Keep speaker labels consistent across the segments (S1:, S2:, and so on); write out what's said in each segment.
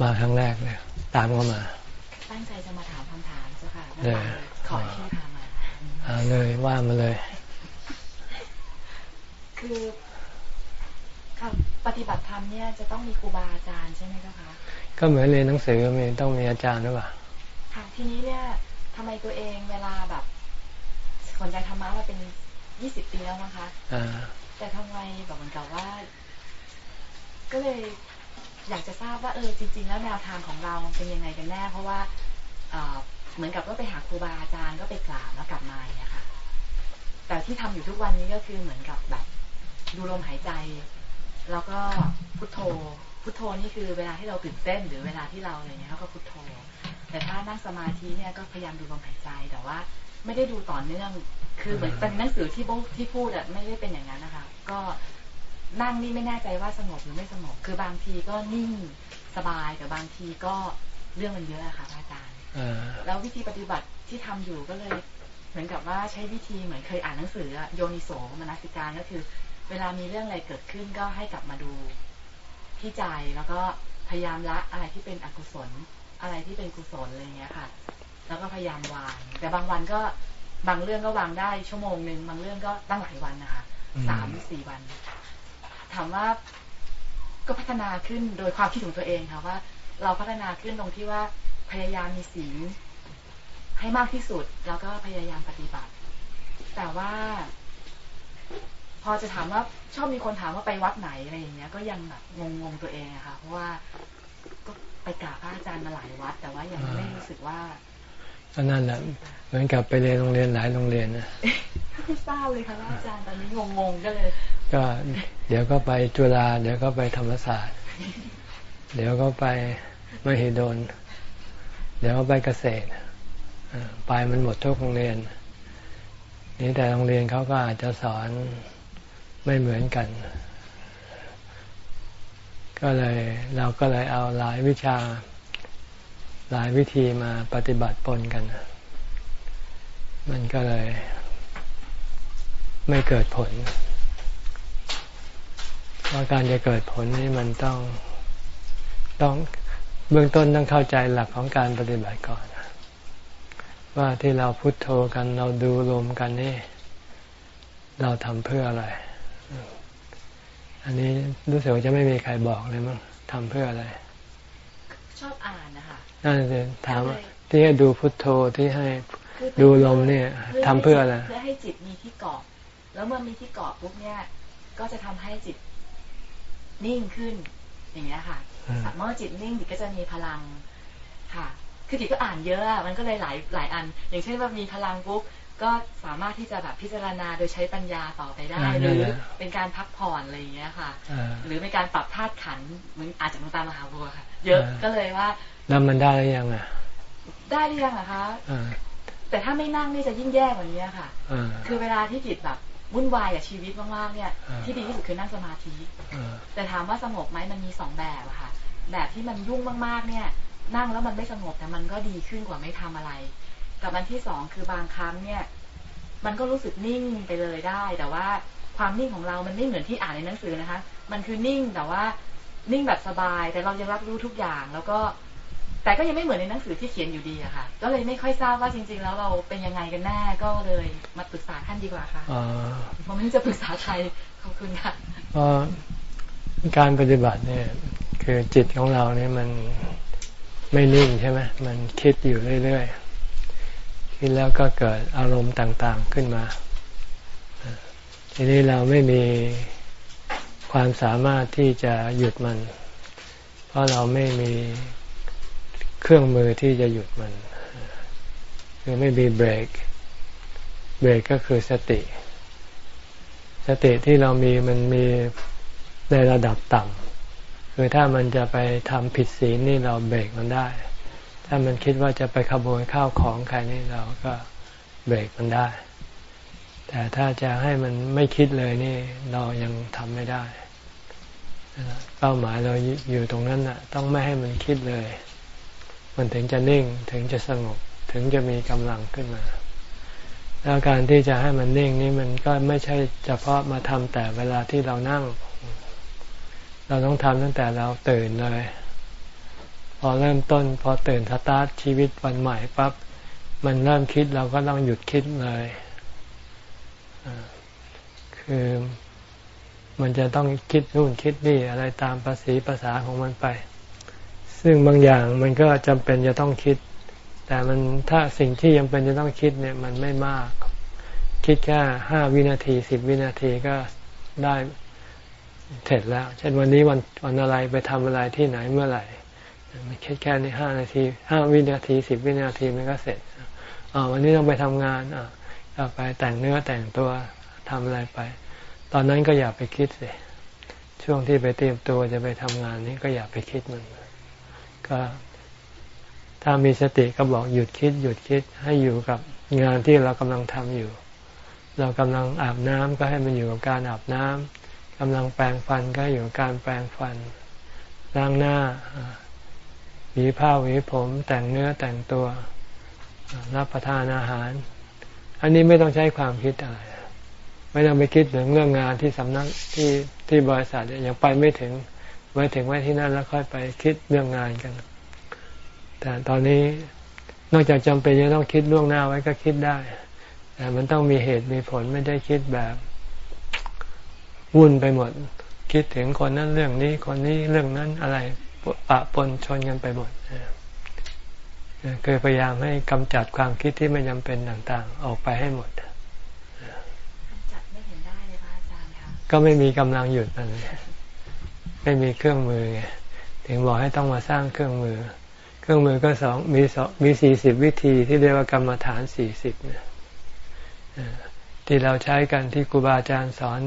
S1: มาครั้งแรกเลยตามเข้ามา
S2: ตั้งใจจะมาถามคำถามเจ้าค่ะ
S1: เลย
S2: ขอที่พามา
S1: เอาเลยว่ามาเลย
S2: คือค่ะปฏิบัติธรรมเนี่ยจะต้องมีครูบาอาจารย์ใช่ไหมเจ้าคะ
S1: ก็เหมือนเรียนหนังสือมีต้องมีอาจารย์หรือเปล่า
S2: ค่ะทีนี้เนี่ยทำไมตัวเองเวลาแบบสนใจธรรมะมาเป็นยี่สิบปีแล้วนะคะ
S1: อ่า
S2: แต่ทำไมแบบเหมือนกับว่า ก็เลย อยากจะทราบว่าเออจริง ๆ แล้วแนวทางของเราเป็นยังไงกันแน่เพราะว่าเหมือนกับก็ไปหาครูบาอาจารย์ก็ไปกราบแล้วกลับมาเงี้ยค่ะ แต่ที่ทำอยู่ทุกวันนี้ก็คือเหมือนกับแบบดูลมหายใจ แล้วก็พุทโธ พุทโธนี่คือเวลาที่เราตื่นเต้นหรือเวลาที่เราอะไรเงี้ยเขาก็พุทโธ แต่ถ้านั่งสมาธิเนี่ยก็พยายามดูลมหายใจแต่ว่าไม่ได้ดูต่อเนื่อง คือเหมือนเป็นหนังสือที่บที่พูดอะไม่ได้เป็นอย่างนั้นนะคะ ก็ นั่งนี่ไม่แน่ใจว่าสงบหรือไม่สงบ คือบางทีก็นิ่งสบายแต่บางทีก็เรื่องมันเยอะอะค่ะพระอาจารย์
S1: อ่า
S2: แล้ววิธีปฏิบัติที่ทำอยู่ก็เลย เหมือนกับว่าใช้วิธีเหมือนเคยอ่านหนังสืออะโยนิโสมนสิการก็คือ เวลามีเรื่องอะไรเกิดขึ้นก็ให้กลับมาดูที่ใจแล้วก็พยายามละอะไรที่เป็นอกุศล อะไรที่เป็นกุศลอะไรอย่างเงี้ยค่ะ แล้วก็พยายามวาง แต่บางวันก็บางเรื่องก็วางได้ชั่วโมงหนึ่งบางเรื่องก็ตั้งหลายวันนะคะสามสี่วัน ถามว่าก็พัฒนาขึ้นโดยความคิดของตัวเองค่ะว่า เราพัฒนาขึ้นตรงที่ว่าพยายามมีศีลให้มากที่สุด แล้วก็พยายามปฏิบัติ แต่ว่า พอจะถามว่าชอบมีคนถามว่าไปวัดไหนอะไรอย่างเงี้ย ก็ยังแบบงงๆตัวเองอะค่ะเพราะว่าก็ไปกราบพระอาจารย์มาหลายวัด แต่ว่ายังไม่รู้สึกว่า
S1: ก็นั่นแหละเหมือนกับไปเรียนโรงเรียนหลายโรงเรียนนะ
S2: ไม่ทราบเลยค่ะว่าอาจารย์ตอนนี้งงๆก็เลย
S1: ก็เดี๋ยวก็ไปจุฬาเดี๋ยวก็ไปธรรมศาสตร์ เดี๋ยวก็ไปมหิดลเดี๋ยวก็ไปเกษตรอ่าไปมันหมดทุกโรงเรียน นี่แต่โรงเรียนเขาก็อาจจะสอนไม่เหมือนกัน ก็เลยเราก็เลยเอาหลายวิชา หลายวิธีมาปฏิบัติปนกัน มันก็เลย ไม่เกิดผล เพราะการจะเกิดผลนี่มันต้องต้องเบื้องต้นต้องเข้าใจหลักของการปฏิบัติก่อน ว่าที่เราพุโทโธกันเราดูลมกันนี่ เราทำเพื่ออะไร อันนี้รู้สึกว่าจะไม่มีใครบอกเลยมั้งทำเพื่ออะไร
S2: ชอบอ่าน นะคะ
S1: นั่นสิถามว่าที่ให้ดูพุทโธที่ให้
S2: คือ
S1: ดูลมเนี่ยทำเพื่ออะไร
S2: เพื่อให้จิตมีที่เกาะแล้วเมื่อมีที่เกาะปุ๊บเนี่ย ก็จะทำให้จิตนิ่งขึ้น อย่างเงี้ยค่ะ
S1: อืม
S2: เมื่อจิตนิ่งจิตก็จะมีพลังค่ะ คือจิตก็อ่านเยอะอะมันก็เลยหลายหลายอัน อย่างเช่นว่ามีพลังปุ๊บ ก็สามารถที่จะแบบพิจารณาโดยใช้ปัญญาต่อไปได้
S1: อ่า
S2: หรือ
S1: นั่นแหละ
S2: เป็นการพักผ่อนอะไรอย่างเงี้ยค่ะ
S1: อ่า
S2: หรือเป็นการปรับธาตุขันธ์เหมือนอาจจะหลวงตามหาบัวค่ะ เยอะ
S1: อ่า
S2: ก็เลยว่า
S1: แล้วมันได้หรือยังอะ
S2: ได้หรือยังอะคะ
S1: อ่า
S2: แต่ถ้าไม่นั่งนี่จะยิ่งแย่กว่านี้ค่ะ
S1: อ่า
S2: คือเวลาที่จิตแบบวุ่นวายกับชีวิตมากๆเนี่ย
S1: อ่า
S2: ที่ดีที่สุดคือนั่งสมาธิ
S1: อ่า
S2: แต่ถามว่าสงบไหมมันมีสองแบบอะค่ะ แบบที่มันยุ่งมากๆเนี่ย นั่งแล้วมันไม่สงบแต่มันก็ดีขึ้นกว่าไม่ทำอะไร กับอันที่สองคือบางครั้งเนี่ย มันก็รู้สึกนิ่งไปเลยได้ แต่ว่าความนิ่งของเรามันไม่เหมือนที่อ่านในหนังสือนะคะ มันคือนิ่งแต่ว่านิ่งแบบสบาย แต่เรายังรับรู้ทุกอย่าง แล้วก็ แต่ก็ยังไม่เหมือนในหนังสือที่เขียนอยู่ดีอะค่ะ ก็เลยไม่ค่อยทราบว่าจริง ๆ แล้วเราเป็นยังไงกันแน่ก็เลยมาปรึกษาท่านดีกว่าค่ะ
S1: อ่า
S2: ผมไม่รู้จะปรึกษาใครขอบคุณค่ะ
S1: เพราะการปฏิบัติเนี่ย คือจิตของเราเนี่ยมันไม่นิ่งใช่ไหมมันคิดอยู่เรื่อยๆ คิดแล้วก็เกิดอารมณ์ต่างๆขึ้นมา ทีนี้เราไม่มีความสามารถที่จะหยุดมัน เพราะเราไม่มีเครื่องมือที่จะหยุดมัน คือไม่มีเบรก เบรกก็คือสติ สติที่เรามีมันมีในระดับต่ำคือถ้ามันจะไปทำผิดศีลนี่เราเบรกมันได้ ถ้ามันคิดว่าจะไปขโมยข้าวของใครนี่เราก็เบรกมันได้ แต่ถ้าจะให้มันไม่คิดเลยนี่เรายังทำไม่ได้เป้าหมายเราอยู่ตรงนั้นน่ะ ต้องไม่ให้มันคิดเลย มันถึงจะนิ่งถึงจะสงบถึงจะมีกำลังขึ้นมาแล้วการที่จะให้มันนิ่งนี่มันก็ไม่ใช่เฉพาะมาทำแต่เวลาที่เรานั่ง เราต้องทำตั้งแต่เราตื่นเลย พอเริ่มต้น พอตื่นสตาร์ทชีวิตวันใหม่ปั๊บมันเริ่มคิดเราก็ต้องหยุดคิดเลยคือมันจะต้องคิดนู่นคิดนี่อะไรตามภาษีภาษาของมันไป ซึ่งบางอย่างมันก็จำเป็นจะต้องคิด แต่มันถ้าสิ่งที่ยังเป็นจะต้องคิดเนี่ยมันไม่มาก คิดแค่ห้าวินาทีสิบวินาทีก็ได้เสร็จแล้ว เช่นวันนี้วันวันอะไรไปทำอะไรที่ไหนเมื่อไหร่ มันคิดแค่ในห้านาทีห้าวินาทีสิบวินาทีมันก็เสร็จอ๋อวันนี้ต้องไปทำงานอ่าไปแต่งเนื้อแต่งตัวทำอะไรไป ตอนนั้นก็อย่าไปคิดสิช่วงที่ไปเตรียมตัวจะไปทำงานนี้ก็อย่าไปคิดมัน ก็ถ้ามีสติก็บอกหยุดคิด หยุดคิดให้อยู่กับงานที่เรากำลังทำอยู่ เรากำลังอาบน้ำก็ให้มันอยู่กับการอาบน้ำกำลังแปรงฟันก็อยู่กับการแปรงฟันล้างหน้า หวีผ้าหวีผมแต่งเนื้อแต่งตัว รับประทานอาหาร อันนี้ไม่ต้องใช้ความคิดอะไร ไม่ต้องไปคิดถึงเรื่องงานที่สำนักที่ที่บริษัทยังไปไม่ถึงไว้ถึงไว้ที่นั่นแล้วค่อยไปคิดเรื่องงานกัน แต่ตอนนี้นอกจากจำเป็นจะต้องคิดล่วงหน้าไว้ก็คิดได้ แต่มันต้องมีเหตุมีผลไม่ได้คิดแบบวุ่นไปหมด คิดถึงคนนั้นเรื่องนี้คนนี้เรื่องนั้นอะไร ปะปนชนกันไปหมดเคือพยายามให้กำจัดความคิดที่ไม่จำเป็นต่างๆ ออกไปให้หมดก็
S2: ได้เลยพระอาจารย์ค่ะ
S1: ก็ไม่มีกำลังหยุดมันไม่มีเครื่องมือไงถึงบอกให้ต้องมาสร้างเครื่องมือ เครื่องมือก็สองมีสองมีสี่สิบวิธีที่เรียกว่ากรรมฐานสี่สิบเนี่ยที่เราใช้กันที่ครูบาอาจารย์สอน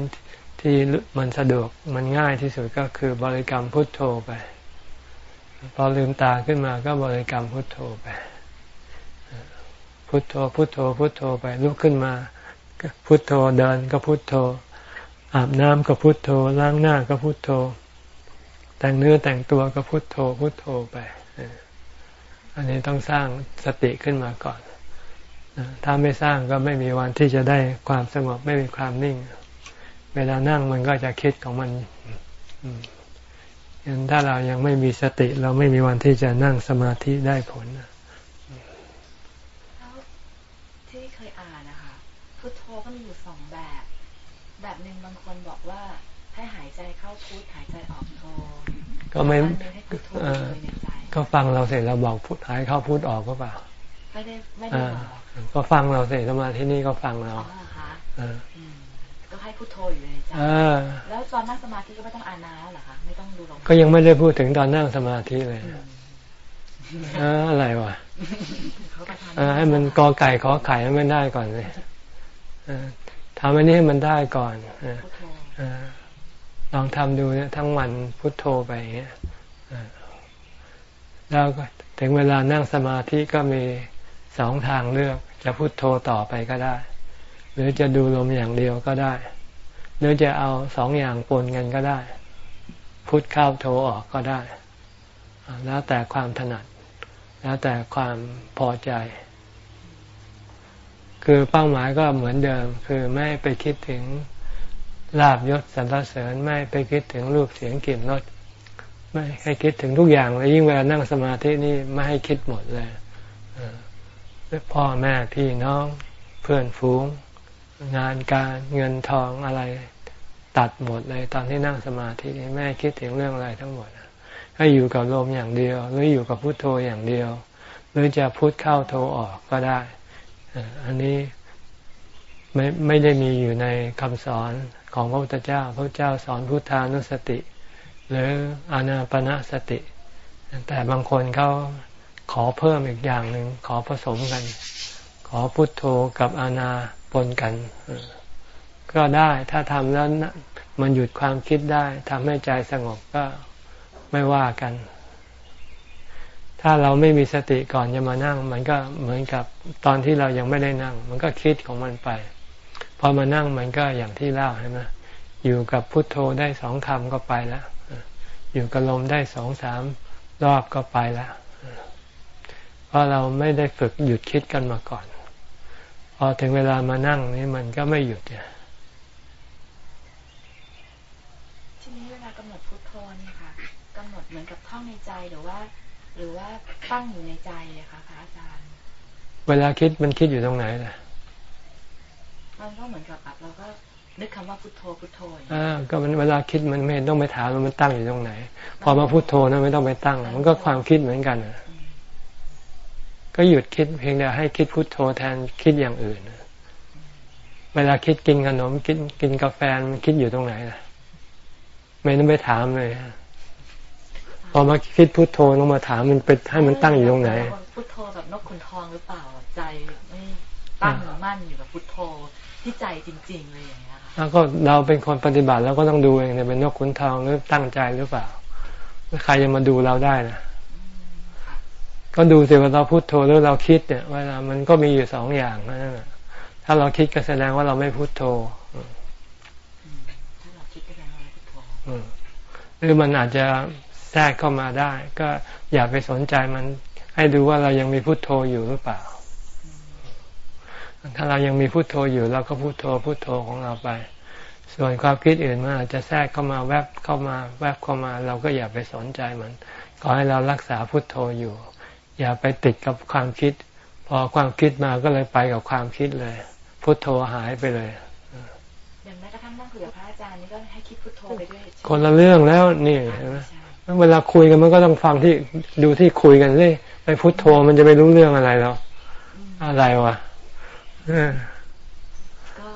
S1: ที่มันสะดวกมันง่ายที่สุดก็คือบริกรรมพุทโธไป พอลืมตาขึ้นมาก็บริกรรมพุทโธไป พุทโธ พุทโธ พุทโธไปลุกขึ้นมา พุทโธเดินก็พุทโธ อาบน้ำก็พุทโธ ล้างหน้าก็พุทโธ แต่งเนื้อแต่งตัวก็พุทโธ พุทโธไป อันนี้ต้องสร้างสติขึ้นมาก่อน ถ้าไม่สร้างก็ไม่มีวันที่จะได้ความสงบไม่มีความนิ่ง เวลานั่งมันก็จะคิดของมัน ยันถ้าเรายังไม่มีสติ เราไม่มีวันที่จะนั่งสมาธิได้ผล
S2: ที่เคยอ่านนะคะพุทโธก็มีอยู่สองแบบ แบบหนึ่งบางคนบอกว่าให้หายใจเข้าพุทหายใจออกโธ
S1: ก็ไม่ก็ฟังเราเสร็จเราบอกพุทหายเข้าพุทออกก็เปล่า
S2: ไม่ได้ไม่ได้
S1: ก็ฟังเราเสร็จสมาที่นี่ก็ฟังเรา
S2: ก็ ให้พุทโธอยู่ในใจแล้วตอนนั่งสมาธิก็ไม่ต้องอานาแล้วเหรอคะไม่ต้องดูลม
S1: ก็ยังไม่ได้พูดถึงตอนนั่งสมาธิเลยอะไรวะให้มันกอไก่ขอไข่ให้มันได้ก่อนเลยทำอันนี้ให้มันได้ก่อนลองทำดูเนี่ยทั้งวันพุทโธไปอย่างเงี้ยแล้วก็ถึงเวลานั่งสมาธิก็มีสองทางเลือก จะพุทโธต่อไปก็ได้ หรือจะดูลมอย่างเดียวก็ได้ห รือจะเอาสองอย่างปนกันก็ได้ พุทเข้าโทออกก็ได้ แล้วแต่ความถนัด แล้วแต่ความพอใจ คือเป้าหมายก็เหมือนเดิม คือไม่ไปคิดถึงลาบยศสรรเสริญไม่ไปคิดถึงรูปเสียงกลิ่นรสไม่ให้คิดถึงทุกอย่างเลยยิ่งเวลานั่งสมาธินี่ไม่ให้คิดหมดเลยพ่อแม่พี่น้อง เพื่อนฝูง งานการเงินทองอะไร ตัดหมดเลยตอนที่นั่งสมาธิแม่คิดถึงเรื่องอะไรทั้งหมดให้อยู่กับลมอย่างเดียว หรืออยู่กับพุทโธอย่างเดียว หรือจะพุทเข้าโธออกก็ได้ อันนี้ไม่ไม่ได้มีอยู่ในคำสอนของพระพุทธเจ้า พระเจ้าสอนพุทธานุสติ หรืออานาปณะสติ แต่บางคนเขาขอเพิ่มอีกอย่างหนึ่งขอผสมกัน ขอพุทโธกับอานาปนกัน ก็ได้ถ้าทำแล้วมันหยุดความคิดได้ทำให้ใจสงบก็ไม่ว่ากัน ถ้าเราไม่มีสติก่อนจะมานั่ง มันก็เหมือนกับตอนที่เรายังไม่ได้นั่ง มันก็คิดของมันไป พอมานั่งมันก็อย่างที่เล่าใช่ไหมอยู่กับพุทโธได้สองคำก็ไปแล้ว อยู่กับลมได้สองสามรอบก็ไปแล้ว เพราะเราไม่ได้ฝึกหยุดคิดกันมาก่อน พอถึงเวลามานั่งนี่มันก็ไม่หยุดเนี่ย
S2: ทีนี้ เวลากำหนดพุทโธนี่ค่ะกำหนดเหมือนกับท่องในใจหรือว่า หรือว่าตั้งอยู่ในใจอะคะพระอาจารย์
S1: เวลาคิดมันคิดอยู่ตรงไหนล่ะ
S2: มันก็เหมือนกับแบบเราก็นึกคำว่าพุทโธพุทโธอย่างเงี้ย
S1: อ่าก็มันเวลาคิดมันไม่เห็นต้องไปถามว่ามันตั้งอยู่ตรงไหน พอมาพุโทโธนะไม่ต้องไปตั้ง มันก็ความคิดเหมือนกันน่ะ
S2: อืม
S1: ก็หยุดคิดเพียงแต่ให้คิดพุทโธแทนคิดอย่างอื่นน่ะเวลาคิดกินขนมกินกินกาแฟมันคิดอยู่ตรงไหนล่ะ ไม่ต้องไปถามเลยฮะ พอมาคิดพุทโธลงมาถามมันไปให้มันตั้งอยู่ตรงไหน
S2: พุทโธแบบนกขุนทองหรือเปล่าใจไม่ตั้งมั่นอยู่กับพุทโธที่ใจจริงๆเลยอย่างเงี้ยค่ะ
S1: แล้วก็เราเป็นคนปฏิบัติเราก็ต้องดูเองเนี่ยเป็นนกขุนทองหรือตั้งใจหรือเปล่าใครจะมาดูเราได้นะ
S2: อืมค่ะ
S1: ก็ดูสิว่าเราพุโทโธหรือเราคิดเนี่ยเวลามันก็มีอยู่สองอย่างนั่นแหละถ้าเราคิดก็แสดงว่าเราไม่พุโทโธ
S2: อืมถ้าเราคิดก็แปลว่าพุทโธ
S1: อืมหรือมันอาจจะ แทรกเข้ามาได้ ก็อย่าไปสนใจมัน ให้ดูว่าเรายังมีพุโทโธอยู่หรือเปล่า ถ้าเรายังมีพุโทโธอยู่เราก็พุโทโธพุโทโธของเราไป ส่วนความคิดอื่นมันอาจจะแทรกเข้ามาแวบเข้ามา แวบเข้ามา เราก็อย่าไปสนใจมัน ขอให้เรารักษาพุโทโธอยู่ อย่าไปติดกับความคิด พอความคิดมาก็เลยไปกับความคิดเลย พุโทโธหายไปเลย
S2: อย่างแม้กระทั่งนั่งคุยกับพระอาจารย์นี่ก็ให้คิดพุทโธไปด้วยใช่ไหม
S1: คนละเรื่องแล้วนี่เห็นไหม
S2: ใช่
S1: เวลาคุยกันมันก็ต้องฟังที่ดูที่คุยกันสิไปพุโทโธมันจะไปรู้เรื่องอะไรแล้ว
S2: อืม
S1: อะไรวะเออ
S2: ก็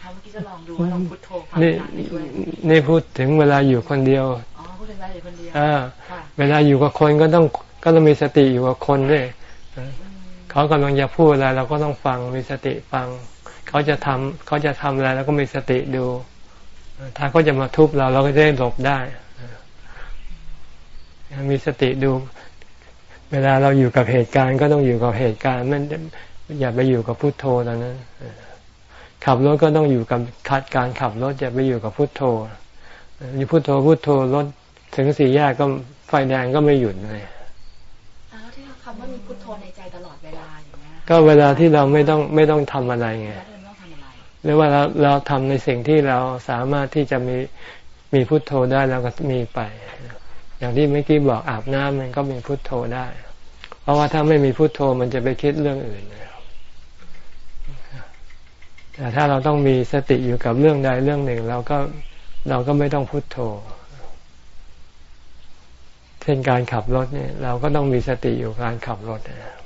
S2: ทำเมื่อกี้จะลองดูว่าลองพุทโธฟัง
S1: นี่
S2: อาจารย์ไปด้วย
S1: นี่พูดถึงเวลาอยู่คนเดียว
S2: อ๋อพูดถึงได้เลยคนเดียว
S1: อ่า
S2: ค่ะ
S1: เวลาอยู่กับคนก็ต้องก็ต้องมีสติอยู่กับคนด้วย
S2: อืม
S1: เขากำลังจะพูดอะไรเราก็ต้องฟังมีสติฟัง เขาจะทำเขาจะทำอะไรเราก็มีสติดู ถ้าเขาจะมาทุบเราเราก็จะได้หลบได้ มีสติดู เวลาเราอยู่กับเหตุการณ์ ก็ต้องอยู่กับเหตุการณ์ไม่อย่าไปอยู่กับพุทโธตอนนั้นขับรถก็ต้องอยู่กับคัดการขับรถอย่าไปอยู่กับพุทโธอยู่พุทโธพุทโธรถถึงสี่แยกก็ไฟแดงก็ไม่หยุดเลย
S2: แล้วที่คำว่ามีพุทโธในใจตลอดเวลาอย่างเงี้ย
S1: ก็เวลาที่เราไม่ต้องไม่ต้องทำอะไรไง
S2: แล้วเดินต้องทำอะไร
S1: หรือว่าเราเราทำในสิ่งที่เราสามารถที่จะมีมีพุทโธได้เราก็มีไป อย่างที่เมื่อกี้บอกอาบน้ำมันก็มีพุทโธได้ เพราะว่าถ้าไม่มีพุทโธมันจะไปคิดเรื่องอื่นแต่ถ้าเราต้องมีสติอยู่กับเรื่องใดเรื่องหนึ่ง เราก็เราก็ไม่ต้องพุทโธเช่นการขับรถเนี่ย เราก็ต้องมีสติอยู่การขับรถนะ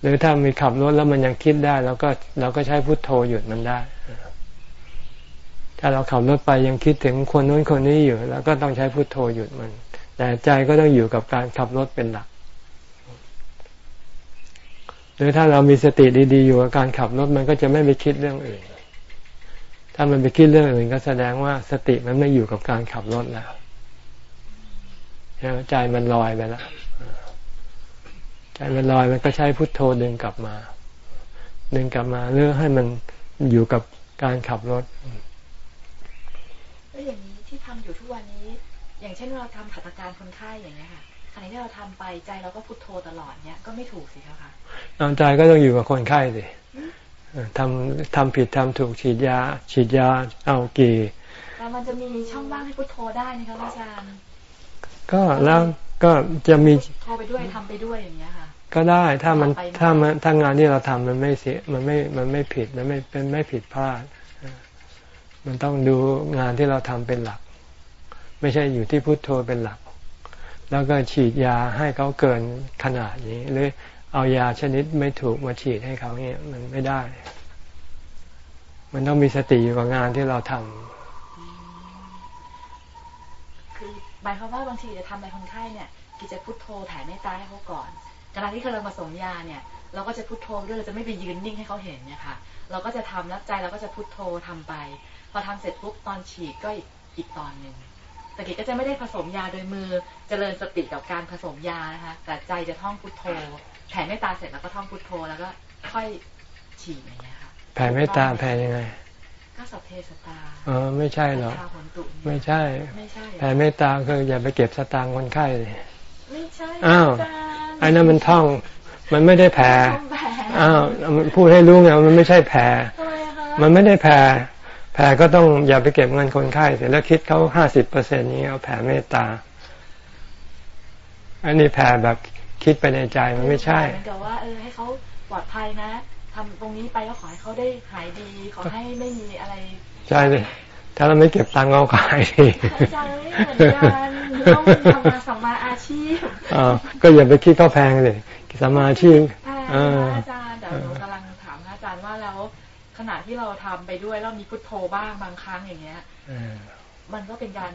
S1: หรือถ้ามีขับรถแล้วมันยังคิดได้เราก็เราก็ใช้พุทโธหยุดมันได้ถ้าเราขับรถไปยังคิดถึงคนนู้นคนนี้อยู่ แล้วก็ต้องใช้พุทโธหยุดมัน แต่ใจก็ต้องอยู่กับการขับรถเป็นหลัก หรือถ้าเรามีสติดีๆ อยู่กับการขับรถมันก็จะไม่ไปคิดเรื่องอื่น ถ้ามันไปคิดเรื่องอื่น ก็แสดงว่าสติมันไม่อยู่กับการขับรถแล้วใจมันลอยไปแล้วใจมันลอยมันก็ใช้พุทโธดึงกลับมา ดึงกลับมาเรื่องให้มันอยู่กับการขับรถ
S2: แล้วอย่างนี้ที่ทำอยู่ทุกวัน อย่างเช่นเราทำขัตการคนไข้อย่างเงี้ยค่ะขณะที่เราทำไปใจเราก็พุทโธตลอดเนี้ยก็ไม่ถูกสิคะคะ
S1: เอาใจก็ต้องอยู่กับคนไข้สิเออทำทำผิดทำถูกฉีดยา ฉีดยาเอากี่
S2: แต่มันจะมีช่องว่างให้พุทโธได้นะคะอาจารย์
S1: ก็แล้วก็จะมี
S2: โทรไปด้วยทำไปด้วยอย่างเงี้ยค่ะ
S1: ก็ได้ถ้ามัน
S2: ไปมา
S1: ถ้ามันถ้างานที่เราทำมันไม่เสียมันไม่มันไม่ผิดมันไม่เป็นไม่ผิดพลาดเออมันต้องดูงานที่เราทำเป็นหลัก ไม่ใช่อยู่ที่พุทโธเป็นหลัก แล้วก็ฉีดยาให้เขาเกินขนาดนี้ หรือเอายาชนิดไม่ถูกมาฉีดให้เขาเนี่ยมันไม่ได้ มันต้องมีสติอยู่กับงานที่เราทำ
S2: คือหมายความว่าบางทีจะทำในคนไข้เนี่ยกิจจะพุทโธถ่ายเมตตาให้เขาก่อนขณะที่เราผสมยาเนี่ยเราก็จะพุทโธด้วยเราจะไม่ไปยืนนิ่งให้เขาเห็นเนี่ยค่ะ เราก็จะทำแล้วใจเราก็จะพุทโธทำไป พอทำเสร็จปุ๊บตอนฉีดก็อีกอีกตอนหนึ่ง แต่กิจก็จะไม่ได้ผสมยาโดยมือเจริญสติกับการผสมยานะคะแต่ใจจะท่องพุทโธแผ่เมตตาเสร็จแล้วก็ท่องพุทโธแล้วก็ค่อยฉีดอย่างเงี้ยค่ะ
S1: แผ่เมตตาแผ่ยังไง
S2: ก็สัพเพสตา
S1: เออไม่ใช่หรอก
S2: สัทธาผลตุ
S1: ไม่ใช่
S2: ไม่ใช่
S1: แผ่เมตตาคืออย่าไปเก็บสตางค์คนไข้เลย
S2: ไม่ใช่
S1: อ้าว
S2: จรย์
S1: ไอ้นั่นมันท่อง มันไม่ได้แผ่
S2: ท่องแผ่
S1: อ้าวมันพูดให้รู้ไงว่ามันไม่ใช่แผ่
S2: ทำไมอะคะ
S1: มันไม่ได้แผ่แผ่ก็ต้องอย่าไปเก็บเงินคนไข้เสร็จแล้วคิดเขาห้าสิบเปอร์เซ็นต์นี้เอาแผ่เมตตา อันนี้แผ่แบบคิดไปในใจมันไม่ใช่
S2: เหมือนกับว่าเออให้เขาปลอดภัยนะทำตรงนี้ไปก็ขอให้เขาได้หายดีขอให้ไม่มีอะไร
S1: ใช่เลยถ้าเราไม่เก็บตังค์เราขาย
S2: ดีอาจารย์ไม่เหมือนกันต้องทำมาสัมมาอาชีพ
S1: อ่าก็อย่าไปคิดเขาแพงเลยสัมมาอาชีพ
S2: อาจารย์เดี๋ยว ขณะที่เราทำไปด้วยแล้วมีพุทโธบ้างบางครั้งอย่างเงี้ยมันก็เป็นการ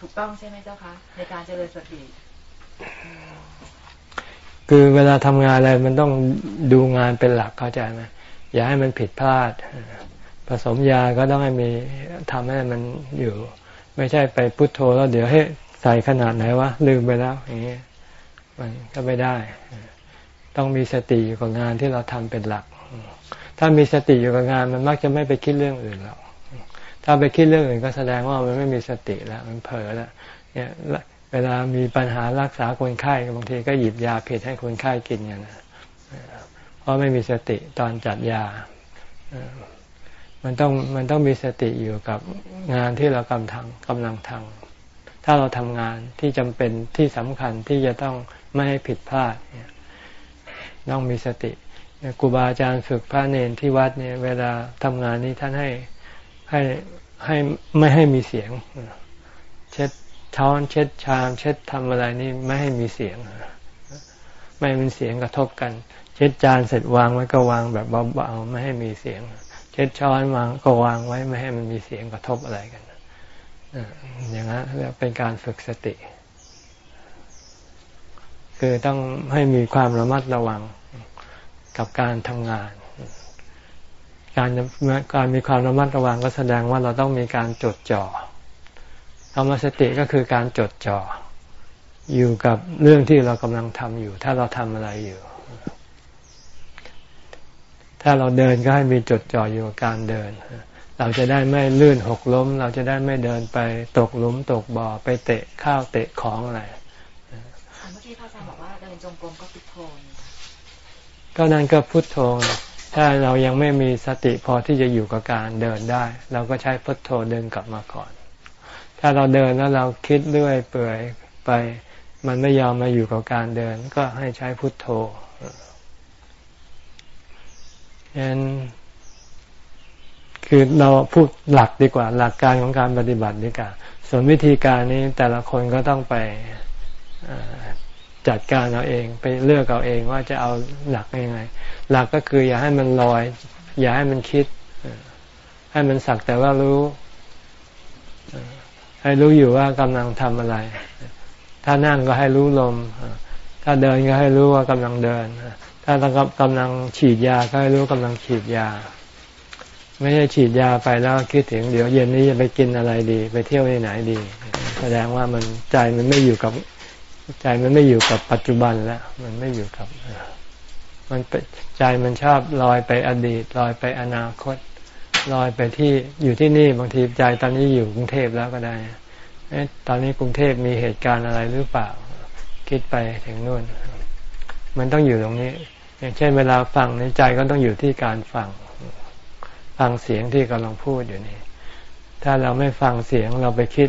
S2: ถูกต้องใช่ไหมเจ้าคะในการเจริญสติ
S1: คือเวลาทำงานอะไรมันต้องดูงานเป็นหลักเข้าใจไหมอย่าให้มันผิดพลาด ผสมยาก็ต้องให้มีทำให้มันอยู่ ไม่ใช่ไปพุโทโธแล้วเดี๋ยวให้ใส่ขนาดไหนวะลืมไปแล้วอย่างนี้มันก็ไม่ได้ ต้องมีสติอยู่กับงานที่เราทำเป็นหลัก ถ้ามีสติอยู่กับงานมันมักจะไม่ไปคิดเรื่องอื่นแล้วถ้าไปคิดเรื่องอื่นก็แสดงว่ามันไม่มีสติแล้ว มันเผลอแล้วเนี่ยเวลามีปัญหารักษาคนไข้บางทีก็หยิบยาผิดให้คนไข้กินกันนะเพราะไม่มีสติตอนจัดยา มันต้องมันต้องมีสติอยู่กับงานที่เรากำลังทำกำลังทำถ้าเราทำงานที่จำเป็นที่สำคัญที่จะต้องไม่ให้ผิดพลาดเนี่ยต้องมีสติ ครูบาอาจารย์ฝึกพระเนนที่วัดเนี่ย เวลาทำงานนี้ท่านให้ให้ให้ไม่ให้มีเสียง เช็ดช้อนเช็ดชาม เช็ดทำอะไรนี่ไม่ให้มีเสียง ไม่มีเสียงกระทบกัน เช็ดจานเสร็จวางไว้ก็วางแบบเบาๆไม่ให้มีเสียง เช็ดช้อนวางก็วางไว้ไม่ให้มันมีเสียงกระทบอะไรกันอย่างนั้นเป็นการฝึกสติ คือต้องให้มีความระมัดระวัง กับการทำงาน การการมีความระมัดระวังก็แสดงว่าเราต้องมีการจดจ่อธรรมสติก็คือการจดจ่ออยู่กับเรื่องที่เรากำลังทำอยู่ ถ้าเราทำอะไรอยู่ ถ้าเราเดินก็ให้มีจดจ่ออยู่กับการเดิน เราจะได้ไม่ลื่นหกล้ม เราจะได้ไม่เดินไปตกหลุมตกบ่อไปเตะข้าวเตะของอะไร
S2: เมื่อกี้พระอาจารย์บอกว่าเดินจงกรมก็พุทโธ
S1: ก็นั่นก็พุทโธ ถ้าเรายังไม่มีสติพอที่จะอยู่กับการเดินได้ เราก็ใช้พุทโธเดินกลับมาก่อน ถ้าเราเดินแล้วเราคิดเรื่อยเปื่อยไป มันไม่ยอมมาอยู่กับการเดิน ก็ให้ใช้พุทโธฉะนั้นคือเราพูดหลักดีกว่า หลักการของการปฏิบัติดีกว่า ส่วนวิธีการนี้แต่ละคนก็ต้องไป จัดการเอาเองไปเลือกเอาเองว่าจะเอาหลักยังไง หลักก็คืออย่าให้มันลอย อย่าให้มันคิด ให้มันสักแต่ว่ารู้ ให้รู้อยู่ว่ากำลังทำอะไร ถ้านั่งก็ให้รู้ลม ถ้าเดินก็ให้รู้ว่ากำลังเดิน ถ้าเรากำลังฉีดยาก็ให้รู้กำลังฉีดยา ไม่ใช่ฉีดยาไปแล้วคิดถึงเดี๋ยวเย็นนี้จะไปกินอะไรดี ไปเที่ยวที่ไหนดี แสดงว่ามันใจมันไม่อยู่กับ ใจมันไม่อยู่กับปัจจุบันแล้วมันไม่อยู่กับมันใจมันชอบลอยไปอดีตลอยไปอนาคตลอยไปที่อยู่ที่นี่บางทีใจตอนนี้อยู่กรุงเทพแล้วก็ได้ตอนนี้กรุงเทพมีเหตุการณ์อะไรหรือเปล่า คิดไปถึงนู่น มันต้องอยู่ตรงนี้ อย่างเช่นเวลาฟังในใจก็ต้องอยู่ที่การฟัง ฟังเสียงที่กำลังพูดอยู่นี่ ถ้าเราไม่ฟังเสียงเราไปคิด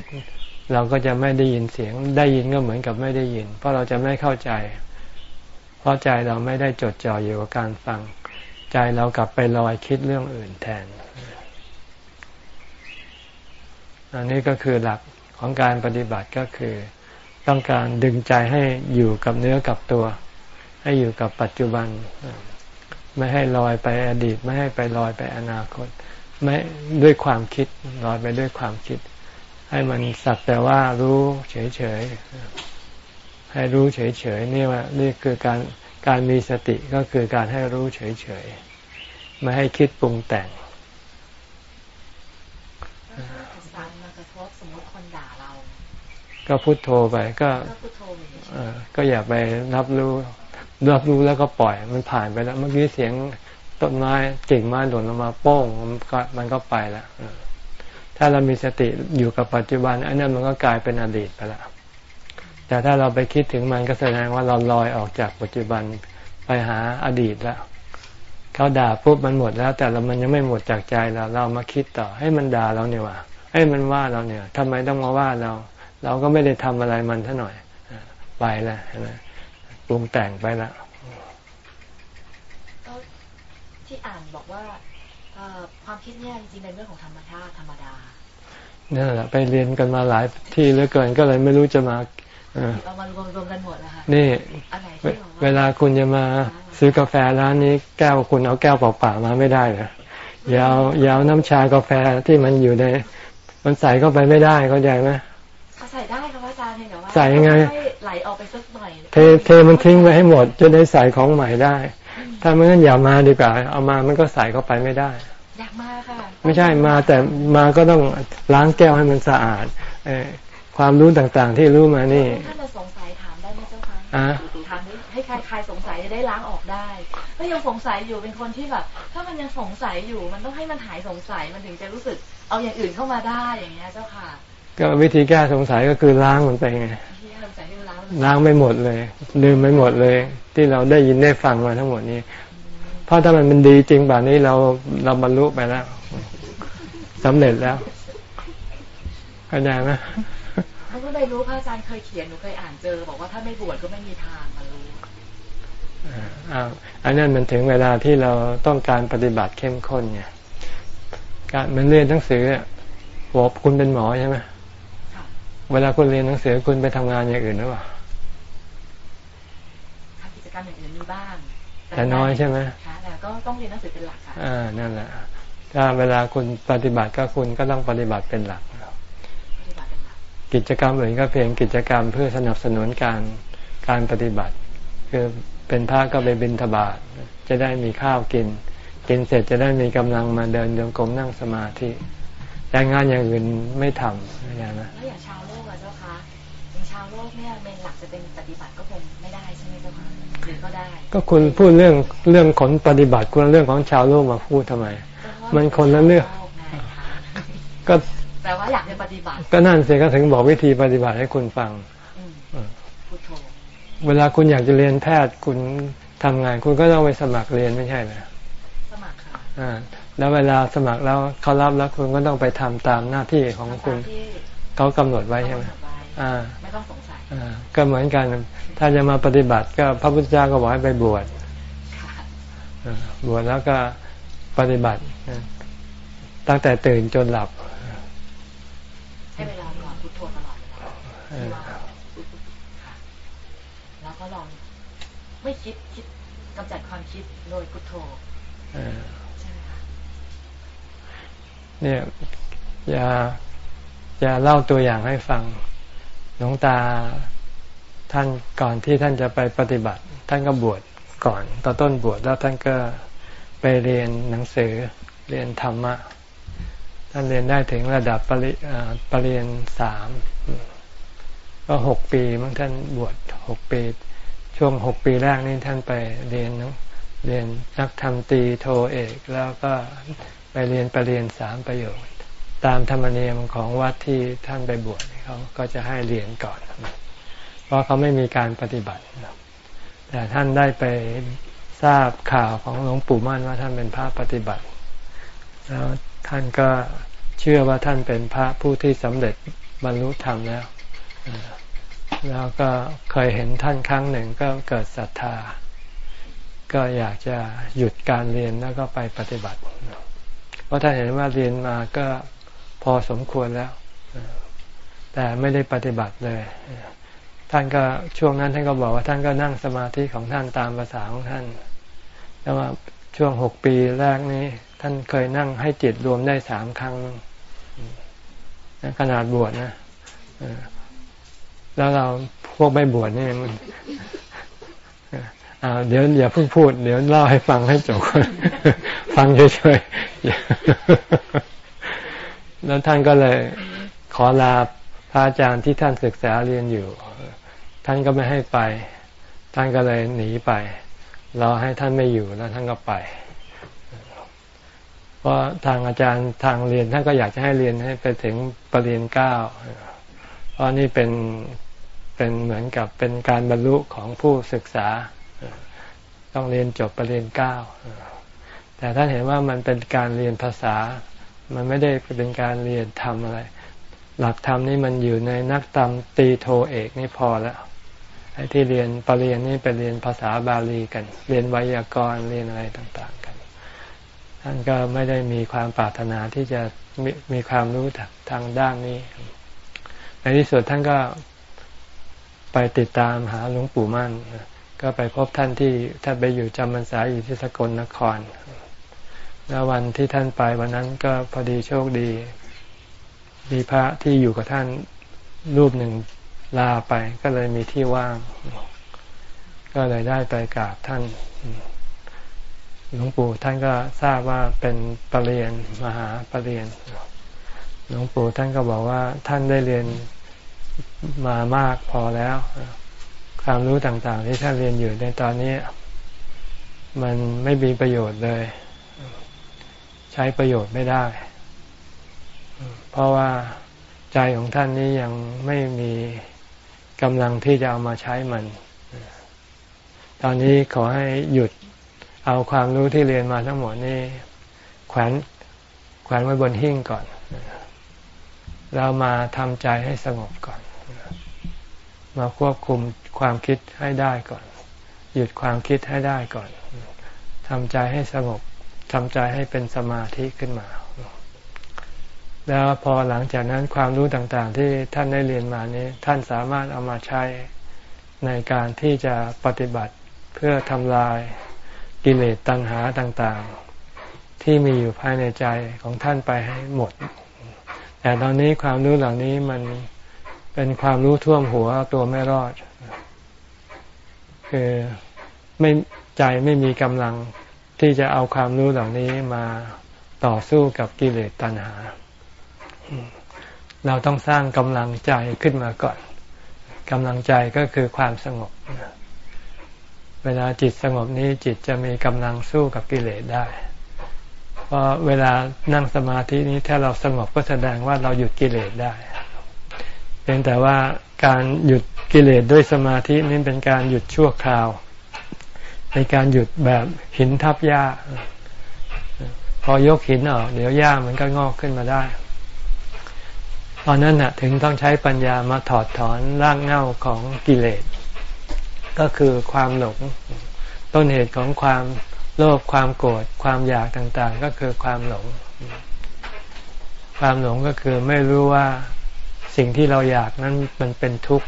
S1: เราก็จะไม่ได้ยินเสียง ได้ยินก็เหมือนกับไม่ได้ยิน เพราะเราจะไม่เข้าใจ เพราะใจเราไม่ได้จดจ่ออยู่กับการฟัง ใจเรากลับไปลอยคิดเรื่องอื่นแทน อันนี้ก็คือหลักของการปฏิบัติก็คือ ต้องการดึงใจให้อยู่กับเนื้อกับตัว ให้อยู่กับปัจจุบัน ไม่ให้ลอยไปอดีต ไม่ให้ไปลอยไปอนาคต ไม่ด้วยความคิดลอยไปด้วยความคิด ให้มันสักแต่ว่ารู้เฉยๆ ให้รู้เฉยๆนี่ว่านี่คือการการมีสติก็คือการให้รู้เฉยๆ ไม่ให้คิดปรุงแต่งก็พุโทโธไปก็ก็อย่าไปรับรู้รับรู้แล้วก็ปล่อยมันผ่านไปแล้ว เมื่อกี้เสียงต้นไม้กิ่งไม้หล่นลงมาโป้งมันก็มันก็ไปแล้ว ถ้าเรามีสติอยู่กับปัจจุบันอันนั้นมันก็กลายเป็นอดีตไปแล้วแต่ถ้าเราไปคิดถึงมันก็แสดงว่าเราลอยออกจากปัจจุบันไปหาอดีตแล้วเขาด่าปุ๊บมันหมดแล้ว แต่เรามันยังไม่หมดจากใจเราเรามาคิดต่อให้มันด่าเราเนี่ยว่าให้มันว่าเราเนี่ยทำไมต้องมาว่าเรา เราก็ไม่ได้ทำอะไรมันท่าหน่อยไปแล้วนะปรุงแต่งไปล้ว
S2: ที่อ่านบอกว่าความคิดเนี่ยจริงๆเป็นเรื่องของธรรมชาติธรรมดา
S1: นี่แหละไปเรียนกันมาหลายที่เหลือเกินก็เลยไม่รู้จะมา
S2: เอามารวมรวมกันหมดนะคะ
S1: นี่เวลาคุณจะมาซื้อกาแฟร้านนี้แก้วคุณเอาแก้วเปล่าๆมาไม่ได้เหรอยาวยาวน้ำชากาแฟที่มันอยู่ใน มันใส่เข้าไปไม่ได้เข้าใจไหม
S2: ใส่ได้ครับอาจารย์เพียงแต่ว่า
S1: ใส่ยังไง
S2: ไหลออกไปสักหน่อย
S1: เทเทมันทิ้งไว้ให้หมดจะได้ใส่ของใหม่ได้ ถ้าไม่งั้นอย่ามาดีกว่า เอามามันก็ใส่เข้าไปไม่ได้
S2: อยากมาค่ะ
S1: ไม่ใช่มาแต่มาก็ต้องล้างแก้วให้มันสะอาดเอความรู้ต่างๆ ที่รู้มานี่
S2: ถ้าเราสงสัยถามได้ไหมเจ้าคะถามให้ใครใครสงสัยจะได้ล้างออกได้ ก็ยังสงสัยอยู่เป็นคนที่แบบ ถ้ามันยังสงสัยอยู่ มันต้องให้มันหายสงสัยมันถึงจะรู้สึก เอาอย่างอื่นเข้ามาได้อย่างเงี้ยเจ้าค่ะ ก็
S1: วิธีแก้สงสัยก็คือล้างมันไปไงล้างไม่หมดเลยลืมไม่หมดเลย ที่เราได้ยินได้ฟังมาทั้งหมดนี้ เพราะถ้ามันมันดีจริงแบบนี้เราเราบรรลุไปแล้วสำเร็จแล้วเข้าใจไหม
S2: เขาก็เลยรู้พระอาจารย์เคยเขียนหนูเคยอ่านเจอ บอกว่าถ้าไม่บวชก็ไม่มีทางมารู้
S1: อ่าอันนั้นมันถึงเวลาที่เราต้องการปฏิบัติเข้มข้นไงการมันเรียนหนังสือบอกคุณเป็นหมอใช่ไหมเวลาคุณเรียนหนังสือคุณไปทำงานอย่างอื่นหรือเปล่า
S2: ทำกิจกรรมอย่างอื่นมีบ้าง
S1: แต่น้อยใช่ไหม
S2: ค่ะแต่ก็ต้องเรียนหนังสือเป็นหลักค่ะ
S1: อ่านั่นแหละถ้าเวลาคุณปฏิบัติก็คุณก็ต้องปฏิบัติเป็นหลัก กิจกรรมอื่นก็เพียงกิจกรรมเพื่อสนับสนุนการการปฏิบัติ คือเป็นพระก็ไปบิณฑบาตจะได้มีข้าวกิน กินเสร็จจะได้มีกำลังมาเดินโยกรมนั่งสมาธิแต่งานอย่างอื่นไม่ทำ
S2: อย่างนั้นแล้วอย่างชาว ก็ได้ก็
S1: คุณพูดเรื่องเรื่องขนปฏิบัติคุณเรื่องของชาวโลกมาพูดทำไม มันคนละเรื่องก็
S2: แต่ว่าอยากจะปฏิบัติ
S1: ก็นั่นสิก็ถึงบอกวิธีปฏิบัติให้คุณฟังเวลาคุณอยากจะเรียนแพทย์คุณทำงาน คุณก็ต้องไปสมัครเรียนไม่ใช่ไหม
S2: สมัครค่ะ
S1: อ่าแล้วเวลาสมัครแล้วเขารับแล้วคุณก็ต้องไปทำตามหน้าที่ของคุณเขากำหนดไว้ใช่ไหม
S2: อ่าไม่ต้องสงสัย
S1: อ่าก็เหมือนกัน ถ้าจะมาปฏิบัติก็พระพุทธเจ้าก็บอกให้ไปบวชบวชแล้วก็ปฏิบัติ ตั้งแต่ตื่นจนหลับ
S2: ให้เวลาก่อนพุทโธตลอดเวลาแล้วก็ลองไม่คิดคิดกำจัดความคิดโดยพุทโธ
S1: เนี่ยอย่าอย่าเล่าตัวอย่างให้ฟังหลวงตา ท่านก่อนที่ท่านจะไปปฏิบัติ ท่านก็บวชก่อนตอนต้นบวชแล้วท่านก็ไปเรียนหนังสือเรียนธรรมะ ท่านเรียนได้ถึงระดับปริปรริญญาสามก็หกปีมั้งท่านบวชหกปี ช่วงหกปีแรกนี่ท่านไปเรียนเรียนนักธรรมตีโทเอก แล้วก็ไปเรียนปรริญญาสามประโยชน์ ตามธรรมเนียมของวัดที่ท่านไปบวชเขาก็จะให้เรียนก่อน เพราะเขาไม่มีการปฏิบัติ แต่ท่านได้ไปทราบข่าวของหลวงปู่มั่นว่าท่านเป็นพระปฏิบัติ แล้วท่านก็เชื่อว่าท่านเป็นพระผู้ที่สำเร็จบรรลุธรรมแล้ว แล้วก็เคยเห็นท่านครั้งหนึ่งก็เกิดศรัทธา ก็อยากจะหยุดการเรียนแล้วก็ไปปฏิบัติ เพราะถ้านเห็นว่าเรียนมาก็พอสมควรแล้ว แต่ไม่ได้ปฏิบัติเลย ท่านก็ช่วงนั้นท่านก็บอกว่าท่านก็นั่งสมาธิของท่านตามภาษาของท่านแต่ว่าช่วงหกปีแรกนี้ ท่านเคยนั่งให้จิตรวมได้สามครั้งขนาดบวชนะแล้วเราพวกไม่บวชนี่มันเดี๋ยวอย่าเพิ่งพูด เดี๋ยวเล่าให้ฟังให้จบฟังเฉยๆแล้วท่านก็เลยขอลาพระอาจารย์ที่ท่านศึกษาเรียนอยู่ ท่านก็ไม่ให้ไป ท่านก็เลยหนีไปรอให้ท่านไม่อยู่แล้วท่านก็ไป เพราะทางอาจารย์ทางเรียนท่านก็อยากจะให้เรียนให้ไปถึงปรริญญาเก้า เพราะนี่เป็นเป็นเหมือนกับเป็นการบรรลุของผู้ศึกษา ต้องเรียนจบปรริญญาเก้า แต่ท่านเห็นว่ามันเป็นการเรียนภาษา มันไม่ได้เป็นการเรียนทำอะไรหลักธรรมนี่มันอยู่ในนักธรรมตีโทเอกนี่พอแล้ว อ้ที่เรียนปรริญญานี่ไปเรียนภาษาบาลีกัน เรียนไวยากรณ์เรียนอะไรต่างๆกัน ท่านก็ไม่ได้มีความปรารถนาที่จะมีมีความรู้ทางด้านนี้ ในที่สุดท่านก็ไปติดตามหาหลวงปู่มั่น ก็ไปพบท่านที่ท่านไปอยู่จำพรรษาอยู่ที่สกลนคร แล้ววันที่ท่านไปวันนั้นก็พอดีโชคดี มีพระที่อยู่กับท่านรูปหนึ่ง ลาไปก็เลยมีที่ว่าง ก็เลยได้ไปกราบท่านหลวงปู่ท่านก็ทราบว่าเป็นปรริญญามหาปรริญญาหลวงปู่ท่านก็บอกว่าท่านได้เรียนมามากพอแล้ว ความรู้ต่างๆ ที่ท่านเรียนอยู่ในตอนนี้ มันไม่มีประโยชน์เลย ใช้ประโยชน์ไม่ได้ เพราะว่าใจของท่านนี้ยังไม่มี กำลังที่จะเอามาใช้มัน ตอนนี้ขอให้หยุดเอาความรู้ที่เรียนมาทั้งหมดนี่แขวนแขวนไว้บนหิ้งก่อน เรามาทำใจให้สงบก่อน มาควบคุมความคิดให้ได้ก่อน หยุดความคิดให้ได้ก่อนทำใจให้สงบทำใจให้เป็นสมาธิขึ้นมา แล้วพอหลังจากนั้นความรู้ต่างๆ ที่ท่านได้เรียนมานี้ ท่านสามารถเอามาใช้ในการที่จะปฏิบัติเพื่อทำลายกิเลสตัณหาต่างๆ ที่มีอยู่ภายในใจของท่านไปให้หมด แต่ตอนนี้ความรู้เหล่านี้มันเป็นความรู้ท่วมหัวตัวไม่รอด คือไม่ใจไม่มีกำลังที่จะเอาความรู้เหล่านี้มาต่อสู้กับกิเลสตัณหา เราต้องสร้างกำลังใจขึ้นมาก่อนกำลังใจก็คือความสงบ เวลาจิตสงบนี้จิตจะมีกำลังสู้กับกิเลสได้ เพราะเวลานั่งสมาธินี้ถ้าเราสงบก็แสดงว่าเราหยุดกิเลสได้ เพียงแต่ว่าการหยุดกิเลสด้วยสมาธินี่เป็นการหยุดชั่วคราวในการหยุดแบบหินทับหญ้า พอยกหินออกเดี๋ยวหญ้ามันก็งอกขึ้นมาได้ ตอนนั้นน่ะถึงต้องใช้ปัญญามาถอดถอนร่างเง่าของกิเลส ก็คือความหลง ต้นเหตุของความโลภความโกรธความอยากต่างๆ ก็คือความหลง ความหลงก็คือไม่รู้ว่าสิ่งที่เราอยากนั้นมันเป็นทุกข์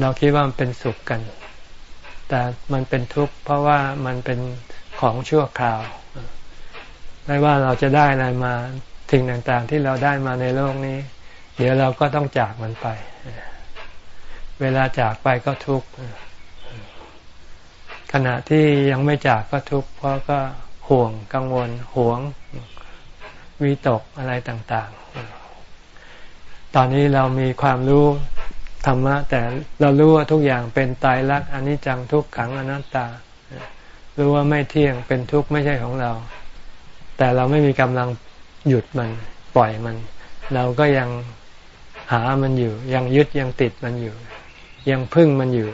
S1: เราคิดว่ามันเป็นสุขกัน แต่มันเป็นทุกข์เพราะว่ามันเป็นของชั่วคราว ไม่ว่าเราจะได้อะไรมา สิ่งต่างๆที่เราได้มาในโลกนี้ เดี๋ยวเราก็ต้องจากมันไป เวลาจากไปก็ทุกข์ขณะที่ยังไม่จากก็ทุกข์เพราะก็ห่วงกังวลหวงวิตกอะไรต่าง ๆ ตอนนี้เรามีความรู้ธรรมะ แต่เรารู้ว่าทุกอย่างเป็นตายรักอนิจจังทุกขังอนัตตา รู้ว่าไม่เที่ยงเป็นทุกข์ไม่ใช่ของเรา แต่เราไม่มีกำลัง หยุดมันปล่อยมัน เราก็ยังหามันอยู่ ยังยึดยังติดมันอยู่ ยังพึ่งมันอยู่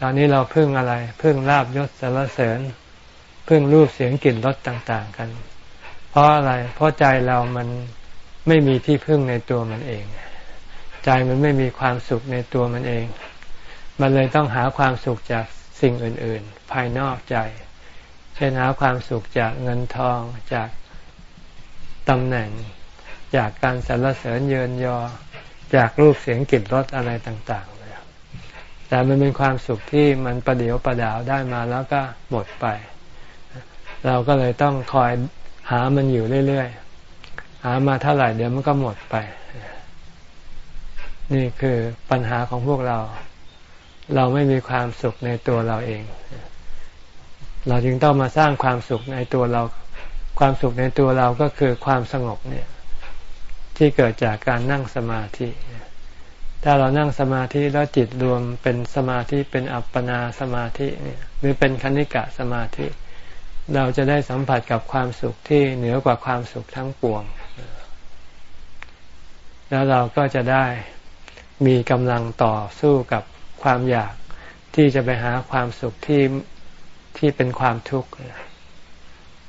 S1: ตอนนี้เราพึ่งอะไร พึ่งลาบยศสารเสริญ พึ่งรูปเสียงกลิ่นรสต่าง ๆ กัน เพราะอะไร เพราะใจเรามันไม่มีที่พึ่งในตัวมันเอง ใจมันไม่มีความสุขในตัวมันเอง มันเลยต้องหาความสุขจากสิ่งอื่น ๆ ภายนอกใจ เช่นหาความสุขจากเงินทองจาก ตำแหน่ง จากการสรรเสริญเยินยอ จากรูปเสียงกลิ่นรสอะไรต่างๆเลยแต่มันเป็นความสุขที่มันประเดียวประดาวได้มาแล้วก็หมดไป เราก็เลยต้องคอยหามันอยู่เรื่อยๆ หามาเท่าไหร่เดี๋ยวมันก็หมดไป นี่คือปัญหาของพวกเรา เราไม่มีความสุขในตัวเราเอง เราจึงต้องมาสร้างความสุขในตัวเรา ความสุขในตัวเราก็คือความสงบเนี่ย ที่เกิดจากการนั่งสมาธิ ถ้าเรานั่งสมาธิแล้วจิตรวมเป็นสมาธิเป็นอัปปนาสมาธิเนี่ยหรือเป็นคณิกะสมาธิ เราจะได้สัมผัสกับความสุขที่เหนือกว่าความสุขทั้งปวง แล้วเราก็จะได้มีกำลังต่อสู้กับความอยากที่จะไปหาความสุขที่ที่เป็นความทุกข์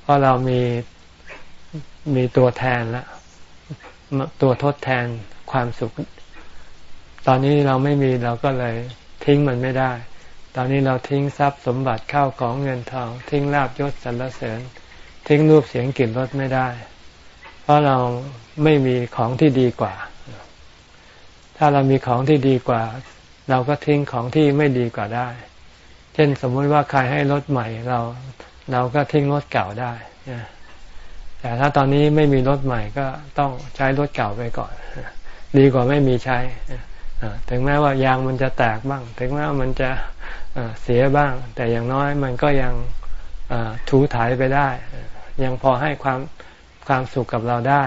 S1: ราะเรามีมีตัวแทนล้วตัวทดแทนความสุข ตอนนี้เราไม่มีเราก็เลยทิ้งมันไม่ได้ ตอนนี้เราทิ้งทรัพย์สมบัติเข้าของเงินทอง ทิ้งลาบยศสรรเสริญ ทิ้งรูปเสียงกลิ่นรสไม่ได้ เพราะเราไม่มีของที่ดีกว่า ถ้าเรามีของที่ดีกว่า เราก็ทิ้งของที่ไม่ดีกว่าได้ เช่นสมมติว่าใครให้รถใหม่เรา เราก็ทิ้งรถเก่าได้แต่ถ้าตอนนี้ไม่มีรถใหม่ก็ต้องใช้รถเก่าไปก่อน ดีกว่าไม่มีใช้ถึงแม้ว่ายางมันจะแตกบ้าง ถึงแม้ว่ามันจะเสียบ้าง แต่อย่างน้อยมันก็ยังถูถ่ายไปได้ ยังพอให้ความความสุขกับเราได้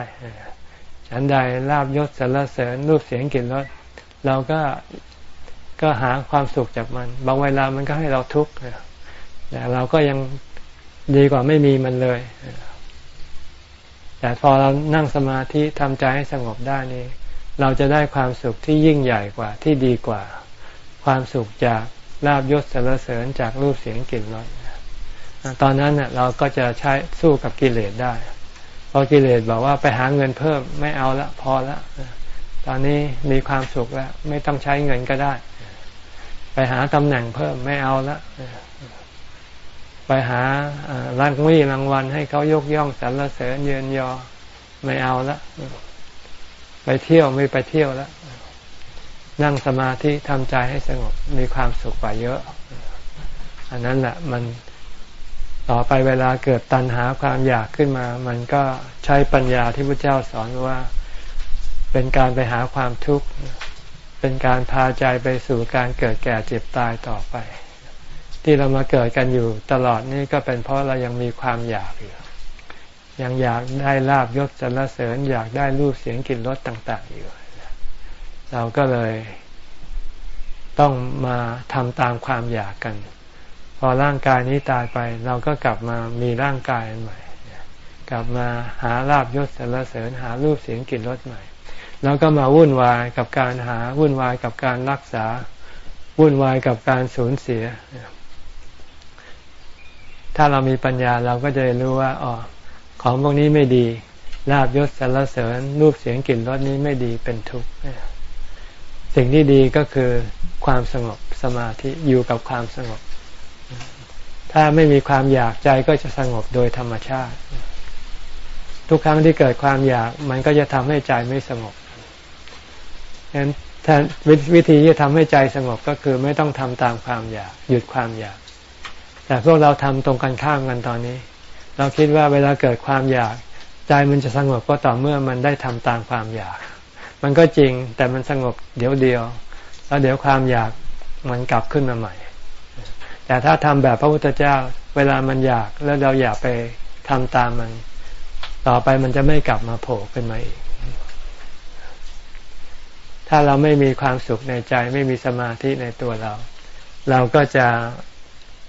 S1: ฉันใดลาบยศสรรเสริญรูปเสียงกลิ่นรสเราก็ก็หาความสุขจากมัน บางเวลามันก็ให้เราทุกข์แต่เราก็ยัง ดีกว่าไม่มีมันเลย แต่พอเรานั่งสมาธิทำใจให้สงบได้นี่ เราจะได้ความสุขที่ยิ่งใหญ่กว่าที่ดีกว่า ความสุขจากลาบยศสรรเสริญจากรูปเสียงกลิ่นรสตอนนั้นเราก็จะใช้สู้กับกิเลสได้พอกิเลสบอกว่าไปหาเงินเพิ่มไม่เอาละพอละตอนนี้มีความสุขแล้ว ไม่ต้องใช้เงินก็ได้ ไปหาตำแหน่งเพิ่มไม่เอาละ ไปหารางวี่รางวัลให้เขายกย่องสรรเสริญเยินยอไม่เอาละไปเที่ยวไม่ไปเที่ยวแล้วนั่งสมาธิทำใจให้สงบมีความสุขกว่าเยอะ อันนั้นแหละมันต่อไปเวลาเกิดตัณหาความอยากขึ้นมา มันก็ใช้ปัญญาที่พระเจ้าสอนว่าเป็นการไปหาความทุกข์ เป็นการพาใจไปสู่การเกิดแก่เจ็บตายต่อไป ที่เรามาเกิดกันอยู่ตลอดนี่ก็เป็นเพราะเรายังมีความอยากอยู่ยังอยากได้ลาบยศสรรเสริญ อยากได้รูปเสียงกลิ่นรสต่าง ๆ อยู่ เราก็เลยต้องมาทำตามความอยากกัน พอร่างกายนี้ตายไป เราก็กลับมามีร่างกายใหม่ กลับมาหาลาบยศสรรเสริญ หารูปเสียงกลิ่นรสใหม่ แล้วก็มาวุ่นวายกับการหาวุ่นวายกับการรักษา วุ่นวายกับการสูญเสีย ถ้าเรามีปัญญาเราก็จะรู้ว่าอ๋อของพวกนี้ไม่ดีลาบยศสรรเสริญรูปเสียงกลิ่นรสนี้ไม่ดีเป็นทุกข์สิ่งที่ดีก็คือความสงบสมาธิอยู่กับความสงบ ถ้าไม่มีความอยากใจก็จะสงบโดยธรรมชาติ ทุกครั้งที่เกิดความอยากมันก็จะทำให้ใจไม่สงบฉะนั้นวิธีที่จะทำให้ใจสงบก็คือไม่ต้องทำตามความอยาก หยุดความอยาก แต่พวกเราทำตรงกันข้ามกันตอนนี้ เราคิดว่าเวลาเกิดความอยาก ใจมันจะสงบก็ต่อเมื่อมันได้ทำตามความอยาก มันก็จริงแต่มันสงบเดี๋ยวเดียว แล้วเดี๋ยวความอยากมันกลับขึ้นมาใหม่ แต่ถ้าทำแบบพระพุทธเจ้า เวลามันอยากแล้วเราอยากไปทำตามมัน ต่อไปมันจะไม่กลับมาโผล่ขึ้นมาอีกถ้าเราไม่มีความสุขในใจไม่มีสมาธิในตัวเรา เราก็จะ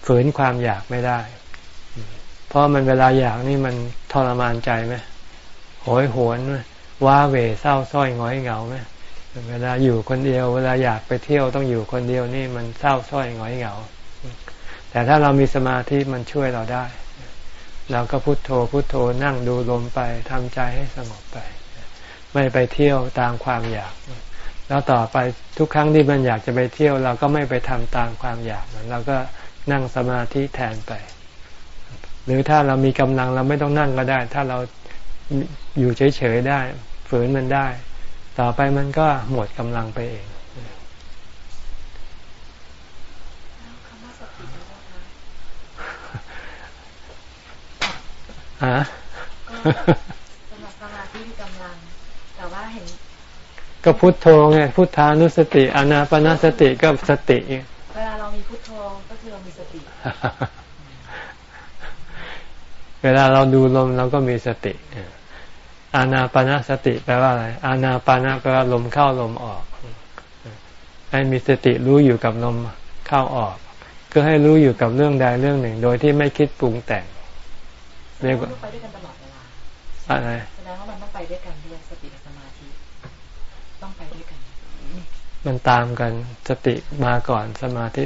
S1: ฝืนความอยากไม่ได้ เพราะมันเวลาอยากนี่มันทรมานใจไหมโหยหวนว้าเวเศร้าส้อยง้อยเหงาไหมเวลาอยู่คนเดียว เวลาอยากไปเที่ยวต้องอยู่คนเดียวนี่มันเศร้าส้อยง้อยเหงา แต่ถ้าเรามีสมาธิมันช่วยเราได้เราก็พุโทโธพุโทโธนั่งดูลมไปทำใจให้สงบไป ไม่ไปเที่ยวตามความอยาก แล้วต่อไปทุกครั้งที่มันอยากจะไปเที่ยว เราก็ไม่ไปทำตามความอยากมันเราก็ นั่งสมาธิแทนไป หรือถ้าเรามีกำลังเราไม่ต้องนั่งก็ได้ ถ้าเราอยู่เฉยๆได้ ฝืนมันได้ ต่อไปมันก็หมดกำลังไปเองฮะ
S2: สำหรับสมาธิมีกำลัง แต่ว่าเห็น
S1: ก็พุทโธไงพุทธานุสติอนาปนาสติก็สติ
S2: เวลาเรามีพุท เว
S1: ลาเราดูลมเราก็มีสติอานาปนาสติแปลว่าอะไร อานาปานาแปลว่าลมเข้าลมออก ให้มีสติรู้อยู่กับลมเข้าออก ก็ให้รู้อยู่กับเรื่องใดเรื่องหนึ่ง โดยที่ไม่คิดปรุงแต่ง
S2: เรียกว่าไปด้วยกันตลอดเวลาอะไรแสดงว่ามันต้องไปด้วยกันด้วยสติสมาธิต้องไปด้วยกัน
S1: มันตามกันสติมาก่อนสมาธิ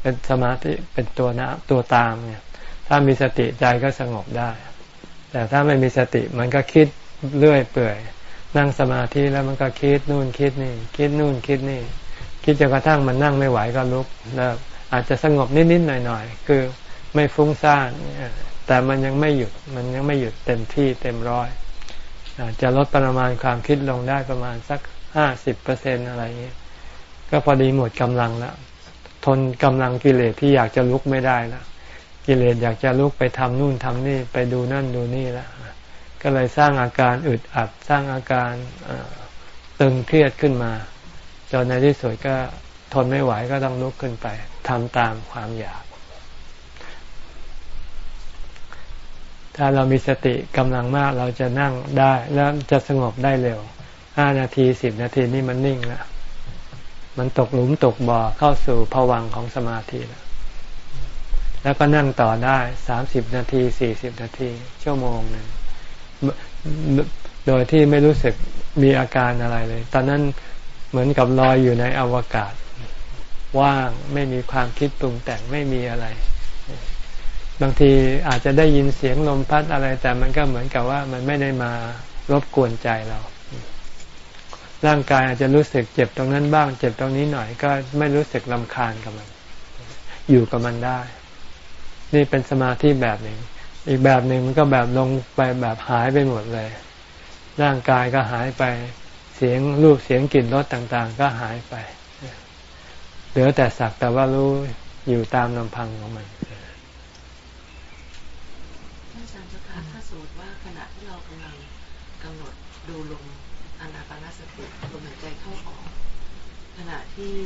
S1: เป็นสมาธิเป็นตัวนะตัวตามเนี่ย ถ้ามีสติใจก็สงบได้ แต่ถ้าไม่มีสติมันก็คิดเรื่อยเปื่อย นั่งสมาธิแล้วมันก็คิดนู่นคิดนี่ คิดนู่นคิดนี่ คิดจนกระทั่งมันนั่งไม่ไหวก็ลุกแล้วอาจจะสงบนิดๆหน่อยๆคือไม่ฟุ้งซ่านแต่มันยังไม่หยุดมันยังไม่หยุดเต็มที่เต็มร้อยอาจจะลดปริมาณความคิดลงได้ประมาณสักห้าสิบเปอร์เซ็นอะไรอย่างนี้ก็พอดีหมดกำลังแล้ว นกำลังกิเลสที่อยากจะลุกไม่ได้แล้วกิเลสอยากจะลุกไปทำนู่นทำนี่ไปดูนั่นดูนี่แล้วก็เลยสร้างอาการอึดอัดสร้างอาการตึงเครียดขึ้นมา จนในที่สุดก็ทนไม่ไหวก็ต้องลุกขึ้นไปทำตามความอยาก ถ้าเรามีสติกำลังมากเราจะนั่งได้ แล้วจะสงบได้เร็วห้านาทีสิบนาทีนี่มันนิ่งแล้ว มันตกหลุมตกบ่อเข้าสู่ผวังของสมาธิแล้วแล้วก็นั่งต่อได้สามสิบนาทีสี่สิบนาที ชั่วโมงหนึ่งโดยที่ไม่รู้สึกมีอาการอะไรเลย ตอนนั้นเหมือนกับลอยอยู่ในอวกาศ ว่างไม่มีความคิดปรุงแต่งไม่มีอะไร บางทีอาจจะได้ยินเสียงลมพัดอะไร แต่มันก็เหมือนกับว่ามันไม่ได้มารบกวนใจเรา ร่างกายอาจจะรู้สึกเจ็บตรงนั้นบ้าง เจ็บตรงนี้หน่อยก็ไม่รู้สึกลำคาญกับมัน อยู่กับมันได้ นี่เป็นสมาธิแบบหนึ่ง อีกแบบหนึ่งมันก็แบบลงไปแบบหายไปหมดเลย ร่างกายก็หายไป เสียงรูปเสียงกลิ่นรสต่างๆ ก็หายไป เหลือแต่สักแต่ว่ารู้อยู่ตามลำพังของมัน
S3: อาจารย์เจ้าค่ะถ้าสมมติว่าขณะที่เรากำลังกำหนดดูลมอนาปานสติลมหายใจเข้าออก ขณะ ที่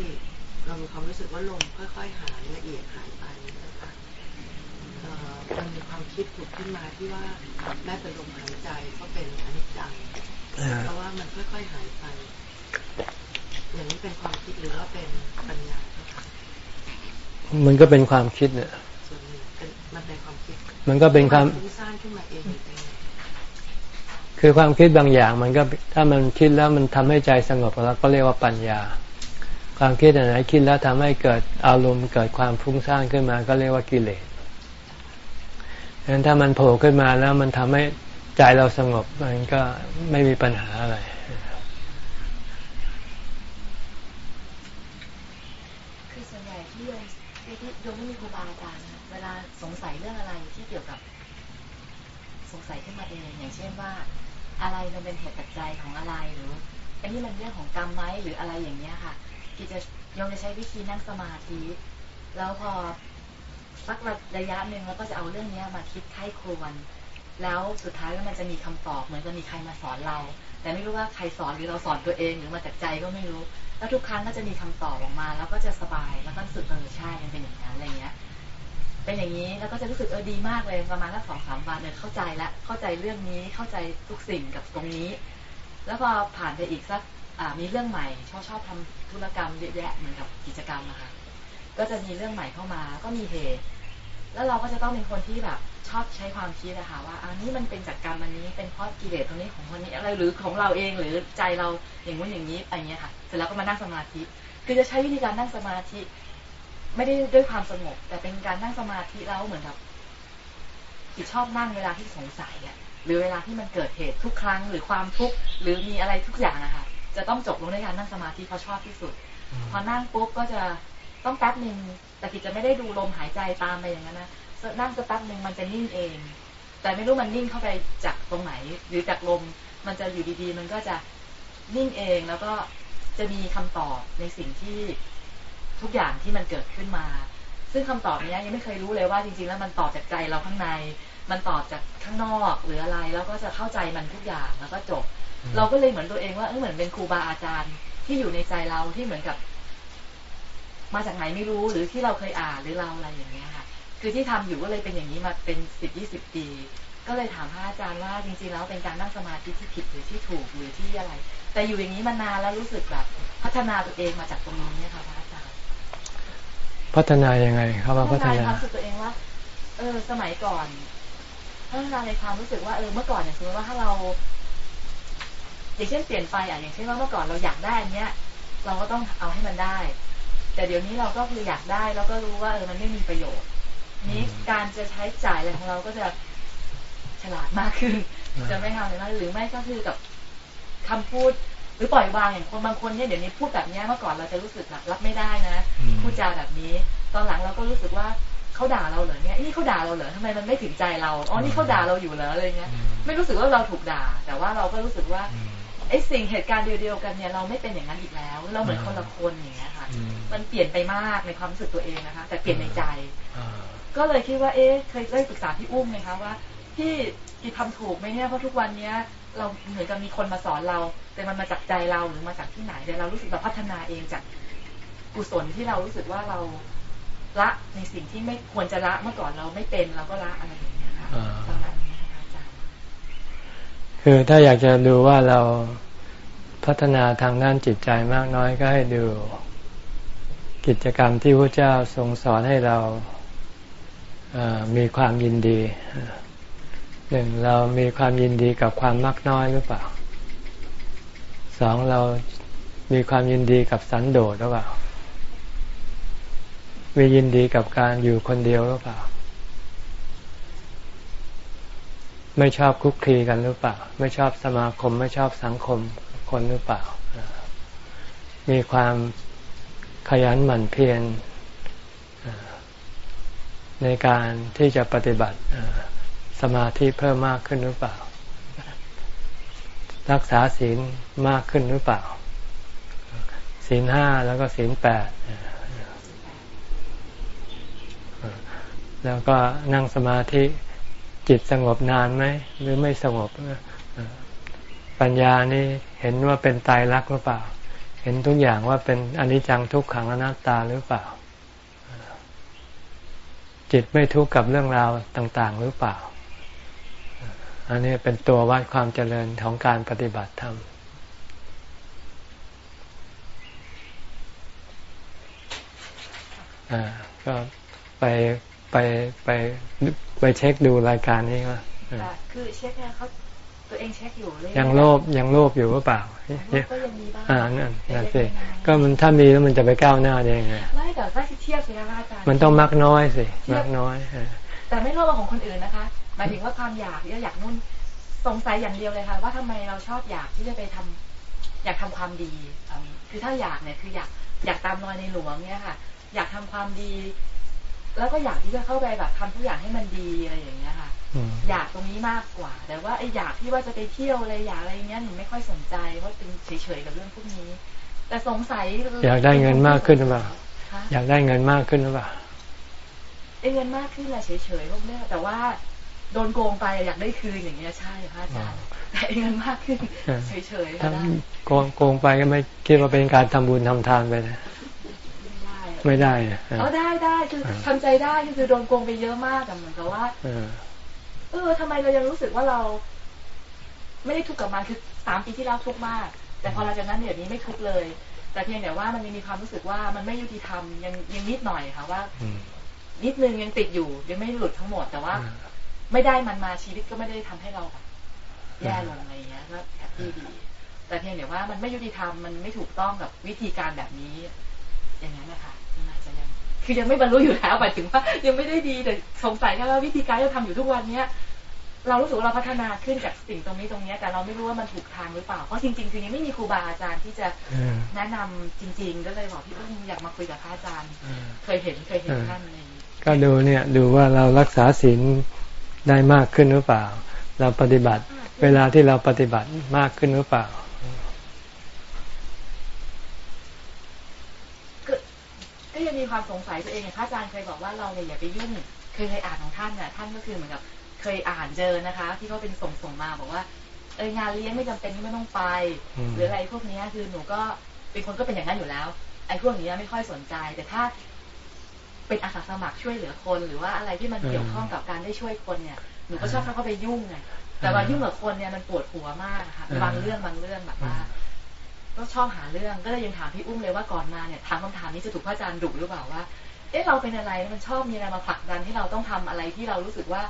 S3: เรามีความรู้สึกว่าลมค่อย ๆ หายละเอียดหายไปมันมีความคิดผุดขึ้นมาที่ว่าแม้เป็นลมหายใจก็เป็นอนิจจังเพราะว่ามันค่อยๆหายไป อย่างนี้เป็นความคิดหรือว่าเป็นปัญญา
S1: มันก็เป็นความคิดเนี่ย
S3: ส่วนหนึ่งมันเป็นความคิด
S1: มันก็เป็นความ
S3: สร้างขึ้นมาเอง
S1: คือความคิดบางอย่าง มันก็ถ้ามันคิดแล้วมันทำให้ใจสงบแล้วก็เรียกว่าปัญญา ความคิดอะไรคิดแล้วทำให้เกิดอารมณ์เกิดความฟุ้งซ่านขึ้นมา ก็เรียกว่ากิเลสดังนั้นถ้ามันโผล่ขึ้นมาแล้วมันทำให้ใจเราสงบมันก็ไม่มีปัญหาอะไร
S2: คือส่วนใหญ่ที่โยมที่โยมไม่มีครูบาอาจารย์เวลาสงสัยเรื่องอะไรที่เกี่ยวกับ สงสัยขึ้นมาเองอย่างเช่นว่า อะไรมันเป็นเหตุปัจจัยของอะไรหรืออันนี้มันเรื่องของกรรมไหมหรืออะไรอย่างเงี้ยีจะโยมจะใช้วิธีนั่งสมาธิ แล้วพอสักระยะหนึ่งแล้วก็จะเอาเรื่องนี้มาคิดไข้ควร แล้วสุดท้ายแล้วมันจะมีคำตอบเหมือนจะมีใครมาสอนเรา แต่ไม่รู้ว่าใครสอนหรือเราสอนตัวเองหรือมาจากใจก็ไม่รู้ แล้วทุกครั้งก็จะมีคำตอบออกมา แล้วก็จะสบายแล้วก็รู้สึกเออใช่มันเป็นอย่างนั้นอะไรเงี้ยเป็นอย่างนี้แล้วก็จะรู้สึกเออดีมากเลยประมาณสักสองสามวันเนี่ยเข้าใจล้วเข้าใจเรื่องนี้เข้าใจทุกสิ่งกับตรงนี้ แล้วพอผ่านไปอีกสัก มีเรื่องใหม่ชอบชอบทำธุรกรรมเยอะแยะเหมือนกับกิจกรรมนะคะก็จะมีเรื่องใหม่เข้ามา ก็มีเหตุ แล้วเราก็จะต้องเป็นคนที่แบบชอบใช้ความคิดนะคะว่าอันนี้มันเป็นจากกรรมอันนี้เป็นเพราะกิเลสตรงนี้ของคนนี้อะไรหรือของเราเองหรือใจเราอย่างนู้นอย่างนี้อะไรเงี้ยค่ะ เสร็จแล้วก็มานั่งสมาธิ คือจะใช้วิธีการนั่งสมาธิ ไม่ได้ด้วยความสงบ แต่เป็นการนั่งสมาธิแล้วเหมือนกับจิตชอบนั่งเวลาที่สงสัยอะหรือเวลาที่มันเกิดเหตุทุกครั้งหรือความทุกข์หรือมีอะไรทุกอย่างอะค่ะ จะต้องจบลงด้วยการนั่งสมาธิเพราะชอบที่สุด พอนั่งปุ๊บก็จะต้องแป๊บหนึ่งแต่กิจจะไม่ได้ดูลมหายใจตามไปอย่างนั้นนะนั่งสักแป๊บหนึ่งมันจะนิ่งเอง แต่ไม่รู้มันนิ่งเข้าไปจากตรงไหน หรือจากลมมันจะอยู่ดีๆ มันก็จะนิ่งเองแล้วก็จะมีคำตอบในสิ่งที่ทุกอย่างที่มันเกิดขึ้นมา ซึ่งคำตอบนี้ยังไม่เคยรู้เลยว่าจริงๆ แล้วมันตอบจากใจเราข้างใน มันตอบจากข้างนอกหรืออะไร แล้วก็จะเข้าใจมันทุกอย่างแล้วก็จบ เราก็เลยเหมือนตัวเองว่าเออเหมือนเป็นครูบาอาจารย์ที่อยู่ในใจเราที่เหมือนกับ มาจากไหนไม่รู้หรือที่เราเคยอ่านหรือเราอะไรอย่างเงี้ยค่ะ คือที่ทำอยู่ก็เลยเป็นอย่างนี้มาเป็นสิบยี่สิบปี ก็เลยถามพระอาจารย์ว่าจริงๆแล้วเป็นการนั่งสมาธิที่ผิดหรือที่ถูกหรือที่อะไร แต่อยู่อย่างนี้มานานแล้วรู้สึกแบบ พัฒนาตัวเองมาจากตรงนี้ค่ะพระอาจารย์
S1: พัฒนายังไงครับว่าพัฒนา
S2: ความรู้สึกตัวเองว่า เออ สมัยก่อนพัฒนาในความรู้สึกว่าเออเมื่อก่อนเนี่ยสมมติว่าถ้าเรา อย่างเช่นเปลี่ยนไปอะอย่างเช่นว่าเมื่อก่อนเราอยากได้อันเนี้ย เราก็ต้องเอาให้มันได้ แต่เดี๋ยวนี้เราก็คืออยากได้แล้วก็รู้ว่าเออมันไม่มีประโยชน์ นี้การจะใช้จ่ายอะไรของเราก็จะฉลาดมากขึ้น จะไม่ทำอะไรมากหรือไม่ก็คือกับคคำพูดหรือปล่อยวางอย่างคนบางคนเนี่ยเดี๋ยวนี้พูดแบบนี้เมื่อก่อนเราจะรู้สึกแบบรับไม่ได้นะ
S1: อืม
S2: พูดจาแบบนี้ ตอนหลังเราก็รู้สึกว่าเขาด่าเราเหรอเนี่ยนี่เขาด่าเราเหรอทำไมมันไม่ถึงใจเราอ๋อนี่เขาด่าเราอยู่เหรออะไรเงี้ย ไม่รู้สึกว่าเราถูกด่า แต่ว่าเราก็รู้สึกว่า ไอ้สิ่งเหตุการณ์เดียวๆกันเนี่ยเราไม่เป็นอย่างนั้นอีกแล้ว เราเหมือนคนละคนอย่างเงี้ยค่ะ
S1: อืม
S2: มันเปลี่ยนไปมากในความรู้สึกตัวเองนะคะ แต่เปลี่ยนในใจ
S1: อ่า
S2: ก็เลยคิดว่าเอ๊ะเคยได้ปรึกษาพี่อุ้มไหมคะว่าพี่กีทำถูกไหมเนี่ยเพราะทุกวันเนี้ย เราเหมือนกับมีคนมาสอนเรา แต่มันมาจากใจเราหรือมาจากที่ไหนแต่เรารู้สึกเราพัฒนาเองจากกุศลที่เรารู้สึกว่าเราละในสิ่งที่ไม่ควรจะละเมื่อก่อนเราไม่เป็นเราก็ละอะไรอย่างเงี้ยค่ะ
S1: อ่า
S2: ประมาณนี้นะคะอาจารย์
S1: คือถ้าอยากจะดูว่าเรา พัฒนาทางด้านจิตใจมากน้อยก็ให้ดู กิจกรรมที่พระเจ้าทรงสอนให้เราเอ่อมีความยินดีหนึ่งเรามีความยินดีกับความมักน้อยหรือเปล่าสองเรามีความยินดีกับสันโดษหรือเปล่า มียินดีกับการอยู่คนเดียวหรือเปล่า ไม่ชอบคุกคีกันหรือเปล่า ไม่ชอบสมาคม ไม่ชอบสังคม คนหรือเปล่า มีความขยันหมั่นเพียรในการที่จะปฏิบัติสมาธิเพิ่มมากขึ้นหรือเปล่า รักษาศีลมากขึ้นหรือเปล่า ศีลห้าแล้วก็ศีลแปดแล้วก็นั่งสมาธิจิตสงบนานไหม หรือไม่สงบ ปัญญานี่เห็นว่าเป็นตายรักหรือเปล่า เห็นทุกอย่างว่าเป็นอนิจจังทุกขังอนัตตาหรือเปล่า จิตไม่ทุกข์กับเรื่องราวต่าง ๆ หรือเปล่า อันนี้เป็นตัววัดความเจริญของการปฏิบัติธรรมอ่าก็ไปไปไปไปเช็คดูรายการนี้ว่า
S2: คือเช็คเนี่ยเขา ตัวเองเช็คอยู่เลย
S1: ยังโลภยังโลภอยู่หรือเปล่า
S2: ก็ยังมีบ้าง
S1: อ่านั่นนั่นสิก็มันถ้ามีแล้วมันจะไปก้าวหน้าได้ยังไง
S2: ไม่แต่ถ้าเทียบสินะคะอาจารย์
S1: มันต้องมักน้อยสิมักน้อยอ่า
S2: แต่ไม่โลภของคนอื่นนะคะหมายถึงว่าความอยากที่อยากนู่นสงสัยอย่างเดียวเลยค่ะ ว่าทำไมเราชอบอยากที่จะไปทำอยากทำความดีเอางี้คือถ้าอยากเนี่ยคืออยากอยากตามรอยในหลวงเนี่ยค่ะ อยากทำความดี แล้วก็อยากที่จะเข้าไปแบบทำทุกอย่างให้มันดีอะไรอย่างเงี้ยค่ะ
S1: อืม
S2: อยากตรงนี้มากกว่า แต่ว่าไอ้อยากที่ว่าจะไปเที่ยวอะไรอยากอะไรเงี้ยหนูไม่ค่อยสนใจเพราะเป็นเฉยๆกับเรื่องพวกนี้ แต่สงสัย
S1: อยากได้เงินมากขึ้นหรือเปล่า
S2: คะ
S1: อยากได้เงินมากขึ้นหรือเปล่า
S2: ได้เงินมากขึ้นแหละเฉยๆพวกเนี้ยแต่ว่าโดนโกงไปอยากได้คืนอย่างเงี้ยใช่ค่ะอาจารย์แต่ไอ้เงินมากขึ้น
S1: อ่า
S2: เฉยๆ
S1: ถ้า
S2: ก็ได้
S1: โกงโกงไปก็ไม่คิดว่าเป็นการทำบุญทำทานไปนะ
S2: ไม่ได้อะ
S1: ไม่ได้นะ
S2: เออได้ได้คือทำใจได้ก็คือโดนโกงไปเยอะมากแต่เหมือนกับว่า
S1: เออ
S2: เออทำไมเรายังรู้สึกว่าเรา ไม่ได้ทุกข์กับมันคือสามปีที่แล้วทุกข์มาก แต่พอหลังจากนั้นเดี๋ยวนี้ไม่ทุกข์เลย แต่เพียงแต่ว่ามันยังมีความรู้สึกว่ามันไม่ยุติธรรมยังยังนิดหน่อยค่ะว่า
S1: อืม
S2: นิดนึงยังติดอยู่ยังไม่หลุดทั้งหมดแต่ว่า ไม่ได้มันมาชีวิตก็ไม่ได้ทำให้เราแบบแย่ลงอะไรอย่างเงี้ยก็ happy ดี แต่เพียงแต่ว่ามันไม่ยุติธรรมมันไม่ถูกต้องกับวิธีการแบบนี้ อย่างนั้นนะคะ คือยังไม่บรรลุอยู่แล้วหมายถึงว่า ยังไม่ได้ดีแต่สงสัยแค่ว่าวิธีการที่เราทำอยู่ทุกวันเนี้ยเรารู้สึกว่าเราพัฒนาขึ้นจากสิ่งตรงนี้ตรงเนี้ยแต่เราไม่รู้ว่ามันถูกทางหรือเปล่าเพราะจริงๆคือยังไม่มีครูบาอาจารย์ที่จะ
S1: เออ
S2: แนะนำจริง ๆ ก็เลยบอกพี่อุ้มอยากมาคุยกับพระอาจารย์
S1: เออ
S2: เคยเห็นเคยเห็นท่านอะไรอย่างนี้
S1: ก็ดูเนี่ยดูว่าเรารักษาศีลได้มากขึ้นหรือเปล่า เราปฏิบัติเวลาที่เราปฏิบัติมากขึ้นหรือเปล่า
S2: ก็ยังมีความสงสัยตัวเองอย่างพระอาจารย์เคยบอกว่าเราเนี่ยอย่าไปยุ่งเคยเคยอ่านของท่านน่ะท่านก็คือเหมือนกับเคยอ่านเจอนะคะ ที่เขาเป็นส่งส่งมาบอกว่าเอองานเลี้ยงไม่จำเป็นที่ไม่ต้องไป
S1: อืม
S2: หรืออะไรพวกเนี้ยคือหนูก็เป็นคนก็เป็นอย่างนั้นอยู่แล้ว ไอ้พวกนี้ไม่ค่อยสนใจ แต่ถ้าเป็นอาสาสมัครช่วยเหลือคน หรือว่าอะไรที่มันเกี่ยวข้องกับการได้ช่วยคนเนี่ยหนูก็ชอบเข้าไปยุ่งไงแต่ว่ายุ่งกับคนเนี่ยมันปวดหัวมากอะค่ะบางเรื่องบางเรื่องแบบว่า ก็ชอบหาเรื่องก็เลยยังถามพี่อุ้มเลยว่าก่อนมาเนี่ยถามคำถามนี้จะถูกพระอาจารย์ดุหรือเปล่าว่า เอ๊ะเราเป็นอะไรมันชอบมีอะไรมาผลักดันให้เราต้องทำอะไรที่เรารู้สึกว่า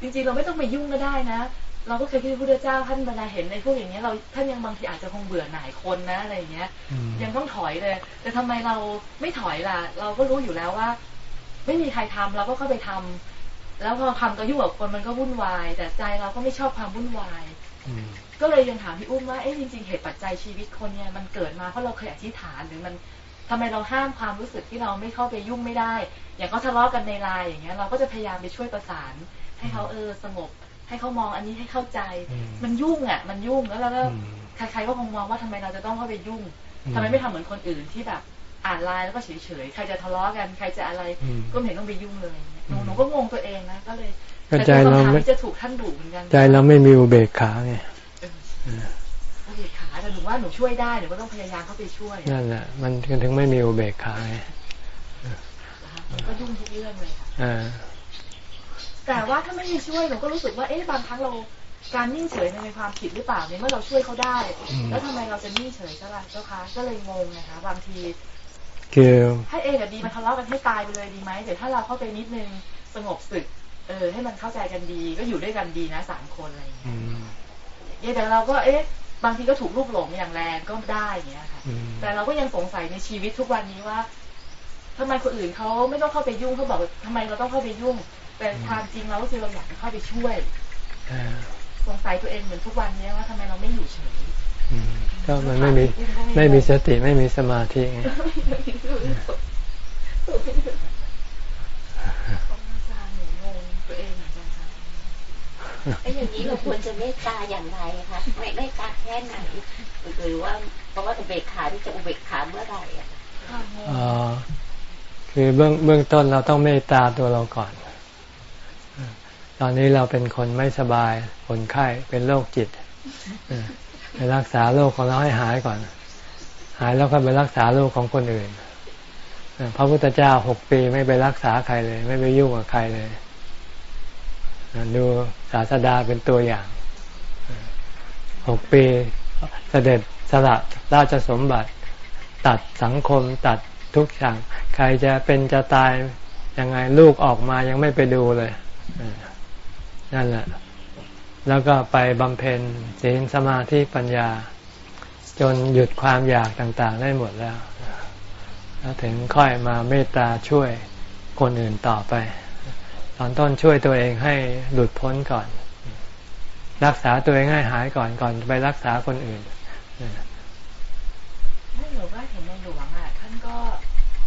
S2: จริงๆเราไม่ต้องไปยุ่งก็ได้นะ เราก็เคยคิดว่าพระพุทธเจ้าท่านเวลาเห็นในพวกอย่างเงี้ยเราท่านยังบางทีอาจจะคงเบื่อหน่ายคนนะอะไรอย่างเงี้ย
S1: อืม
S2: ยังต้องถอยเลย แต่ทำไมเราไม่ถอยล่ะ เราก็รู้อยู่แล้วว่า ไม่มีใครทำเราก็เข้าไปทำแล้วพอทำก็ยุ่งกับคนมันก็วุ่นวาย แต่ใจเราก็ไม่ชอบความวุ่นวาย
S1: อืม
S2: ก็เลยยังถามพี่อุ้มว่าเอ๊ะจริงๆเหตุปัจจัยชีวิตคนเนี่ยมันเกิดมาเพราะเราเคยอธิษฐานหรือมันทำไมเราห้ามความรู้สึกที่เราไม่เข้าไปยุ่งไม่ได้ อย่างเขาทะเลาะกันในไลน์อย่างเงี้ยเราก็จะพยายามไปช่วยประสาน ให้เขาเออสงบ ให้เขามองอันนี้ให้เข้าใจ
S1: อืม
S2: มันยุ่งอะ มันยุ่งแล้วเราก็
S1: อืม
S2: ใครๆก็คงมองว่าทำไมเราจะต้องเข้าไปยุ่ง
S1: อืม
S2: ทำไมไม่ทำเหมือนคนอื่นที่แบบอ่านไลน์แล้วก็เฉยๆใครจะทะเลาะกันใครจะอะไร
S1: อืม
S2: ก็ไม่เห็นต้องไปยุ่งเลยหนู
S1: อืม
S2: หนูก็งงตัวเองนะก็เลย
S1: ก็ใจเรา
S2: แต่
S1: ไม่
S2: คำถามที่จะถูกท่านดุเหมือนกัน
S1: ใจเราไม่มีอุเบกขาไง
S2: เออโอเคขาแต่หนูว่าหนูช่วยได้หนูก็ต้องพยายามเข้าไปช่วย
S1: นั่นแหละมันถึงไม่มีอุเบกขาไง
S2: ก็ยุ่งทุกเรื่องเลยค่ะแต่ว่าถ้าไม่ได้ช่วยหนูก็รู้สึกว่าเอ๊ะบางครั้งเราการนิ่งเฉยมันเป็นความผิดหรือเปล่าในเมื่อเราช่วยเขาได้ แล้วทำไมเราจะนิ่งเฉยก็ล่ะเจ้าคะก็เลยงงนะคะบางที
S1: คือ
S2: ให้เองกับดีมันทะเลาะกันให้ตายไปเลยดีไหมเดี๋ยวถ้าเราเข้าไปนิดนึงสงบศึก เออ ให้มันเข้าใจกันดี ก็อยู่ด้วยกันดีนะสามคนอะไรอย่างเงี้
S1: อื
S2: ย
S1: ม
S2: เอ๊ะแต่เราก็เอ๊ะ บางทีก็ถูกลูกหลงอย่างแรงก็ได้อย่างเงี้ยค่ะ
S1: อืม
S2: แต่เราก็ยังสงสัยในชีวิตทุกวันนี้ว่าทำไมคนอื่นเขาไม่ต้องเข้าไปยุ่งเขาบอกว่าทำไมเราต้องเข้าไปยุ่ง แต่ความจริงเราก็คือเราอยากจะเข้าไปช่วย
S1: อ่า
S2: สงสัยตัวเองเหมือนทุกวันนี้ว่าทำไมเราไม่อยู่เฉย
S1: อืมก็มันไม่มีไม่มีสติไม่มีสมาธิไง
S2: ตัวเองเหมือนกันค่ะ
S4: ไอ้อย่างนี้เราควรจะเมตตาอย่างไรคะไม่เมตตาแค่ไหนหรือว่าเพราะว่าอุเบกขาที่จะอุเบกขาเมื่อไหร่อะ
S1: อ๋อคือเบื้องเบื้องต้นเราต้องเมตตาตัวเราก่อน ตอนนี้เราเป็นคนไม่สบายคนไข้เป็นโรคจิตไปรักษาโรคของเราให้หายก่อน หายแล้วก็ไปรักษาโรคของคนอื่นพระพุทธเจ้าหกปีไม่ไปรักษาใครเลย ไม่ไปยุ่งกับใครเลย ดูศาสดาเป็นตัวอย่างหกปีเสด็จสละราชสมบัติ ตัดสังคมตัดทุกอย่าง ใครจะเป็นจะตายยังไงลูกออกมายังไม่ไปดูเลยนั่นแหละ แล้วก็ไปบำเพ็ญศีลสมาธิปัญญา จนหยุดความอยากต่าง ๆ ได้หมดแล้ว แล้วถึงค่อยมาเมตตาช่วยคนอื่นต่อไป ตอนต้นช่วยตัวเองให้หลุดพ้นก่อน รักษาตัวเองให้หายก่อนก่อนไปรักษาคนอื่น
S2: ไม่หนูว่าเห็นในหลวงอะท่านก็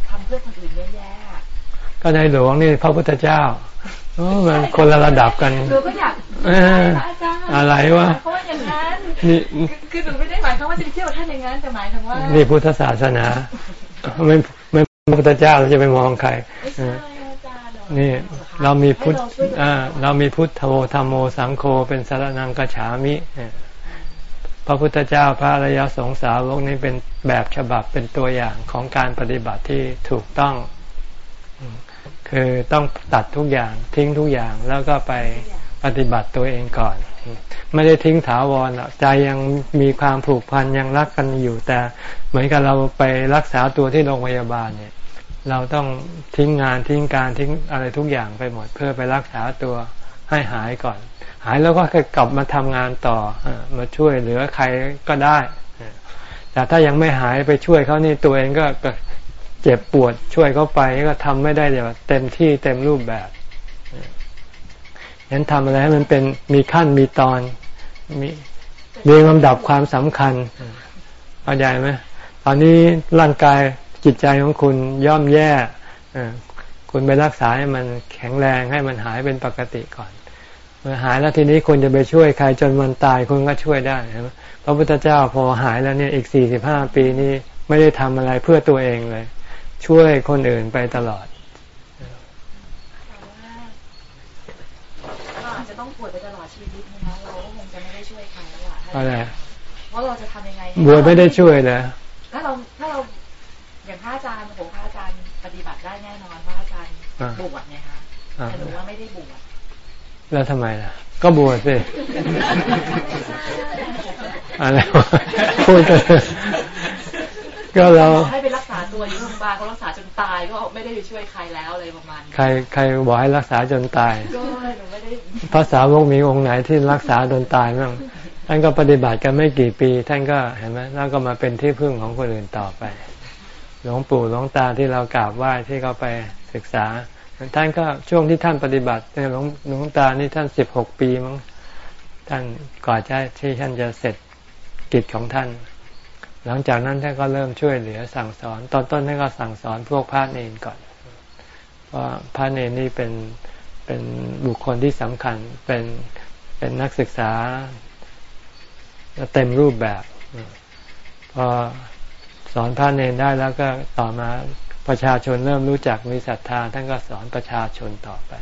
S2: ทำเพื่อคนอื่นเยอะแยะ
S1: ก็ในหลวงนี่พระพุทธเจ้าโอ้มันคนละระดับกัน
S2: หนูก็อยาก
S1: เออ
S2: พระอาจารย์
S1: อะไรวะ
S2: เพราะว่าอย่างนั้น
S1: นี่
S2: คือคือหนูไม่ได้หมายความว่าจะไปเที่ยวกับท่านอย่างนั้นแต่หมายถึงว่า
S1: นี่พุทธศาสนาไม่ไม่พระพุทธเจ้าเราจะไปมองใคร นี่เรามีพุทธ
S2: เรา
S1: มีพุทธโธธรรมโมสังโฆเป็นสารนังกฉามิพระพุทธเจ้าพระอริยสงสาวกนี้เป็นแบบฉบับเป็นตัวอย่างของการปฏิบัติที่ถูกต้อง คือต้องตัดทุกอย่างทิ้งทุกอย่างแล้วก็ไปปฏิบัติตัวเองก่อน ไม่ได้ทิ้งถาวรใจยังมีความผูกพันยังรักกันอยู่แต่ เหมือนกับเราไปรักษาตัวที่โรงพยาบาลเนี่ย เราต้องทิ้งงานทิ้งการทิ้งอะไรทุกอย่างไปหมด เพื่อไปรักษาตัวให้หายก่อน หายแล้วก็กลับมาทำงานต่อมาช่วยเหลือใครก็ได้ แต่ถ้ายังไม่หายไปช่วยเขานี่ตัวเองก็เจ็บปวดช่วยเขาไปก็ทำไม่ได้เดี๋ยวเต็มที่เต็มรูปแบบเอองั้นทำอะไรให้มันเป็นมีขั้นมีตอน มีเรียงลำดับความสำคัญออเข้าใจไหมตอนนี้ร่างกาย จิตใจของคุณย่อมแย่เออคุณไปรักษาให้มันแข็งแรงให้มันหายเป็นปกติก่อนเมื่อหายแล้วทีนี้คุณจะไปช่วยใครจนมันตายคุณก็ช่วยได้ใช่ไหมพระพุทธเจ้าพอหายแล้วเนี่ยอีกสี่สิบห้าปีนี้ไม่ได้ทำอะไรเพื่อตัวเองเลย ช่วยคนอื่นไปตลอด
S2: แต่ว่าเราอาจจะต้องป่วยไปตลอดชีวิตนะคะเราก็คงจะไม่ได้ช่วยใครแล้วล่ะ
S1: อะไร
S2: ว่าเราจะทำยังไง
S1: บวชไม่ได้ช่วยเลย
S2: ถ้าเราถ้าเรา อย่างพระอาจารย์โอ้โหพระอาจารย์ปฏิบัติได้แน่นอนพระอาจารย์
S1: อ่า
S2: บวชไงคะ
S1: อ่า
S2: แต่หนูว่าไม่ได้บวช
S1: แล้วทำไมล่ะ ก็บวชสิอะไรวะพูดกันก็เรา
S2: ให้ไปรักษาตัวอยู่โรงพยาบาลเขารักษาจนตายก็ไม่ได้ไปช่วยใครแล้วอะไรประมาณนี้
S1: ใครใครบอกให้รักษาจนตาย
S2: ก็หนูไม่ได้
S1: ภาษาวกมีองค์ไหนที่รักษาจนตายบ้างท่านก็ปฏิบัติกันไม่กี่ปี ท่านก็เห็นไหมแล้วก็มาเป็นที่พึ่งของคนอื่นต่อไป หลวงปู่หลวงตาที่เรากราบไหว้ที่เขาไปศึกษา ท่านก็ช่วงที่ท่านปฏิบัติเนี่ยหลวงหลวงตานี่ท่านสิบหกปีมั้งท่านก่อนจะที่ท่านจะเสร็จกิจของท่าน หลังจากนั้นท่านก็เริ่มช่วยเหลือสั่งสอน ตอนต้นท่านก็สั่งสอนพวกพระเนนก่อนเพราพระเนนนี่เป็นเป็นบุคคลที่สำคัญเป็นเป็นนักศึกษาเต็มรูปแบบพอ สอนพระเนนได้แล้วก็ต่อมาประชาชนเริ่มรู้จักมีศรัทธาท่านก็สอนประชาชนต่อไป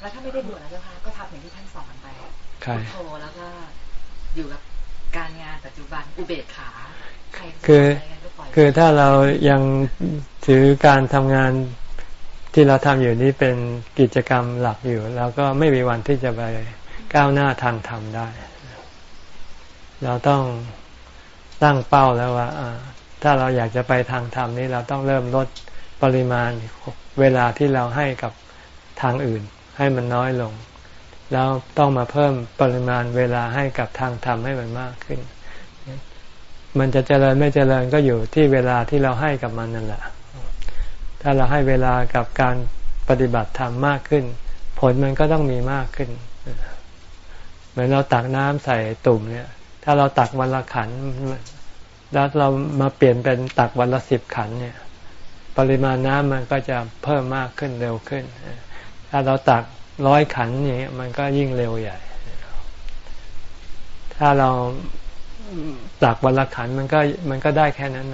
S2: แล้วถ้าไม่ได้บวชนะเจ้าค่ะก็ทำอย่างที่ท่านสอนไป
S1: ใคร
S2: พุทโธแล้วก็อยู่กับการงานปัจจุบันอุเบกขาใครจะ
S1: คือ
S2: ทำอะไรกันก็ปล่อย
S1: คือถ้าเรายังถือการทำงานที่เราทำอยู่นี้เป็นกิจกรรมหลักอยู่เราก็ไม่มีวันที่จะไปก้าวหน้าทางธรรมได้ เราต้องตั้งเป้าแล้วว่าถ้าเราอยากจะไปทางธรรมนี้เราต้องเริ่มลดปริมาณเวลาที่เราให้กับทางอื่น ให้มันน้อยลง แล้วต้องมาเพิ่มปริมาณเวลาให้กับทางธรรมให้มันมากขึ้น มันจะเจริญไม่เจริญก็อยู่ที่เวลาที่เราให้กับมันนั่นแหละ ถ้าเราให้เวลากับการปฏิบัติธรรมมากขึ้น ผลมันก็ต้องมีมากขึ้น เหมือนเราตักน้ำใส่ตุ่มเนี่ย ถ้าเราตักวันละขันแล้วเรามาเปลี่ยนเป็นตักวันละสิบขันเนี่ย ปริมาณน้ำมันก็จะเพิ่มมากขึ้นเร็วขึ้น ถ้าเราตักร้อยขันอย่างเงี้ยมันก็ยิ่งเร็วใหญ่ ถ้าเราตักวันละขันมันก็มันก็ได้แค่นั้น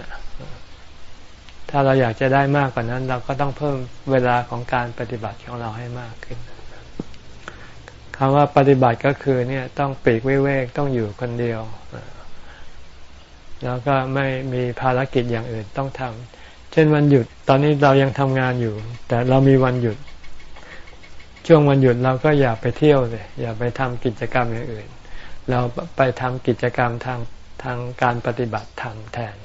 S1: ถ้าเราอยากจะได้มากกว่านั้น เราก็ต้องเพิ่มเวลาของการปฏิบัติของเราให้มากขึ้น คำว่าปฏิบัติก็คือเนี่ยต้องปีกเว้กต้องอยู่คนเดียว แล้วก็ไม่มีภารกิจอย่างอื่นต้องทำเช่นวันหยุดตอนนี้เรายังทำงานอยู่ แต่เรามีวันหยุด ช่วงวันหยุดเราก็อย่าไปเที่ยวเลยอย่าไปทำกิจกรรมอย่างอื่น เราไปทำกิจกรรมทางทางการปฏิบัติธรรมแทน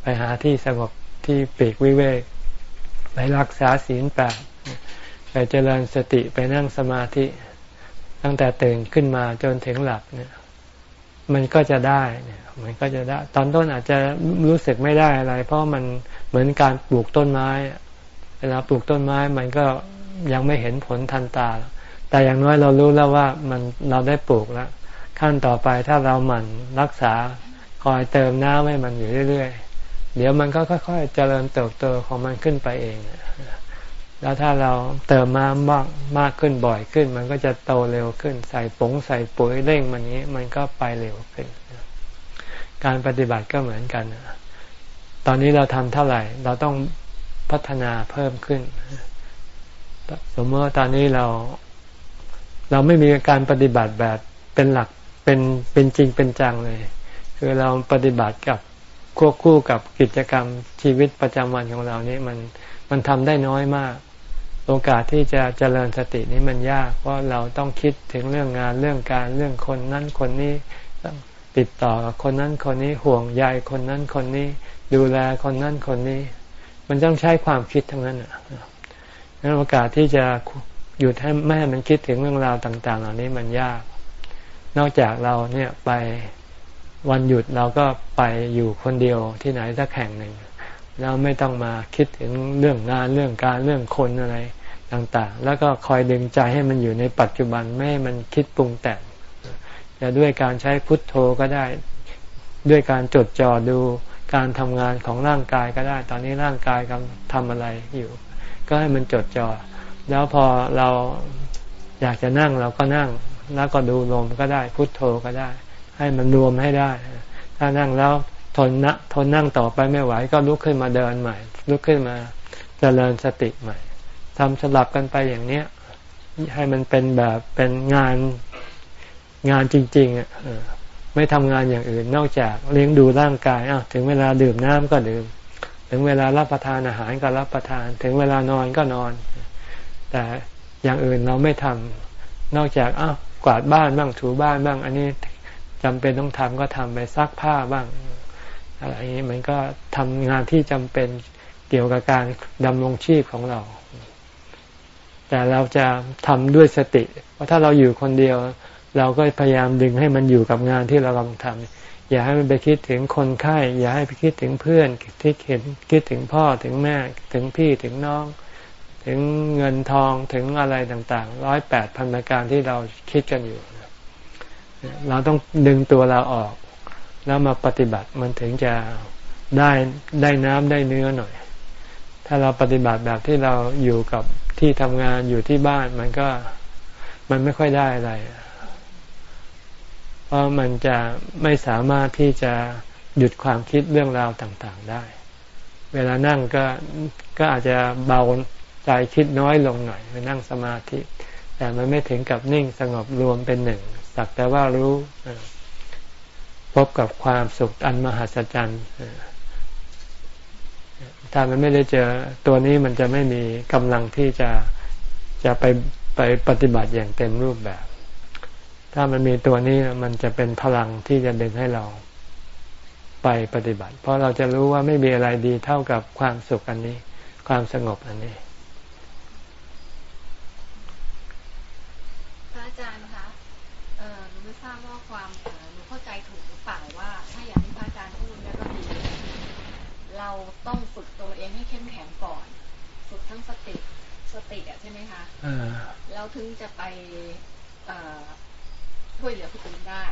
S1: ไปหาที่สงบที่ปีกวิเวกไปรักษาศีลแปดไปเจริญสติไปนั่งสมาธิ ตั้งแต่ตื่นขึ้นมาจนถึงหลับเนี่ย มันก็จะได้เนี่ยมันก็จะได้ ตอนต้นอาจจะรู้สึกไม่ได้อะไร เพราะมันเหมือนการปลูกต้นไม้ เวลาปลูกต้นไม้มันก็ยังไม่เห็นผลทันตา แต่อย่างน้อยเรารู้แล้วว่ามันเราได้ปลูกแล้วขั้นต่อไปถ้าเราหมั่นรักษาคอยเติมน้ำให้มันอยู่เรื่อยๆ เดี๋ยวมันก็ค่อยๆเจริญเติบโตของมันขึ้นไปเอง แล้วถ้าเราเติมมามากมากขึ้นบ่อยขึ้น มันก็จะโตเร็วขึ้น ใส่ปงใส่ปุ๋ยเร่งมันนี้ มันก็ไปเร็วขึ้น การปฏิบัติก็เหมือนกัน ตอนนี้เราทำเท่าไหร่ เราต้องพัฒนาเพิ่มขึ้น สมมติว่าตอนนี้เรา เราไม่มีการปฏิบัติแบบเป็นหลักเป็นเป็นจริงเป็นจังเลย คือเราปฏิบัติกับควบคู่กับกิจกรรมชีวิตประจำวันของเรานี่มันมันทำได้น้อยมาก โอกาสที่จะเจริญสตินี้มันยาก เพราะเราต้องคิดถึงเรื่องงานเรื่องการเรื่องคนนั้นคนนี้ติดต่อกับคนนั้นคนนี้ห่วงใยคนนั้นคนนี้ ดูแลคนนั้นคนนี้ มันต้องใช้ความคิดทั้งนั้นอะงั้นโอกาสที่จะหยุดให้แม่มันคิดถึงเรื่องราวต่าง ๆ เหล่านี้มันยาก นอกจากเราเนี่ยไปวันหยุดเราก็ไปอยู่คนเดียวที่ไหนสักแห่งหนึ่ง เราไม่ต้องมาคิดถึงเรื่องงานเรื่องการเรื่องคนอะไรต่างๆ แล้วก็คอยดึงใจให้มันอยู่ในปัจจุบันไม่ให้มันคิดปรุงแต่งจะด้วยการใช้พุทโธก็ได้ ด้วยการจดจ่อดูการทำงานของร่างกายก็ได้ ตอนนี้ร่างกายกำลังทำอะไรอยู่ ก็ให้มันจดจ่อแล้วพอเราอยากจะนั่งเราก็นั่ง แล้วก็ดูลมก็ได้ พุทโธก็ได้ ให้มันรวมให้ได้ ถ้านั่งแล้ว ทนนะทนนั่งต่อไปไม่ไหว ก็ลุกขึ้นมาเดินใหม่ ลุกขึ้นมาเจริญสติใหม่ทำสลับกันไปอย่างเนี้ยให้มันเป็นแบบเป็นงานงานจริงๆอะไม่ทำงานอย่างอื่น นอกจากเลี้ยงดูร่างกายอ้าวถึงเวลาดื่มน้ำก็ดื่ม ถึงเวลารับประทานอาหารก็รับประทาน ถึงเวลานอนก็นอน แต่อย่างอื่นเราไม่ทำนอกจากอ้าวกวาดบ้านบ้างถูบ้านบ้าง อันนี้จำเป็นต้องทำก็ทำไปซักผ้าบ้าง อะไรนี้มันก็ทำงานที่จำเป็นเกี่ยวกับการดำรงชีพของเรา แต่เราจะทำด้วยสติ เพราะถ้าเราอยู่คนเดียว เราก็พยายามดึงให้มันอยู่กับงานที่เรากำลังทำอย่าให้มันไปคิดถึงคนไข้ อย่าให้ไปคิดถึงเพื่อนที่เห็นคิดถึงพ่อถึงแม่ถึงพี่ถึงน้องถถึงเงินทองถึงอะไรต่างๆร้อยแปดพันประการที่เราคิดกันอยู่ เราต้องดึงตัวเราออก แล้วมาปฏิบัติมันถึงจะได้ได้น้ำได้เนื้อหน่อย ถ้าเราปฏิบัติแบบที่เราอยู่กับที่ทำงานอยู่ที่บ้านมันก็มันไม่ค่อยได้อะไร เพราะมันจะไม่สามารถที่จะหยุดความคิดเรื่องราวต่างๆได้ เวลานั่งก็ก็อาจจะเบาใจคิดน้อยลงหน่อยไปนั่งสมาธิ แต่มันไม่ถึงกับนิ่งสงบรวมเป็นหนึ่ง สักแต่ว่ารู้ พบกับความสุขอันมหัศจรรย์ถ้ามันไม่ได้เจอตัวนี้มันจะไม่มีกำลังที่จะจะไปไปปฏิบัติอย่างเต็มรูปแบบ ถ้ามันมีตัวนี้มันจะเป็นพลังที่จะดึงให้เราไปปฏิบัติ เพราะเราจะรู้ว่าไม่มีอะไรดีเท่ากับความสุขอันนี้ ความสงบอันนี้
S5: พระอาจารย์คะเออหนูไม่ทราบว่าความหนูเข้าใจถูกหรือเปล่าว่า ถ้าอย่างที่พระอาจารย์พูดเนี่ยก็คือเราต้องฝึกตัวเองให้เข้มแข็งก่อน ฝึกทั้งสติสติอะใช่ไหมคะแล้วถึงจะไปช่วยเหลือคนอื่นได้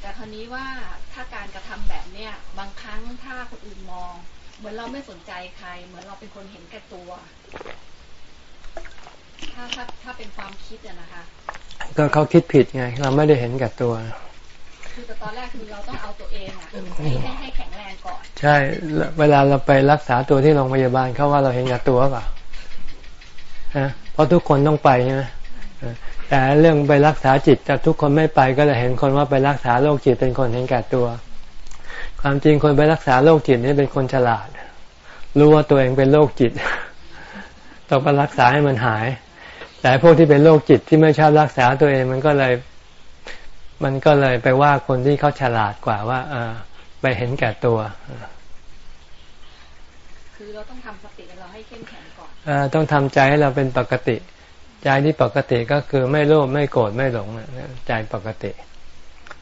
S5: แต่คราวนี้ว่าถ้าการกระทำแบบเนี้ยบางครั้งถ้าคนอื่นมอง เหมือนเราไม่สนใจใคร เหมือนเราเป็นคนเห็นแก่ตัว ถ้าถ้าถ้าเป็นความคิดอะนะคะ
S1: ก็เขาคิดผิดไง เราไม่ได้เห็นแก่ตัว
S5: คือแต่ตอนแรกคือเราต้องเอาตัวเองอะให้ให้แข็งแรงก่อน ใช่
S1: เวลาเราไปรักษาตัวที่โรงพยาบาลเขาว่าเราเห็นแก่ตัวเปล่าฮะ เพราะทุกคนต้องไปใช่ไหมแต่เรื่องไปรักษาจิตแต่ทุกคนไม่ไปก็จะเห็นคนว่าไปรักษาโรคจิตเป็นคนเห็นแก่ตัว ความจริงคนไปรักษาโรคจิตนี่เป็นคนฉลาด รู้ว่าตัวเองเป็นโรคจิตต้องไปรักษาให้มันหาย แต่พวกที่เป็นโรคจิตที่ไม่ชอบรักษาตัวเองมันก็เลย มันก็เลยไปว่าคนที่เขาฉลาดกว่าว่า เออไปเห็นแก่ตัว
S5: คือเราต้องทำสติเรา
S1: ต้องทำใจให้เราเป็นปกติ ใจที่ปกติก็คือไม่โลภไม่โกรธไม่หลงใจปกติ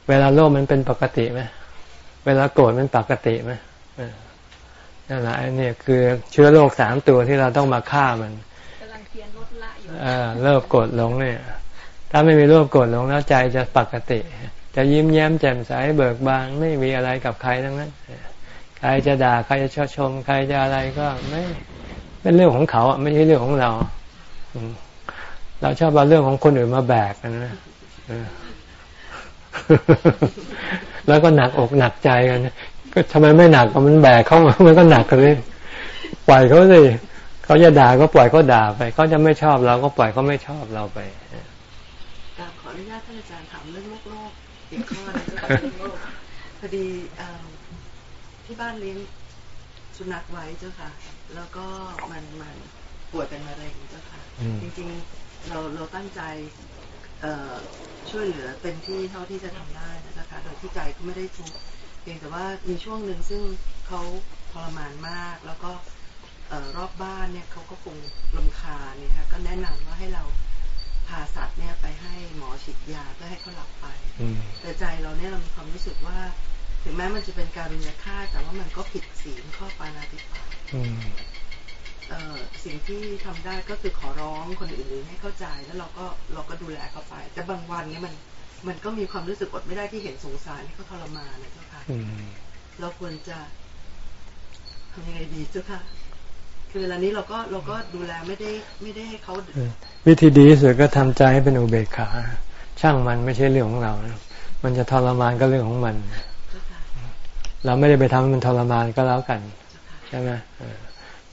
S1: เวลาโลภมันเป็นปกติไหมเวลาโกรธมันปกติไหมนั่นแหละไอ้นี่คือเชื้อโรคสามตัวที่เราต้องมาฆ่ามัน
S5: กำลังเพียนลดละอยู่
S1: เลิกโกรธหลงเนี่ย ถ้าไม่มีโลภโกรธหลงแล้วใจจะปกติ จะยิ้มแย้มแจ่มใสเบิกบานไม่มีอะไรกับใครทั้งนั้น ใครจะด่าใครจะชชม ใครจะอะไรก็ไม่ เป็นเรื่องของเขาอะไม่ใช่เรื่องของเราเราชอบเอาเรื่องของคนอื่นมาแบกกันนะแล้วก็หนักอกหนักใจกันก็ทำไมไม่หนักก็มันแบกเขามันก็หนักกันเลยปล่อยเขาสิเขาจะด่าก็ปล่อยเขาด่าไปเขาจะไม่ชอบเราก็ปล่อยเขาไม่ชอบเราไป
S3: ขออนุญาตท่านอาจารย์ถามเรื่องโลกโลกอีกข้อนึงพอดีที่บ้านเลี้ยงสุนัขไว้เจ้าค่ะ แล้วก็มันมันป่วยเป็นมะเร็งเจ้าค่ะ จริงๆเราเราตั้งใจช่วยเหลือเต็มที่เท่าที่จะทำได้นะคะโดยที่ใจก็ไม่ได้ทุกเพียงแต่ว่ามีช่วงหนึ่งซึ่งเขาทรมานมาก แล้วก็รอบบ้านเนี่ยเขาก็คงลำคาเนี่ยค่ะก็แนะนำว่าให้เราพาสัตว์เนี่ยไปให้หมอฉีดยาเพื่อให้เขาหลับไป แต่ใจเราเนี่ยเรามีความรู้สึกว่า ถึงแม้มันจะเป็นการรุนฆ่าแต่ว่ามันก็ผิดศีลข้อปานาติปา สิ่งที่ทำได้ก็คือขอร้องคนอื่นๆให้เข้าใจแล้วเราก็เราก็ดูแลเขาไป แต่บางวันนี้มันมันก็มีความรู้สึกอดไม่ได้ที่เห็นสงสารที่เขาทรมานนะเจ้าค่ะเราควรจะทำยังไงดีเจ้าค่ะคือเวลานี้เราก็เราก็ดูแลไม่ได้ไม่ได้ให้เขา
S1: วิธีดีที่สุดก็ทำใจให้เป็นอุเบกขา ช่างมันไม่ใช่เรื่องของเรานะมันจะทรมานก็เรื่องของมัน เราไม่ได้ไปทำให้มันทรมานก็แล้วกัน ใช่ไหม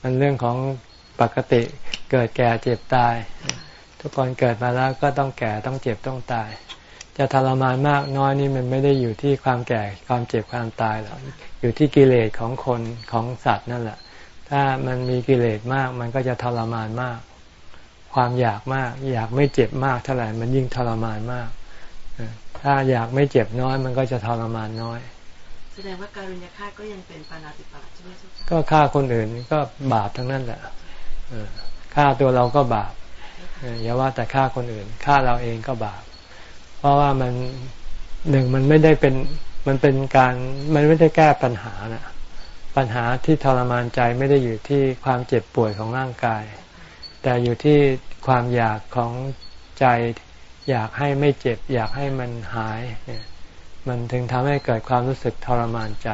S1: มันเรื่องของปกติเกิดแก่เจ็บตาย ทุกคนเกิดมาแล้วก็ต้องแก่ต้องเจ็บต้องตาย จะทรมานมากน้อยนี่มันไม่ได้อยู่ที่ความแก่ความเจ็บความตายหรอกอยู่ที่กิเลสของคนของสัตว์นั่นแหละ ถ้ามันมีกิเลสมากมันก็จะทรมานมาก ความอยากมาก อยากไม่เจ็บมากเท่าไหร่มันยิ่งทรมานมากถ้าอยากไม่เจ็บน้อยมันก็จะทรมานน้อย
S3: แสดงว่าการุญยฆาตก็ยังเป็นปานาติปาใช่ไหม
S1: ก็ฆ่าคนอื่นก็บาปทั้งนั้นแหละฆ่าตัวเราก็บาปอย่าว่าแต่ฆ่าคนอื่นฆ่าเราเองก็บาป เพราะว่ามันหนึ่งมันไม่ได้เป็นมันเป็นการมันไม่ได้แก้ปัญหานะปัญหาที่ทรมานใจไม่ได้อยู่ที่ความเจ็บป่วยของร่างกาย แต่อยู่ที่ความอยากของใจอยากให้ไม่เจ็บ อยากให้มันหายเนี่ยมันถึงทำให้เกิดความรู้สึกทรมานใจ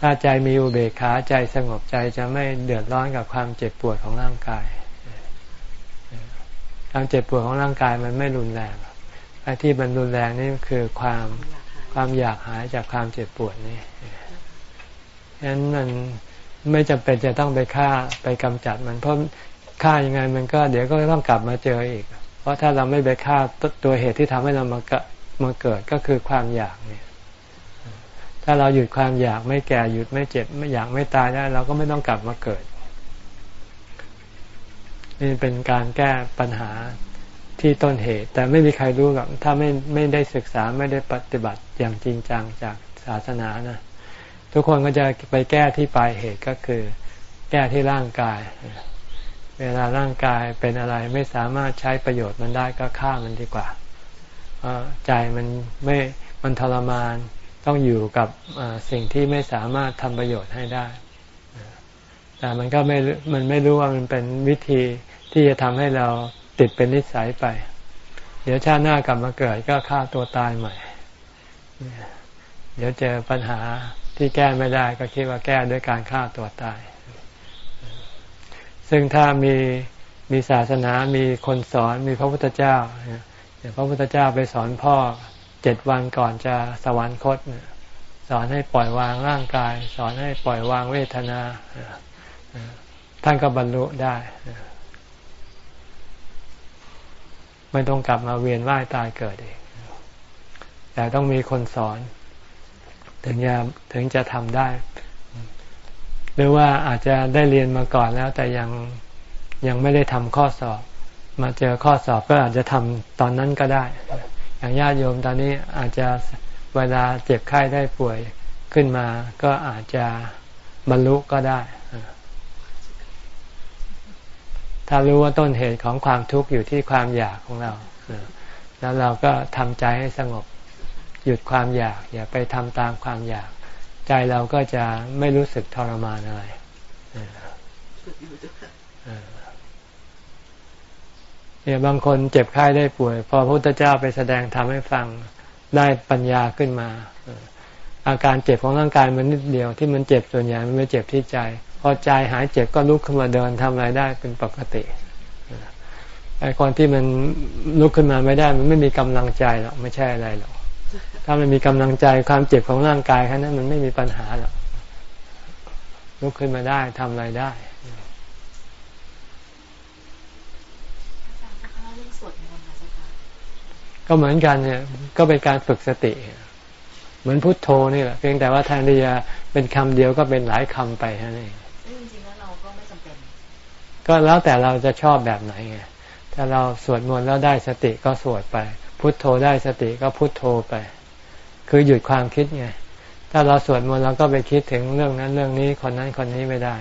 S1: ถ้าใจมีอุเบกขาใจสงบใจจะไม่เดือดร้อนกับความเจ็บปวดของร่างกาย ความเจ็บปวดของร่างกายมันไม่รุนแรงไอ้ที่มันรุนแรงนี่คือความความอยากหายจากความเจ็บปวดนี่ฉะนั้นมันไม่จำเป็นจะต้องไปฆ่าไปกำจัดมันเพราะฆ่ายังไงมันก็เดี๋ยวก็ต้องกลับมาเจออีก เพราะถ้าเราไม่ไปฆ่าตัวเหตุที่ทำให้เรามามาเกิดก็คือความอยากเนี่ย ถ้าเราหยุดความอยากไม่แก่หยุดไม่เจ็บ ไม่อยากไม่ตายได้ เราก็ไม่ต้องกลับมาเกิด นี่เป็นการแก้ปัญหาที่ต้นเหตุ แต่ไม่มีใครรู้หรอกถ้าไม่ไม่ได้ศึกษาไม่ได้ปฏิบัติอย่างจริงจังจากศาสนานะทุกคนก็จะไปแก้ที่ปลายเหตุก็คือ แก้ที่ร่างกาย เวลาร่างกายเป็นอะไรไม่สามารถใช้ประโยชน์มันได้ก็ฆ่ามันดีกว่าใจมันไม่มันทรมาน ต้องอยู่กับสิ่งที่ไม่สามารถทำประโยชน์ให้ได้ แต่มันก็ไม่ มันไม่รู้ว่ามันเป็นวิธีที่จะทำให้เราติดเป็นนิสัยไป เดี๋ยวชาติหน้ากลับมาเกิดก็ฆ่าตัวตายใหม่ เดี๋ยวเจอปัญหาที่แก้ไม่ได้ก็คิดว่าแก้ด้วยการฆ่าตัวตาย ซึ่งถ้ามีมีศาสนา มีคนสอน มีพระพุทธเจ้า พระพุทธเจ้าไปสอนพ่อ เจ็ดวันก่อนจะสวรรคตสอนให้ปล่อยวางร่างกาย สอนให้ปล่อยวางเวทนา ท่านก็บรรลุได้ ไม่ต้องกลับมาเวียนว่ายตายเกิดเองแต่ต้องมีคนสอน ถึงจะถึงจะทำได้ หรือว่าอาจจะได้เรียนมาก่อนแล้ว แต่ยังยังไม่ได้ทำข้อสอบ มาเจอข้อสอบก็อาจจะทำตอนนั้นก็ได้ อย่างญาติโยมตอนนี้อาจจะเวลาเจ็บไข้ได้ป่วยขึ้นมา ก็อาจจะบรรลุก็ได้ ถ้ารู้ว่าต้นเหตุของความทุกข์อยู่ที่ความอยากของเรา แล้วเราก็ทำใจให้สงบหยุดความอยาก อย่าไปทำตามความอยาก ใจเราก็จะไม่รู้สึกทรมานอะไร เนี่ยบางคนเจ็บไข้ได้ป่วย พอพระพุทธเจ้าไปแสดงทำให้ฟังได้ปัญญาขึ้นมา อาการเจ็บของร่างกายมันนิดเดียวที่มันเจ็บส่วนใหญ่มันไม่เจ็บที่ใจ พอใจหายเจ็บก็ลุกขึ้นมาเดินทำอะไรได้เป็นปกติไอ้คนที่มันลุกขึ้นมาไม่ได้ มันไม่มีกำลังใจหรอกไม่ใช่อะไรหรอกถ้ามันมีกำลังใจความเจ็บของร่างกายแค่นั้นมันไม่มีปัญหาหรอกลุกขึ้นมาได้ทำอะไรได้ ก็เหมือนกันเนี่ยก็เป็นการฝึกสติ เหมือนพุทโธนี่แหละเพียงแต่ว่าแทนที่จะเป็นคำเดียวก็เป็นหลายคำไปนั่นเอง
S2: จริงๆแล้วเราก็ไม่จำเป็น
S1: ก็แล้วแต่เราจะชอบแบบไหนไงถ้าเราสวดมนต์แล้วได้สติก็สวดไป พุทโธได้สติก็พุทโธไป คือหยุดความคิดไงถ้าเราสวดมนต์เราก็ไปคิดถึงเรื่องนั้นเรื่องนี้คนนั้นคนนี้ไม่ได้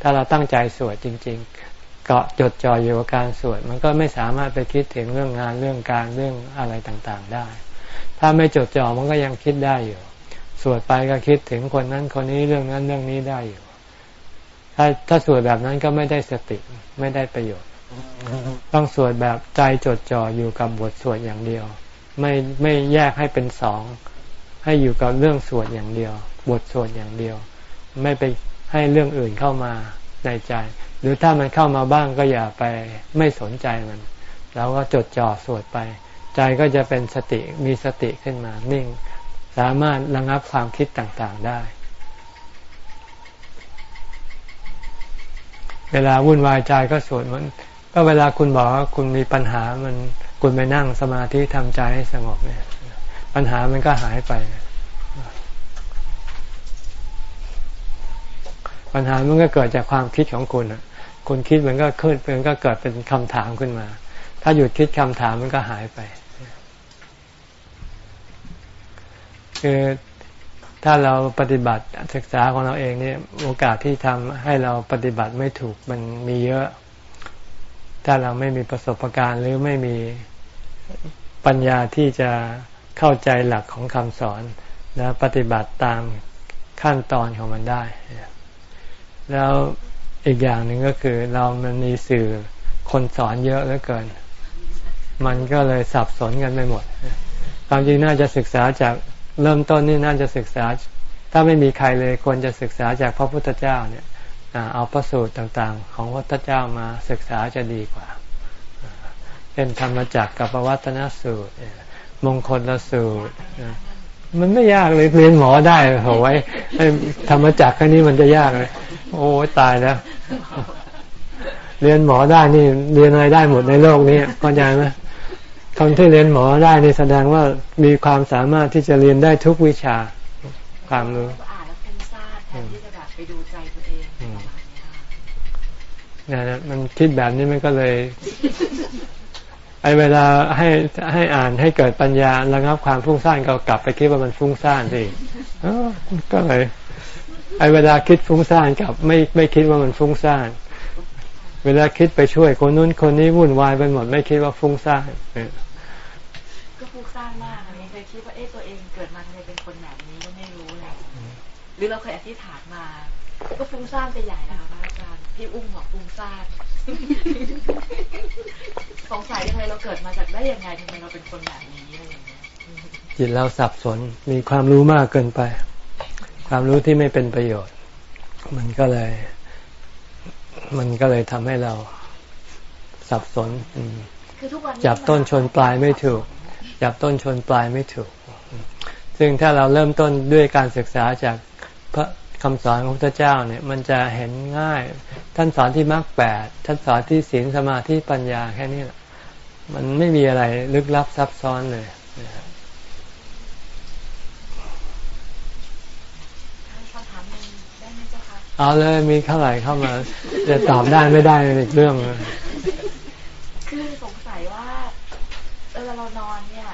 S1: ถ้าเราตั้งใจสวดจริงๆ เกาะจดจ่ออยู่กับการสวดมันก็ไม่สามารถไปคิดถึงเรื่องงานเรื่องการเรื่องอะไรต่างๆได้ ถ้าไม่จดจ่อมันก็ยังคิดได้อยู่ สวดไปก็คิดถึงคนนั้นคนนี้เรื่องนั้นเรื่องนี้ได้อยู่ ถ้าถ้าสวดแบบนั้นก็ไม่ได้สติไม่ได้ประโยชน์ ต้องสวดแบบใจจดจ่ออยู่กับบทสวดอย่างเดียว ไม่ไม่แยกให้เป็นสองให้อยู่กับเรื่องสวดอย่างเดียว บทสวดอย่างเดียว ไม่ไปให้เรื่องอื่นเข้ามาในใจ หรือถ้ามันเข้ามาบ้างก็อย่าไปไม่สนใจมันเราก็จดจ่อสวดไป ใจก็จะเป็นสติมีสติขึ้นมานิ่ง สามารถระงับความคิดต่างๆได้ เวลาวุ่นวายใจก็สวดมันก็เวลาคุณบอกว่าคุณมีปัญหามันคุณไปนั่งสมาธิทำใจให้สงบเนี่ย ปัญหามันก็หายไป ปัญหามันก็เกิดจากความคิดของคุณอะ คุณคิดมันก็ขึ้นมันก็เกิดเป็นคำถามขึ้นมา ถ้าหยุดคิดคำถามมันก็หายไป คือถ้าเราปฏิบัติศึกษาของเราเองเนี่ยโอกาสที่ทำให้เราปฏิบัติไม่ถูกมันมีเยอะ ถ้าเราไม่มีประสบการณ์หรือไม่มีปัญญาที่จะเข้าใจหลักของคำสอนและปฏิบัติตามขั้นตอนของมันได้ แล้ว อีกอย่างหนึ่งก็คือเรามันมีสื่อคนสอนเยอะเหลือเกิน มันก็เลยสับสนกันไปหมด ความจริงน่าจะศึกษาจากเริ่มต้นนี่น่าจะศึกษา ถ้าไม่มีใครเลยควรจะศึกษาจากพระพุทธเจ้าเนี่ยเอาพระสูตรต่างๆ ของพระพุทธเจ้ามาศึกษาจะดีกว่าเป็นธรรมจักรกับปวัตนสูตรมงคลละสูตร มันไม่ยากเลยเรียนหมอได้โหไว้ธรรมจักรแค่นี้มันจะยากเลย โอ้ตายแล้ว เรียนหมอได้นี่ เรียนอะไรได้หมดในโลกนี้เข้าใจไหมคนที่เรียนหมอได้นี่แสดงว่ามีความสามารถที่จะเรียนได้ทุกวิชาความรู้
S2: อ่านแล้วฟุ้งซ่านแทนที่จะแบบไปดูใจตัวเอง
S1: เนี่ยมันคิดแบบนี้มันก็เลย ไอเวลาให้ให้อ่านให้เกิดปัญญาระงับความฟุ้งซ่านก็กลับไปคิดว่ามันฟุ้งซ่านสิก็เลยไอเวลาคิดฟุ้งซ่านกับไม่ไม่คิดว่ามันฟุ้งซ่าน เวลาคิดไปช่วยคนนู้นคนนี้วุ่นวายไปหมดไม่คิดว่าฟุ้งซ่าน
S2: ก็ฟุ้งซ่านมากอันนี้เคยคิดว่าเอ๊ะตัวเองเกิดมาทำไมเป็นคนแบบนี้ก็ไม่รู้เลยหรือเราเคยอธิษฐานมา ก็ฟุ้งซ่านไปใหญ่นะคะพระอาจารย์พี่อุ้มบอกฟุ้งซ่าน สงสัยทำไมเราเกิดมาจากได้ยังไงทำไมเราเป็นคนแบบนี้อะไรอย่างเงี้ย
S1: จิตเราสับสนมีความรู้มากเกินไป ความรู้ที่ไม่เป็นประโยชน์ มันก็เลย มันก็เลยทำให้เราสับสนจับต้นชนปลายไม่ถูก จับต้นชนปลายไม่ถูก ซึ่งถ้าเราเริ่มต้นด้วยการศึกษาจากพระคำสอนของพระเจ้าเนี่ย มันจะเห็นง่าย ท่านสอนที่มรรคแปดท่านสอนที่ศีลสมาธิปัญญาแค่นี้แหละ มันไม่มีอะไรลึกลับซับซ้อนเลยเอาเลยมีเท่าไหร่เข้ามา จะตอบได้ไม่ได้อีกเรื่อง
S2: คือสงสัยว่าเออเรานอนเนี่ย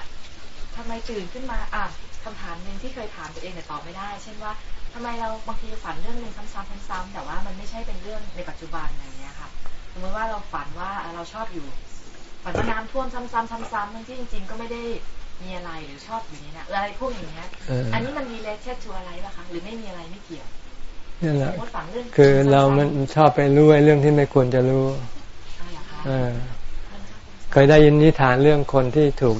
S2: ทำไมตื่นขึ้นมาอะคำถามหนึ่งที่เคยถามตัวเองแต่ตอบไม่ได้ เช่นว่าทำไมเราบางทีฝันเรื่องหนึ่งซ้ำๆซ้ำๆแต่ว่ามันไม่ใช่เป็นเรื่องในปัจจุบันอะไรเงี้ยค่ะสมมติว่าเราฝันว่าเราชอบอยู่ ฝันว่าน้ำท่วมซ้ำๆซ้ำๆทั้งที่จริง ๆ ก็ไม่ได้มีอะไรหรือชอบอยู่นี่นะอะไรพวกอย่างเงี้ย อันนี้มันมีเลเทชัวอะไรป่ะคะหรือไม่มีอะไรไม่เกี่ยว
S1: นี่แหละคือเรามันชอบไปรู้ไอ้เรื่องที่ไม่ควรจะรู้เคยได้ยินนิทานเรื่องคนที่ถูก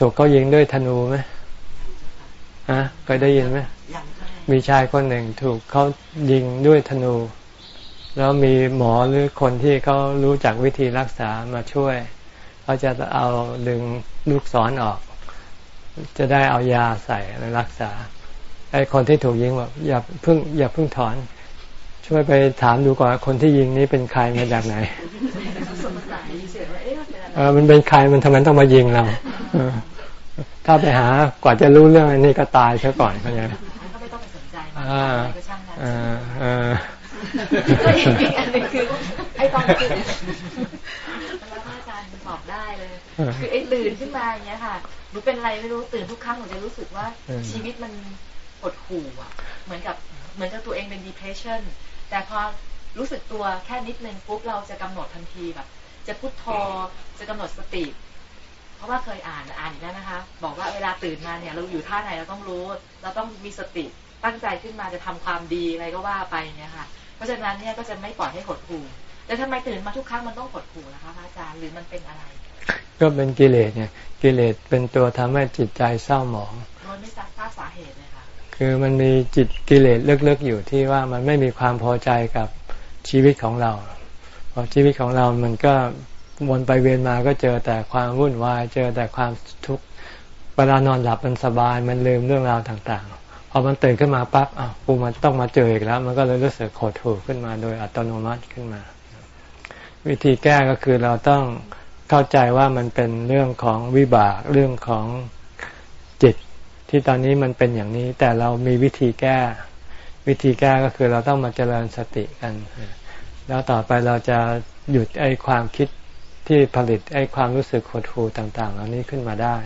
S1: ถูกเขายิงด้วยธนูไหมฮะเคยได้ยินไหมมีชายคนหนึ่งถูกเขายิงด้วยธนู แล้วมีหมอหรือคนที่เขารู้จักวิธีรักษามาช่วย เขาจะเอาดึงลูกศรอออก จะได้เอายาใส่รักษาไอ้คนที่ถูกยิงบอกอย่าเพิ่งอย่าเพิ่งถอน ช่วยไปถามดูก่อนคนที่ยิงนี้เป็นใครมาจากไหนเออมันเป็นใครมันทำไมต้องมายิงเราถ้าไปหากว่าจะรู้เรื่องอันนี้ก็ตายซะก่อนเขา
S2: ใจก็ไม่ต้องไปสนใจมันก็ช่างนั้นอีกอันหนึ่งคือไอ้ตอน คือไอ้ตื่นขึ้นมาอย่างเงี้ยค่ะหนูเป็นอะไรไม่รู้ตื่นทุกครั้งหนูจะรู้สึกว่าชีวิตมันหดหู่อะ เหมือนกับเหมือนกับตัวเองเป็น depression แต่พอรู้สึกตัวแค่นิดนึงปุ๊บเราจะกำหนดทันทีแบบ จะพุทโธจะกำหนดสติ เพราะว่าเคยอ่านอ่านแล้วนะคะ บอกว่าเวลาตื่นมาเนี่ย เราอยู่ท่าไหนเราต้องรู้ เราต้องมีสติตั้งใจขึ้นมาจะทำความดีอะไรก็ว่าไปเนี่ยค่ะ เพราะฉะนั้นเนี่ยก็จะไม่ปล่อยให้หดหู่แต่ทำไมตื่นมาทุกครั้งมันต้องหดหู่นะคะอาจารย์หรือมันเป็นอะไร
S1: ก็เป็นกิเลสเนี่ยกิเลสเป็นตัวทำให้จิตใจเศร้าหมอง
S2: มันไม่ทราบสาเหตุเลยค่ะ
S1: คือมันมีจิตกิเลสลึกๆอยู่ที่ว่ามันไม่มีความพอใจกับชีวิตของเราพอชีวิตของเรามันก็วนไปเวียนมาก็เจอแต่ความวุ่นวาย เจอแต่ความทุกข์เวลานอนหลับมันสบายมันลืมเรื่องราวต่างๆ พอมันตื่นขึ้นมาปั๊บอ้าวกูมันต้องมาเจออีกแล้ว มันก็เลยรู้สึกโดถูกขึ้นมาโดยอัตโนมัติขึ้นมา วิธีแก้ก็คือเราต้อง เข้าใจว่ามันเป็นเรื่องของวิบากเรื่องของจิต ที่ตอนนี้มันเป็นอย่างนี้ แต่เรามีวิธีแก้ วิธีแก้ก็คือเราต้องมาเจริญสติกัน แล้วต่อไปเราจะหยุดไอ้ความคิดที่ผลิตไอ้ความรู้สึกหดหู่ต่าง ๆ เหล่านี้ขึ้นมาได้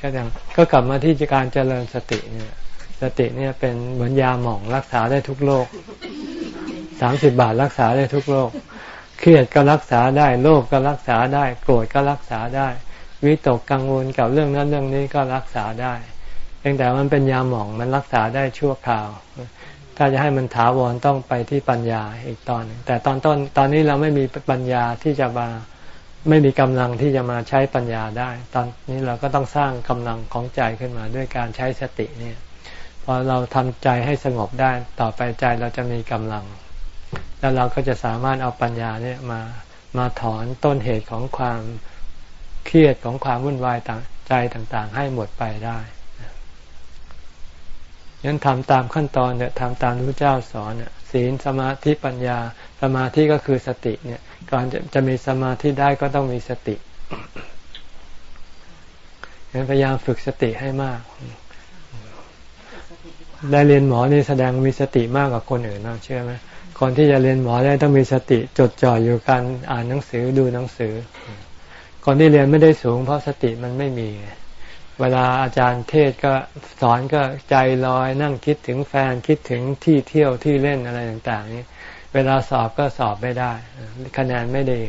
S1: ก็ยังก็กลับมาที่การเจริญสติเนี่ย สติเนี่ยเป็นเหมือนยาหม่องรักษาได้ทุกโรคสามสิบบาทรักษาได้ทุกโรค เครียดก็รักษาได้ โลภก็รักษาได้ โกรธก็รักษาได้วิตกกังวลกับเรื่องนั้นเรื่องนี้ก็รักษาได้เพียงแต่มันเป็นยาหม่องมันรักษาได้ชั่วคราว ถ้าจะให้มันถาวรต้องไปที่ปัญญาอีกตอนนึงแต่ตอนต้นตอนนี้เราไม่มีปัญญาที่จะมาไม่มีกำลังที่จะมาใช้ปัญญาได้ ตอนนี้เราก็ต้องสร้างกำลังของใจขึ้นมาด้วยการใช้สติเนี่ยพอเราทำใจให้สงบได้ต่อไปใจเราจะมีกำลัง แล้วเราก็จะสามารถเอาปัญญาเนี่ยมามาถอนต้นเหตุของความเครียดของความวุ่นวายใจต่างๆ ให้หมดไปได้ยันทำตามขั้นตอนเนี่ยทำตามพระเจ้าสอนเนี่ยศีลสมาธิปัญญา สมาธิก็คือสติเนี่ยก่อนจะจะมีสมาธิได้ก็ต้องมีสติยันพยายามฝึกสติให้มาก ได้เรียนหมอนี่แสดงมีสติมากกว่าคนอื่นนะเชื่อไหม คนที่จะเรียนหมอได้ต้องมีสติจดจ่ออยู่การอ่านหนังสือดูหนังสือ คนที่เรียนไม่ได้สูง เพราะสติมันไม่มี เวลาอาจารย์เทศก็สอนก็ใจลอยนั่งคิดถึงแฟนคิดถึงที่เที่ยวที่เล่นอะไรต่างๆนี้เวลาสอบก็สอบไม่ได้ คะแนนไม่ดี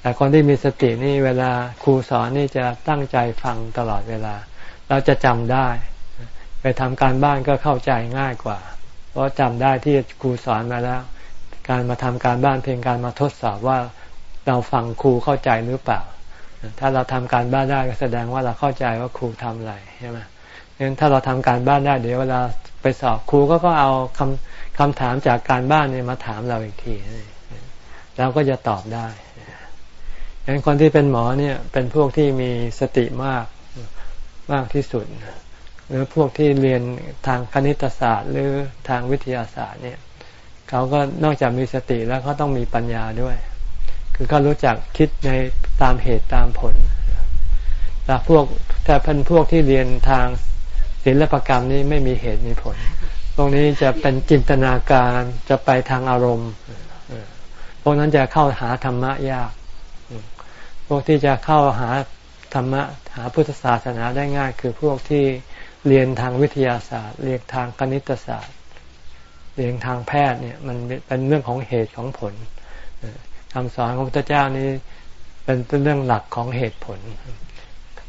S1: แต่คนที่มีสตินี่เวลาครูสอนนี่จะตั้งใจฟังตลอดเวลา เราจะจำได้ ไปทำการบ้านก็เข้าใจง่ายกว่า ราะจำได้ที่ครูสอนมาแล้ว การมาทำการบ้านเพียงการมาทดสอบว่าเราฟังครูเข้าใจหรือเปล่า ถ้าเราทำการบ้านได้ก็แสดงว่าเราเข้าใจว่าครูทำอะไรใช่ไหมงั้นถ้าเราทำการบ้านได้เดี๋ยวเวลาไปสอบครูก็ก็เอาคำคำถามจากการบ้านเนี่ยมาถามเราอีกทีเราก็จะตอบได้งั้นคนที่เป็นหมอเนี่ยเป็นพวกที่มีสติมากมากที่สุด หรือพวกที่เรียนทางคณิตศาสตร์ หรือทางวิทยาศาสตร์เนี่ยเขาก็นอกจากมีสติแล้วเขาต้องมีปัญญาด้วย คือเขารู้จักคิดในตามเหตุตามผลแต่พวกแต่พันพวกที่เรียนทางศิลปกรรมนี้ไม่มีเหตุมีผล ตรงนี้จะเป็นจินตนาการจะไปทางอารมณ์พวกนั้นจะเข้าหาธรรมะยาก พวกที่จะเข้าหาธรรมะหาพุทธศาสนาได้ง่าย คือพวกที่ เรียนทางวิทยาศาสตร์ เรียนทางคณิตศาสตร์ เรียนทางแพทย์เนี่ยมันเป็นเรื่องของเหตุของผลคำสอนของพระพุทธเจ้านี้เป็นเรื่องหลักของเหตุผล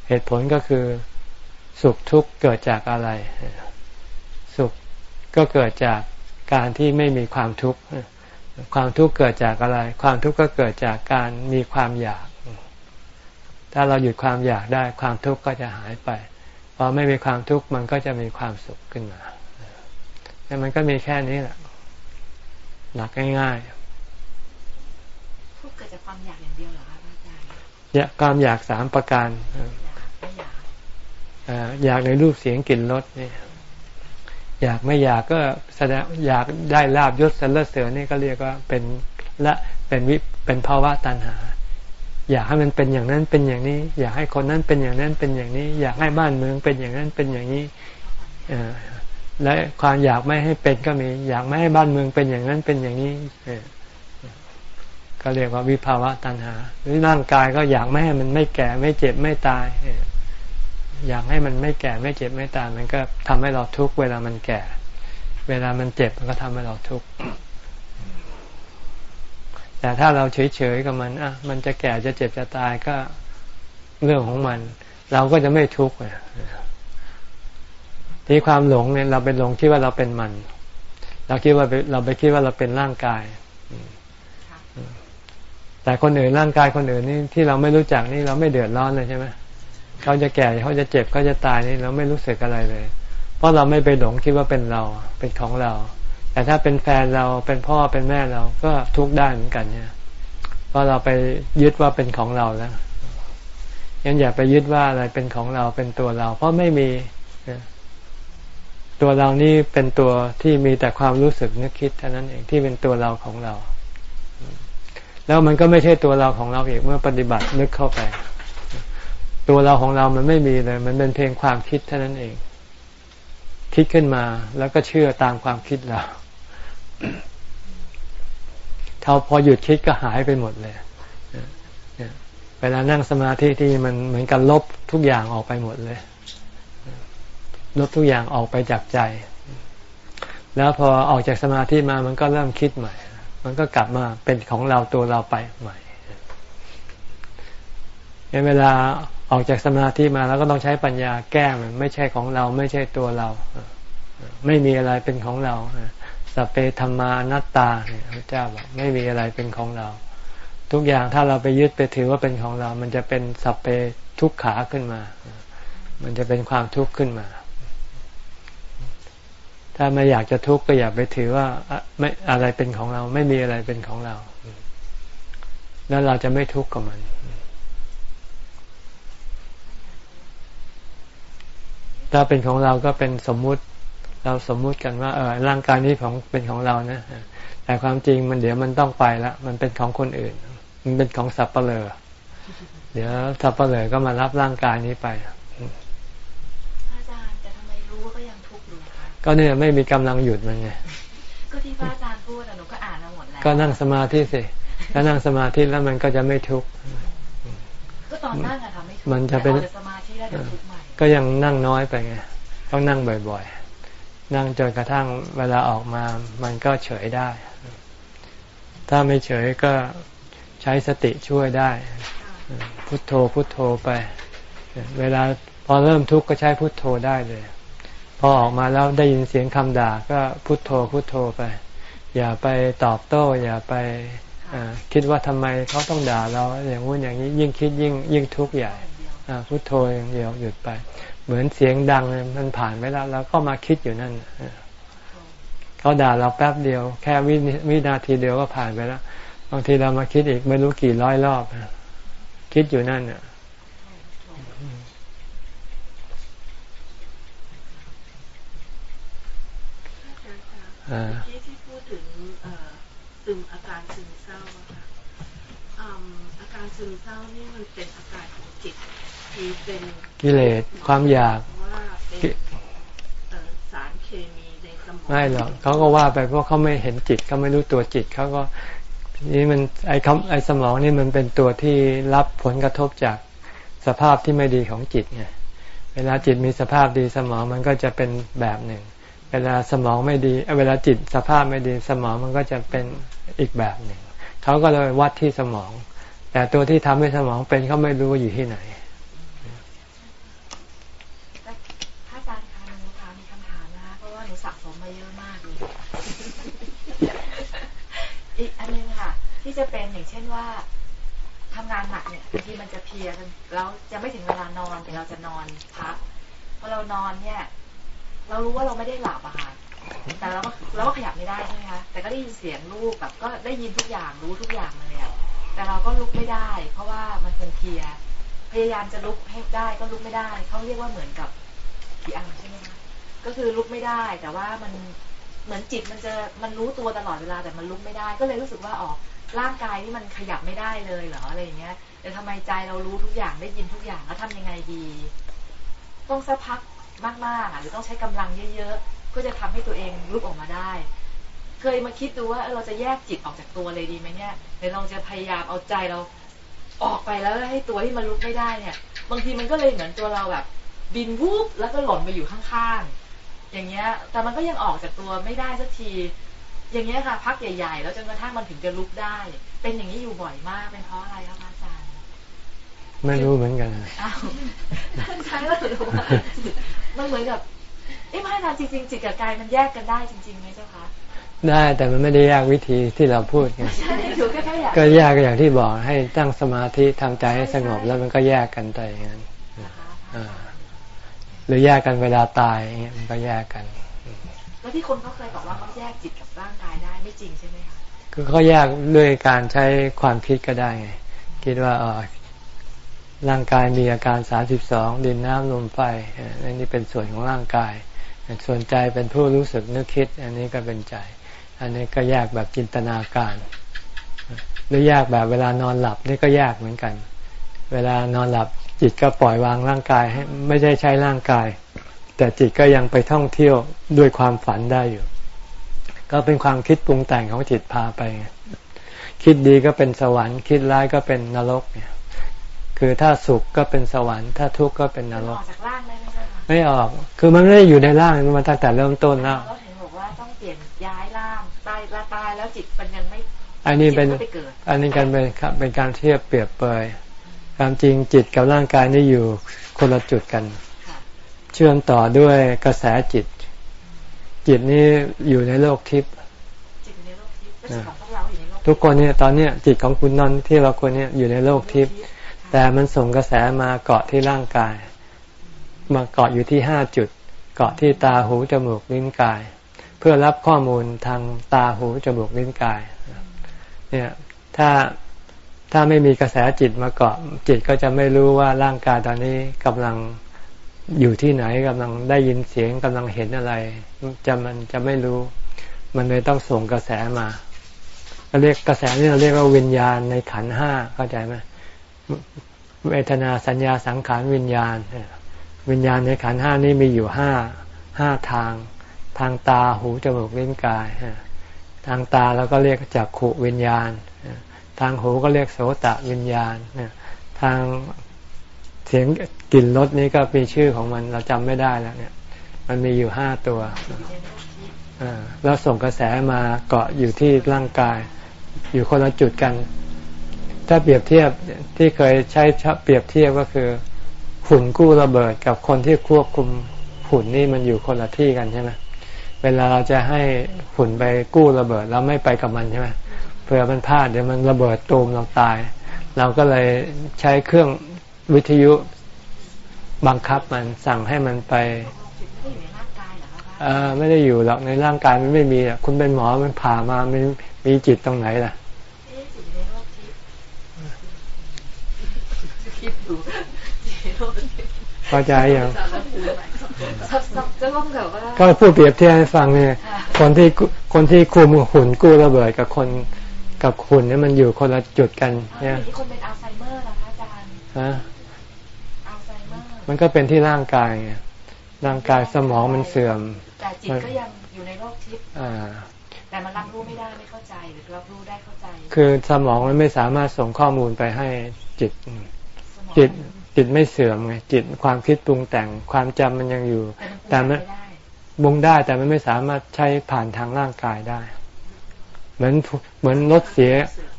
S1: เหตุผลก็คือสุขทุกข์เกิดจากอะไร สุขก็เกิดจากการที่ไม่มีความทุกข์ความทุกข์เกิดจากอะไร ความทุกข์ก็เกิดจากการมีความอยาก ถ้าเราหยุดความอยากได้ความทุกข์ก็จะหายไป พอไม่มีความทุกข์มันก็จะมีความสุขขึ้นมาแต่มันก็มีแค่นี้แหละหลักง่ายๆ
S2: เกิดจากความอยากอย่างเดียวเหรอคะอาจารย์
S1: อยากความอยากสามประการอยากในรูปเสียงกลิ่นรสนี่อยากไม่อยากก็แสดงอยากได้ลาบยศสรรเสริญนี่ก็เรียกว่าเป็นละเป็นวิเป็นภาวะตัณหา อยากให้มันเป็นอย่างนั้นเป็นอย่างนี้ อยากให้คนนั้นเป็นอย่างนั้นเป็นอย่างนี้ อยากให้บ้านเมืองเป็นอย่างนั้นเป็นอย่างนี้และความอยากไม่ให้เป็นก็มี อยากไม่ให้บ้านเมืองเป็นอย่างนั้นเป็นอย่างนี้ก็เรียกว่าวิภาวะตัณหา หรือร่างกายก็อยากไม่ให้มันไม่แก่ไม่เจ็บไม่ตายอยากให้มันไม่แก่ไม่เจ็บไม่ตายมันก็ทำให้เราทุกข์เวลามันแก่ เวลามันเจ็บมันก็ทำให้เราทุกข์ แต่ถ้าเราเฉยๆกับมันอะมันจะแก่จะเจ็บจะตายก็เรื่องของมัน เราก็จะไม่ทุกข์ที่ความหลงเนี่ยเราเป็นหลงคิดว่าเราเป็นมัน เราคิดว่าเราไปคิดว่าเราเป็นร่างกาย แต่คนอื่นร่างกายคนอื่นนี่ที่เราไม่รู้จักนี่เราไม่เดือดร้อนเลยใช่ไหมเขาจะแก่เขาจะเจ็บเขาจะตายนี่เราไม่รู้สึกอะไรเลย เพราะเราไม่ไปหลงคิดว่าเป็นเราเป็นของเรา แต่ถ้าเป็นแฟนเราเป็นพ่อเป็นแม่เราก็ทุกข์ได้เหมือนกันเนี่ยเพราะเราไปยึดว่าเป็นของเราแล้วยังอย่าไปยึดว่าอะไรเป็นของเราเป็นตัวเรา เพราะไม่มีตัวเรานี่เป็นตัวที่มีแต่ความรู้สึกนึกคิดเท่านั้นเองที่เป็นตัวเราของเรา แล้วมันก็ไม่ใช่ตัวเราของเราอีกเมื่อปฏิบัตินึกเข้าไป ตัวเราของเรามันไม่มีเลย มันเป็นเพียงความคิดเท่านั้นเอง คิดขึ้นมาแล้วก็เชื่อตามความคิดเรา เขาพอหยุดคิดก็หายไปหมดเลยเวลานั่งสมาธิที่มันเหมือนกันลบทุกอย่างออกไปหมดเลย ลบทุกอย่างออกไปจากใจ แล้วพอออกจากสมาธิมามันก็เริ่มคิดใหม่ มันก็กลับมาเป็นของเราตัวเราไปใหม่เวลาออกจากสมาธิมาแล้วก็ต้องใช้ปัญญาแก้มันไม่ใช่ของเรา ไม่ใช่ตัวเรา ไม่มีอะไรเป็นของเรา เปธรรมานัตตาเนี่ยพระเจ้าบอกไม่มีอะไรเป็นของเรา ทุกอย่างถ้าเราไปยึดไปถือว่าเป็นของเรา มันจะเป็นสัพเปทุกขาขึ้นมา มันจะเป็นความทุกข์ขึ้นมา ถ้าไม่อยากจะทุกข์ก็อย่าไปถือว่าไม่อะไรเป็นของเรา ไม่มีอะไรเป็นของเรา แล้วเราจะไม่ทุกข์กับมันถ้าเป็นของเราก็เป็นสมมุติ เราสมมุติกันว่า เออร่างกายนี้ของเป็นของเรานะแต่ความจริงมันเดี๋ยวมันต้องไปแล้วมันเป็นของคนอื่น มันเป็นของสับเปลอเดี๋ยวสับเปลอก็มารับร่างกายนี้ไป
S2: อาจารย์แต่ทำไมรู้ว่าก็ยังทุกข์อยู่คะ
S1: ก็เนี่ยไม่มีกำลังหยุดมันไง
S2: ก็ที่พระอาจารย์พูดอะหนูก็อ่านมาหมดแล้ว
S1: ก็นั่งสมาธิสิถ้านั่งสมาธิแล้วมันก็จะไม่ทุกข์
S2: ก็ตอนนั่งอะค่ะไม่ทุกข์
S1: มันจะเป็น
S2: แต่พอสมาธิแล้วจะทุกข์ใหม่
S1: ก็ยังนั่งน้อยไปไงต้องนั่งบ่อย ๆ นั่งจนกระทั่งเวลาออกมา มันก็เฉยได้ ถ้าไม่เฉยก็ใช้สติช่วยได้ พุทโธพุทโธไป เวลาพอเริ่มทุกข์ก็ใช้พุทโธได้เลย พอออกมาแล้วได้ยินเสียงคำด่าก็พุทโธพุทโธไป อย่าไปตอบโต้ อย่าไปคิดว่าทำไมเขาต้องด่าเราอย่างงู้นอย่างนี้ยิ่งคิดยิ่งยิ่งทุกข์ใหญ่พุทโธอย่างเดียวหยุดไป เหมือนเสียงดังมันผ่านไปแล้วแล้วก็มาคิดอยู่นั่นเขาด่าเราแป๊บเดียว แค่วิวินาทีเดียวก็ผ่านไปแล้วบางทีเรามาคิดอีกไม่รู้กี่ร้อยรอบคิดอยู่นั่นอะ
S3: เมื่อกี้ที่พูดถึงซึมอาการซึมเศร้าอะค่ะอืมอาการซึมเศร้านี่มันเป็นอาการของจิตคือเป็น
S1: กิเลสความอยาก
S3: ว่าเป็นเอ่อสารเคมีในสมอง
S1: ไม่หรอกเขาก็ว่าไปเพราะเขาไม่เห็นจิตเขาไม่รู้ตัวจิตเขาก็นี่มันไอ้คำไอ้สมองนี่มันเป็นตัวที่รับผลกระทบจากสภาพที่ไม่ดีของจิตไงเวลาจิตมีสภาพดีสมองมันก็จะเป็นแบบหนึ่ง เวลาสมองไม่ดีเอ้ยเวลาจิตสภาพไม่ดีสมองมันก็จะเป็นอีกแบบหนึ่งเขาก็เลยวัดที่สมอง แต่ตัวที่ทำให้สมองเป็นเขาไม่รู้อยู่ที่ไหน
S2: แต่พระอาจารย์คะหนูถามมีคำถามนะคะเพราะว่าหนูสะสมมาเยอะมากเลย อีกอันนึงค่ะ ที่จะเป็นอย่างเช่นว่าทำงานหนักเนี่ยบางทีมันจะเพลียกันแล้วจะไม่ถึงเวลานอนแต่เราจะนอนพักพอเรานอนเนี่ย เรารู้ว่าเราไม่ได้หลับอะค่ะแต่เราก็เราก็ขยับไม่ได้ใช่ไหมคะแต่ก็ได้ยินเสียงลูกแบบก็ได้ยินทุกอย่างรู้ทุกอย่างเลยอะแต่เราก็ลุกไม่ได้ เพราะว่ามันคงเพลียพยายามจะลุกให้ได้ก็ลุกไม่ได้เขาเรียกว่าเหมือนกับผีอำใช่ไหมคะก็คือลุกไม่ได้ แต่ว่ามันเหมือนจิตมันจะมันรู้ตัวตลอดเวลาแต่มันลุกไม่ได้ ก็เลยรู้สึกว่าอ๋อ ร่างกายนี่มันขยับไม่ได้เลยเหรออะไรอย่างเงี้ยแต่ทำไมใจเรารู้ทุกอย่างได้ยินทุกอย่างแล้วทำยังไงดี ต้องสักพักมากๆอะหรือต้องใช้กำลังเยอะๆเพื่อจะทำให้ตัวเองลุกออกมาได้ เคยมาคิดดูว่าเราจะแยกจิตออกจากตัวเลยดีไหมเนี่ยเดี๋ยวเราจะพยายามเอาใจเราออกไปแล้วให้ตัวที่มันลุกไม่ได้เนี่ย บางทีมันก็เลยเหมือนตัวเราแบบบินวูบแล้วก็หล่นไปอยู่ข้างๆอย่างเงี้ย แต่มันก็ยังออกจากตัวไม่ได้สักที อย่างเงี้ยค่ะ พักใหญ่ๆ แล้วจนกระทั่งมันถึงจะลุกได้ เป็นอย่างนี้อยู่บ่อยมาก เป็นเพราะอะไรคะพระอาจารย์
S1: ไม่รู้เหมือนกัน
S2: อ้าวใช่แล้วหรือว่ามันเหมือนกับเอ๊ะพระอาจารย์จริงๆจิตกับกายมันแยกกันได้จริงๆไหมเจ้าคะ
S1: ได้แต่มันไม่ได้ยากวิธีที่เราพูดไง
S2: ใช่หนูก็แค่อยาก
S1: ก็แยกอย่างที่บอกให้ตั้งสมาธิทำใจให้สงบแล้วมันก็แยกกันไปอย่างนั้น
S2: นะคะ
S1: อ่าหรือแยกกันเวลาตายอย่างเงี้ยมันก็แยกกัน
S2: แล้วที่คนเขาเคยบอกว่าเขาแยกจิตกับร่างกายได้ไม่จริงใช่ไหมคะ
S1: คือเขาแยกด้วยการใช้ความคิดก็ได้ไงคิดว่าเออร่างกายมีอาการสามสิบสองดินน้ำลมไฟอันนี้เป็นส่วนของร่างกาย ส่วนใจเป็นผู้รู้สึกนึกคิด อันนี้ก็เป็นใจ อันนี้ก็แยกแบบจินตนาการ หรือแยกแบบเวลานอนหลับนี่ก็แยกเหมือนกัน เวลานอนหลับจิตก็ปล่อยวางร่างกายให้ไม่ได้ใช้ร่างกาย แต่จิตก็ยังไปท่องเที่ยวด้วยความฝันได้อยู่ ก็เป็นความคิดปรุงแต่งของจิตพาไปไงคิดดีก็เป็นสวรรค์ คิดร้ายก็เป็นนรกเนี่ย คือถ้าสุขก็เป็นสวรรค์ ถ้าทุกข์ก็เป็นน
S2: มัน
S1: ร
S2: ออกกจากร่างได้ไหมเจ้าคะ
S1: ไม่ออก คือมันไม่ได้อยู่ในร่างมันตั้งแต่เริ่มต้นแล้ว
S2: เราเห็นบอกว่าต้องเปลี่ยนย้ายร่างตายละตายแล้วจิตมันยังไม่
S1: อันนี้เป็น
S2: จิตก็ไปเกิด
S1: อันนี้การเป็นครับเป็นการเทียบเปรียบเปยความจริงจิตกับร่างกายนี่อยู่คนละจุดกัน
S2: ค่ะ
S1: เชื่อมต่อด้วยกระแสจิต จิตนี้อยู่ในโลกทิพย์
S2: ไม่ใช่ของพวกเราอยู่ในโลก
S1: ทุกคนเนี่ยตอนเนี้ยจิตของคุณนอนที่เราคนเนี่ยอยู่ในโลกทิพย์แต่มันส่งกระแสมาเกาะที่ร่างกาย มาเกาะอยู่ที่ห้าจุด เกาะที่ตาหูจมูกลิ้นกาย เพื่อรับข้อมูลทางตาหูจมูกลิ้นกายเนี่ยถ้าถ้าไม่มีกระแสจิตมาเกาะจิตก็จะไม่รู้ว่าร่างกายตอนนี้กำลัง อยู่ที่ไหนกำลังได้ยินเสียงกำลังเห็นอะไรจะมันจะไม่รู้ มันเลยต้องส่งกระแสมาเราเรียกกระแสนี่เราเรียกว่าวิญญาณในขันห้าเข้าใจไหมเวทนาสัญญาสังขารวิญญาณ วิญญาณในขันห้านี้มีอยู่ห้าห้าทาง ทางตาหูจมูกลิ้นกาย ทางตาเราก็เรียกจักขุวิญญาณ ทางหูก็เรียกโสตะวิญญาณ ทาง เสียงกลิ่นรสนี้ก็มีชื่อของมันเราจำไม่ได้แล้วเนี่ย มันมีอยู่ห้าตัวแล้วส่งกระแสมาเกาะอยู่ที่ร่างกาย อยู่คนละจุดกัน ถ้าเปรียบเทียบที่เคยใช้เปรียบเทียบก็คือ หุ่นกู้ระเบิดกับคนที่ควบคุมหุ่นนี่มันอยู่คนละที่กันใช่ไหมเวลาเราจะให้หุ่นไปกู้ระเบิดเราไม่ไปกับมันใช่ไหมเผื่อมันพลาดเดี๋ยวมันระเบิดตูมเราตาย เราก็เลยใช้เครื่อง วิทยุบังคับมันสั่งให้มันไปเออไม่ได้อยู่หรอกในร่างกายมันไม่มีอะคุณเป็นหมอมันผ่ามามันมีจิตตรงไหนล่ะเข้าใจยังก็พูดเปรียบเทียบให้ฟังเนี่ย คนที่คนที่คุมหุ่นกู้ระเบิดกับคนกับหุ่นเนี่ยมันอยู่คนละจุดกัน เนี่ย
S2: คนเป็นอัลไซเมอร์นะคะอาจารย์ฮะ
S1: มันก็เป็นที่ร่างกายไงร่างกายสมองมันเสื่อม
S2: แต่จิตก็ยังอยู่ในโลกทิพย์แต่มันรับรู้ไม่ได้ไม่เข้าใจหรือรับรู้ได้เข้าใจ
S1: คือสมองมันไม่สามารถส่งข้อมูลไปให้จิต จิตจิตไม่เสื่อมไงจิตความคิดปรุงแต่งความจำมันยังอยู่ แต่มันบุงได้แต่มันไม่สามารถใช้ผ่านทางร่างกายได้ เหมือนเหมือนรถเสีย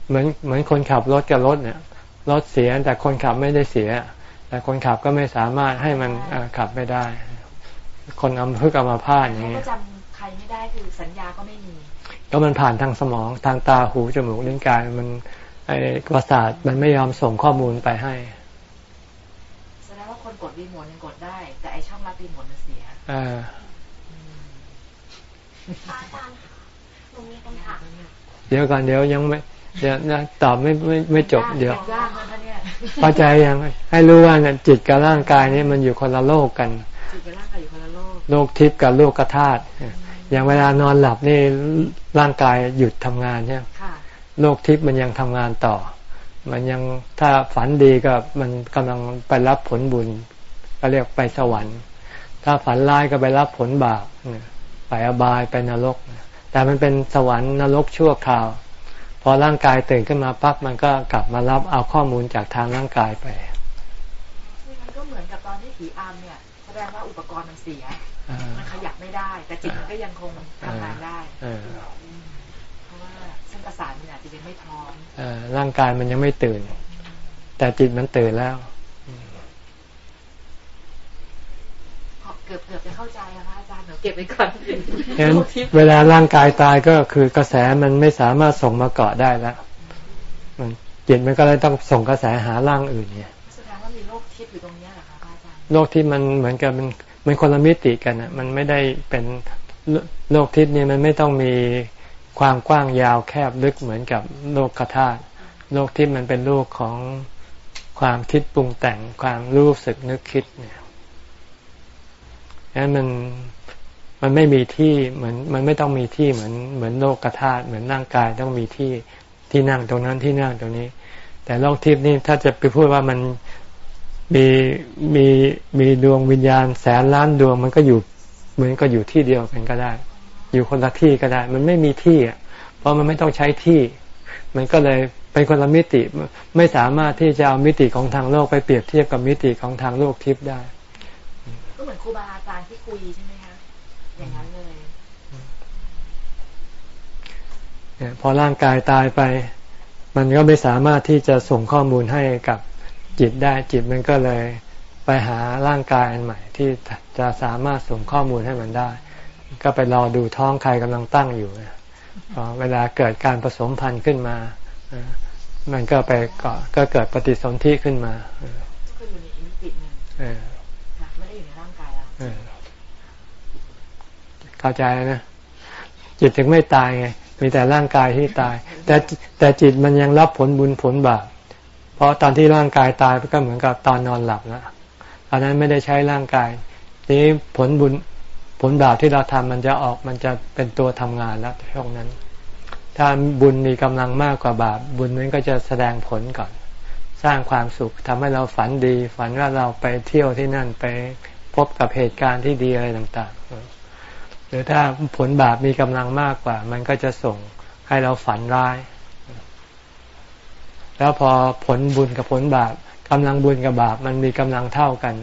S1: เหมือนเหมือนคนขับรถกับรถเนี่ยรถเสียแต่คนขับไม่ได้เสีย แต่คนขับก็ไม่สามารถให้มันขับไม่ได้ คนอำพึกอมาพาดอย่างนี้
S2: ก็จำใครไม่ได้คือสัญญาก็ไม่มี
S1: ก็มันผ่านทางสมองทางตาหูจมูกลิ้นกายมันไอ้ประสาทมันไม่ยอมส่งข้อมูลไปให้
S2: แสดงว่าคนกดรีโมทยังกดได้ แต่ไอช่องรับรีโมทมันเสียอ่า
S1: เดี๋ยวก่อนเดี๋ยวยังไม่เดี๋ยวนะตอบไม่ไม่ไม่จบเดี๋ยว เข้าใจยังให้รู้ว่าเนี่ยจิตกับร่างกายนี่มันอยู่คนละโลกกัน
S2: จิตกับร่างกายอยู่คนละโลก
S1: โลกทิพย์กับโลกธาตุอย่างเวลานอนหลับนี่ร่างกายหยุดทำงานใช่ไหมโลกทิพย์มันยังทำงานต่อ มันยังถ้าฝันดีก็มันกำลังไปรับผลบุญก็เรียกไปสวรรค์ ถ้าฝันร้ายก็ไปรับผลบาปไปอบายไปนรก แต่มันเป็นสวรรค์นรกชั่วคราว พอร่างกายตื่นขึ้นมาปั๊บมันก็กลับมารับเอาข้อมูลจากทางร่างกายไป
S2: มันก็เหมือนกับตอนที่ผีอามเนี่ยแสดงว่าอุปกรณ์มันเสีย มันขยับไม่ได้ แต่จิตมันก็ยังคงทำงานได้เพราะว่าเส้นประสาทมันอาจจะยังไม่พร้อม
S1: ร่างกายมันยังไม่ตื่น แต่จิตมันตื่นแล้ว
S2: เกือบเกือบจะเข้าใจ เดี๋ยวเก็บไว้ก่อน
S1: ฉะนั้นเวลาร่างกายตายก็คือกระแสมันไม่สามารถส่งมาเกาะได้แล้วมันจิตมันก็เลยต้องส่งกระแสหาร่างอื่นเนี่ย
S2: แสดงว่ามีโลกทิพย์อยู่ตรงนี้เหรอคะอาจารย์
S1: โลกที่มันเหมือนกับมันมันคนละมิติกันอะ มันไม่ได้เป็นโลกทิพย์นี่มันไม่ต้องมีความกว้างยาวแคบลึกเหมือนกับโลกกระธาตุโลกที่มันเป็นโลกของความคิดปรุงแต่งความรู้สึกนึกคิดเนี่ยนั้นมัน มันไม่มีที่เหมือนมันไม่ต้องมีที่เหมือนเหมือนโลกธาตุเหมือนร่างกายต้องมีที่ที่นั่งตรงนั้นที่นั่งตรงนี้ แต่โลกทิพย์นี่ถ้าจะไปพูดว่ามันมีมีมีดวงวิญญาณ แสนล้านดวงมันก็อยู่เหมือนก็อยู่ที่เดียวกันก็ได้ อยู่คนละที่ก็ได้ มันไม่มีที่อะ เพราะมันไม่ต้องใช้ที่ มันก็เลยเป็นคนละมิติไม่สามารถที่จะเอามิติของทางโลกไปเปรียบเทียบกับมิติของทางโลกทิพย์ได้
S2: ก็เหมือนครูบาอาจารย์ที่คุยใช่ไหม อย่างนั้นเลย
S1: เนี่ยพอร่างกายตายไป มันก็ไม่สามารถที่จะส่งข้อมูลให้กับจิตได้จิตมันก็เลยไปหาร่างกายอันใหม่ ที่จะสามารถส่งข้อมูลให้มันได้ ก็ไปรอดูท้องใครกำลังตั้งอยู่พอเวลาเกิดการผสมพันธุ์ขึ้นมาเอ่อมันก็ไปเกาะก็เกิดปฏิสนธิขึ้นมาเออ
S2: ก็อยู่ในอินจิตหนึ่ง
S1: เออ
S2: ค่ะไม่ได้อยู่ในร่างกายเรา
S1: เออเข้าใจนะ จิตถึงไม่ตายไง มีแต่ร่างกายที่ตาย แต่แต่จิตมันยังรับผลบุญผลบาป เพราะตอนที่ร่างกายตายก็เหมือนกับตอนนอนหลับแล้วตอนนั้นไม่ได้ใช้ร่างกาย ทีนี้ผลบุญผลบาปที่เราทำมันจะออกมันจะเป็นตัวทำงานแล้วช่วงนั้น ถ้าบุญมีกำลังมากกว่าบาป บุญนั้นก็จะแสดงผลก่อน สร้างความสุขทำให้เราฝันดี ฝันว่าเราไปเที่ยวที่นั่นไปพบกับเหตุการณ์ที่ดีอะไรต่างๆ หรือถ้าผลบาปมีกำลังมากกว่า มันก็จะส่งให้เราฝันร้าย แล้วพอผลบุญกับผลบาปกำลังบุญกับบาปมันมีกำลังเท่ากัน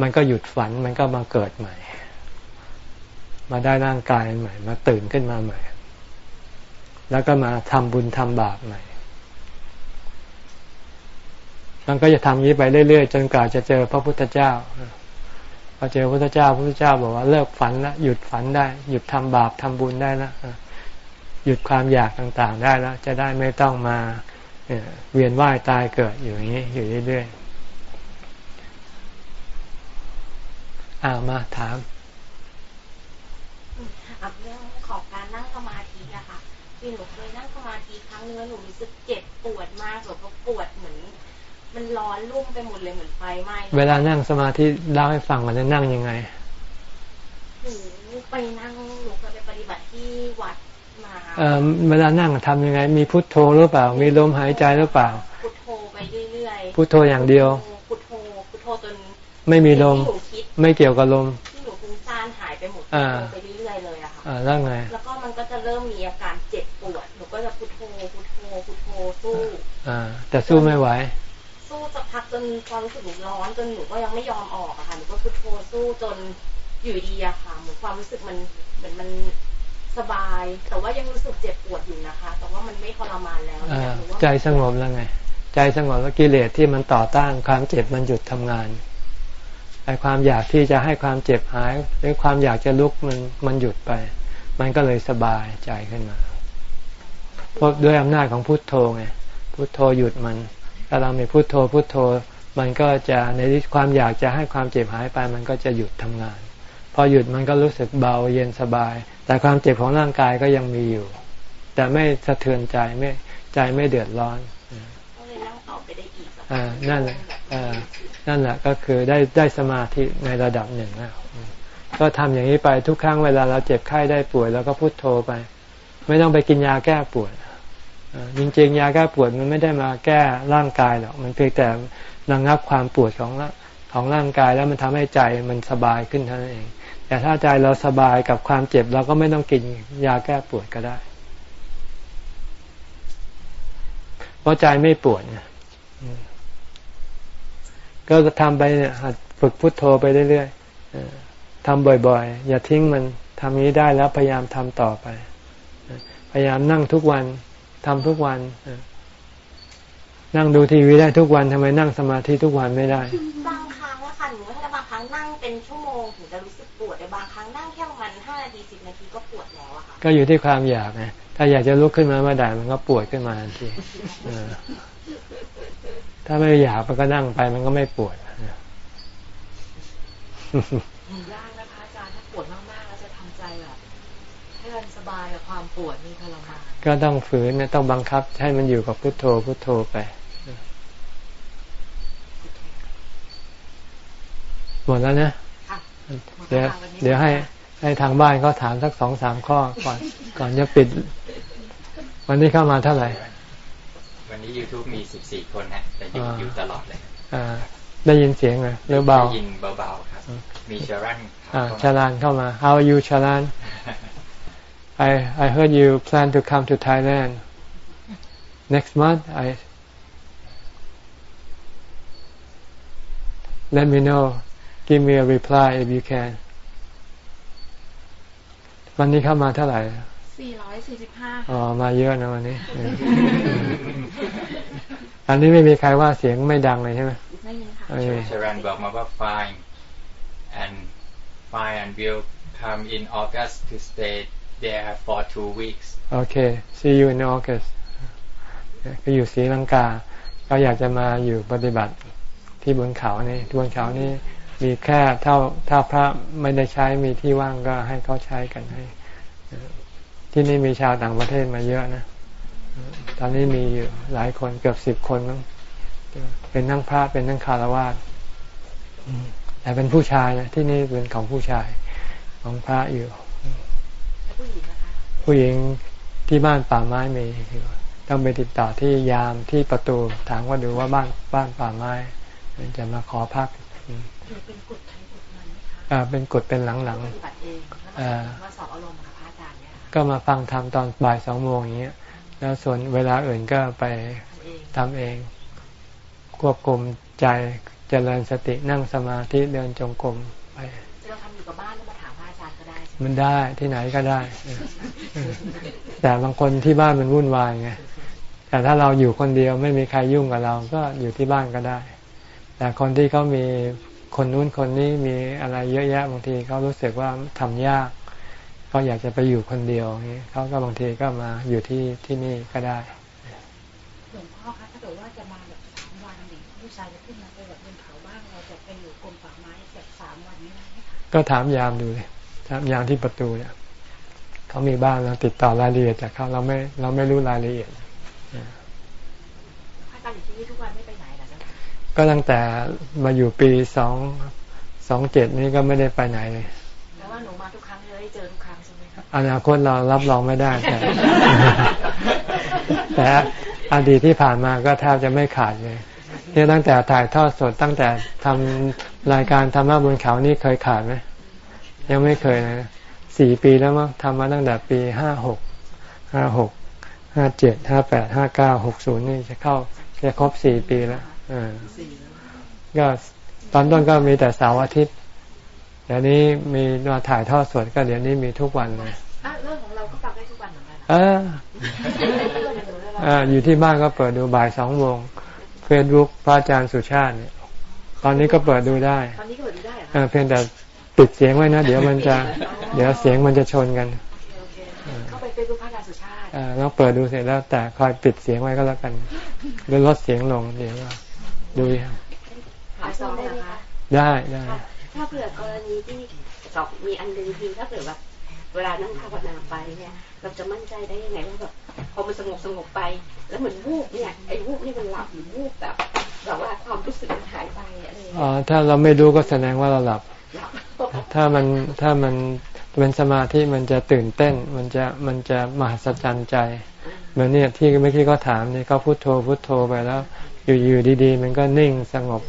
S1: มันก็หยุดฝันมันก็มาเกิดใหม่ มาได้ร่างกายใหม่ มาตื่นขึ้นมาใหม่ แล้วก็มาทำบุญทำบาปใหม่มันก็จะทำยี้ไปเรื่อยๆ จนกว่าจะเจอพระพุทธเจ้า พอเจอพระพุทธเจ้าพระพุทธเจ้าบอกว่าเลิกฝันแล้วหยุดฝันได้ หยุดทำบาปทำบุญได้แล้วหยุดความอยากต่างๆได้แล้วจะได้ไม่ต้องมาเวียนว่ายตายเกิดอยู่อย่างนี้อยู่เรื่อยๆอ้าวมาถาม
S4: อับเรื่องของการนั่งสมาธิอะค่ะคือหนู มันร้อนรุ่มไปหมดเลยเหมือนไฟไหม้
S1: เวลานั่งสมาธิเล่าให้ฟังมันจะนั่งยังไง
S4: หนูไปนั่งหนูเคยไปปฏิบัติที่วัดมา
S1: เออเวลานั่งทำยังไง มีพุทโธหรือเปล่า มีลมหายใจหรือเปล่า
S4: พุทโธไปเรื่อยๆ
S1: พุทโธอย่างเดียว
S4: พุทโธพุทโธจน
S1: ไม่มีลม
S4: ที่หนูคิด
S1: ไม่เกี่ยวกับลม
S4: ที่หนูฟุ้งซ่านหายไปหมด
S1: อ่า
S4: ไปเรื่อยๆเลยอะค่ะ
S1: อ่าแล้วไง
S4: แล้วก็มันก็จะเริ่มมีอาการเจ็บปวดหนูก็จะพุทโธพุทโธพุทโธสู้
S1: อ่าแต่สู้ไม่ไหว
S4: สู้สักพักจนความรู้สึกหนูร้อนจนหนูก็ยังไม่ยอมออกอะค่ะหนูก็พุทโธสู้จนอยู่ดีอะค่ะ เหมือนความรู้สึกมันเหมือนมันสบาย แต่ว่ายังรู้สึกเจ็บปวดอยู่นะคะ แต่ว่ามันไม่ทรมานแล้ว
S1: อ่า
S4: หนูว่า
S1: ใจสงบแล้วไง ใจสงบแล้วกิเลสที่มันต่อต้านความเจ็บมันหยุดทำงานไอ้ความอยากที่จะให้ความเจ็บหาย หรือความอยากจะลุกมันมันหยุดไป มันก็เลยสบายใจขึ้นมาเพราะด้วยอำนาจของพุทโธไงพุทโธหยุดมัน ถ้าเรามีพุทโธพุทโธ มันก็จะในที่ความอยากจะให้ความเจ็บหายไป มันก็จะหยุดทำงาน พอหยุดมันก็รู้สึกเบาเย็นสบาย แต่ความเจ็บของร่างกายก็ยังมีอยู่ แต่ไม่สะเทือนใจไม่ใจไม่เดือดร้อน
S4: ก็เลยนั่งต่อไปได้อีกสัก
S1: อ่า
S4: พัก
S1: นั่นแหละอ่านั่นแหละก็คือได้ได้สมาธิในระดับหนึ่งแล้วอืมก็ทำอย่างนี้ไปทุกครั้งเวลาเราเจ็บไข้ได้ป่วยเราก็พุโทโธไป ไม่ต้องไปกินยาแก้ปวดอ่า จริงๆยาแก้ปวดมันไม่ได้มาแก้ร่างกายหรอกมันเพียงแต่ระงับความปวดของของร่างกายแล้วมันทำให้ใจมันสบายขึ้นเท่านั้นเอง แต่ถ้าใจเราสบายกับความเจ็บเราก็ไม่ต้องกินยาแก้ปวดก็ได้เพราะใจไม่ปวดก็ทำไปหัดฝึกพุทโธไปเรื่อยๆเออทำบ่อยๆ อย่าทิ้งมันทำนี้ได้แล้วพยายามทำต่อไป พยายามนั่งทุกวัน ทำทุกวันเออนั่งดูทีวีได้ทุกวันทำไมนั่งสมาธิทุกวันไม่ได้
S4: บางครั้งอะค่ะหนูถ้าบางครั้งนั่งเป็นชั่วโมงถึงจะรู้สึกปวดแต่บางครั้งนั่งแค่ประมาณห้านาทีสิบนาทีก็ปวดแล้วอะค่ะ
S1: ก็อยู่ที่ความอยากไงถ้าอยากจะลุกขึ้นมาเมื่อใดมันก็ปวดขึ้นมาทันทีเออถ้าไม่อยากมันก็นั่งไปมันก็ไม่ปวด
S2: ยากนะคะอาจารย์ถ้าปวดมากๆแล้วจะทำใจแบบให้มันสบายกับความปวดนี่ทรมาน
S1: ก็ต้องฝืนนะต้องบังคับให้มันอยู่กับพุทโธพุทโธไปหมดแล้วนะ
S2: ค่ะ
S1: เดี๋ยวเดี๋ยวให้ให้ทางบ้านเขาถามสักสองสามข้อก่อน ก่อนจะปิด วันนี้เข้ามาเท่าไหร่
S6: วันนี้ YouTube มี14คนฮะแต่อยู่
S1: อ่า
S6: อยู่ตลอดเลย
S1: อ่าได้ยินเสียงไหมหรือเบา
S6: ได้ยินเบาๆครับ มีเชอรัน
S1: อ่า
S6: เข้า
S1: ชาลานเข้ามา How are you ชาลาน I I heard you plan to come to Thailand next month. I let me know. Give me a reply if you can. วันนี้เข้ามาเท่าไหร่
S5: 445
S1: อ๋อ มาเยอะนะวันนี้เอออันนี้ไม่มีใครว่าเสียงไม่ดังเลยใช่ไหม
S5: ได้ยินค่ะ
S1: โอเค
S6: เชอรันบอกมาว่า fine and fine and will come in August to stay there for two weeks
S1: โอเค see you in August ก็อยู่ศรีลังกา ก็อยากจะมาอยู่ปฏิบัติที่บนเขานี่บนเขานี่มีแค่เท่าถ้าพระไม่ได้ใช้มีที่ว่างก็ให้เขาใช้กันให้ ที่นี่มีชาวต่างประเทศมาเยอะนะ ตอนนี้มีอยู่หลายคนเกือบสิบคนมั้งเป็นนั่งพระเป็นนั่งคารวาสแต่เป็นผู้ชายนะที่นี่เป็นของผู้ชายของพระอยู่
S2: ผู้หญิงนะคะ
S1: ผู้หญิงที่บ้านป่าไม้มีอยู่ต้องไปติดต่อที่ยามที่ประตูถามว่าดูว่าบ้านบ้านป่าไม้จะมาขอพัก
S2: คือเป็นกฎใครกฎมันไหมคะ
S1: อ่าเป็นกฎเป็นหลัง
S2: ปฏิบัติเองแล้ว
S1: อ่า
S2: มาสอบอารมณ์กับพระอาจารย์เนี่ยค่ะ
S1: ๆก็มาฟังธรรมตอนบ่ายสองโมงอย่างเงี้ย แล้วส่วนเวลาอื่นก็ไป
S2: ทำเอง
S1: ทำเอง ควบคุมใจเจริญสตินั่งสมาธิเดินจงกรมไป
S2: มมั
S1: นได้ที่ไหนก็ได้เออเออแต่บางคนที่บ้านมันวุ่นวายไงแต่ถ้าเราอยู่คนเดียวไม่มีใครยุ่งกับเรา ก็อยู่ที่บ้านก็ได้ แต่คนที่เขามีคนนู้นคนนี้มีอะไรเยอะแยะบางทีเขารู้สึกว่าทำยากเขาอยากจะไปอยู่คนเดียวอย่างนี้เขาก็บางทีก็มาอยู่ที่ที่นี่ก็ได้
S5: หลวงพ่อคะถ้าเกิดว่าจะมาแบบสามวันหรือผู้ชายจะขึ้นมาไปแบบบนเขาบ้างเราจะไปอยู่กรมป่าไม้แบบสามวันนี้ได้ไหมคะ
S1: ก็ถามยามดูเลย ถามยามที่ประตูเนี่ยเขามีบ้านเราติดต่อรายละเอียดจากเขาเราไม่เราไม่รู้รายละเอียด
S2: พระอาจารย์อยู่ที่นี่ทุกวันไม่ไปไหนเหรอเจ้าคะ
S1: ก็ตั้งแต่มาอยู่ปีสองสองเจ็ดนี้ก็ไม่ได้ไปไหนเลย
S2: แล้วว่าหนูมาทุกครั้งเลยเจอทุกครั้งใช่ไหมคะ
S1: อนาคตเรารับรองไม่ได้แต่แต่อดีตที่ผ่านมาก็แทบจะไม่ขาดเลยเนี่ยตั้งแต่ถ่ายทอดสดตั้งแต่ทำรายการธรรมะบนเขานี่เคยขาดไหม ยังไม่เคยนะสี่ปีแล้วมั้งทำมาตั้งแต่ปีห้าหกห้าหกห้าเจ็ดห้าแปดห้าเก้าหกศูนย์นี่จะเข้าจะครบสี่ปีแล้วเออ
S3: สี่แล้ว
S1: ก็ตอนต้นก็มีแต่เสาร์อาทิตย์เดี๋ยวนี้มีมาถ่ายทอดสดก็เดี๋ยวนี้มีทุกวันเลย
S2: อะเรื่องของเราก็ฟังได้ทุกวันเหมือนกันนะ
S1: เออเอออยู่ที่บ้านก็เปิดดูบ่ายสองโมงเฟซบุ๊กพระอาจารย์สุชาติเนี่ย ตอนนี้ก็เปิดดูได้
S2: ตอนนี้ก็เปิดดูได้เหรอ
S1: เอ
S2: คะ
S1: อเพียงแต่ ปิดเสียงไว้นะ เดี๋ยวมันจะ เดี๋ยวเสียงมันจะชนกัน
S2: โอเคเข้าไปเฟซบุ๊กพระอาจารย์สุชาติ
S1: เออแล้วเปิดดูเสร็จแล้ว แต่คอยปิดเสียงไว้ก็แล้วกันหรือลดเสียงลงเดี๋ยวว่าดู
S2: หายซองนะคะ
S1: ได้ได้
S4: ถ้าเผื่อกรณีที่สอบมีอันหนึงคือถ้าเผื่อแบบเวลานั่งภาวนาไปเนี่ย เราจะมั่นใจได้ยังไงว่าแบบพอมันสงบสงบไป แล้วเหมือนวูบเนี่ยไอ้วูบนี่มันหลับหรือวูบแบบแบบว่าความรู้สึกมันหายไปอะไรอย่าง
S1: อ๋
S4: เงี้
S1: อยถ้าเราไม่รู้ก็แสดงว่าเราหลับ
S4: หลับ
S1: ถ้ามันถ้ามันเป็นสมาธิมันจะตื่นเต้น มันจะมันจะมหัศจรรย์ใจเหมือนเนี่ยที่เมื่อกี้ก็ถามนี่ก็พุโทโธพุโทโธไปแล้ว อยู่ๆดีๆ มันก็นิ่งสงบ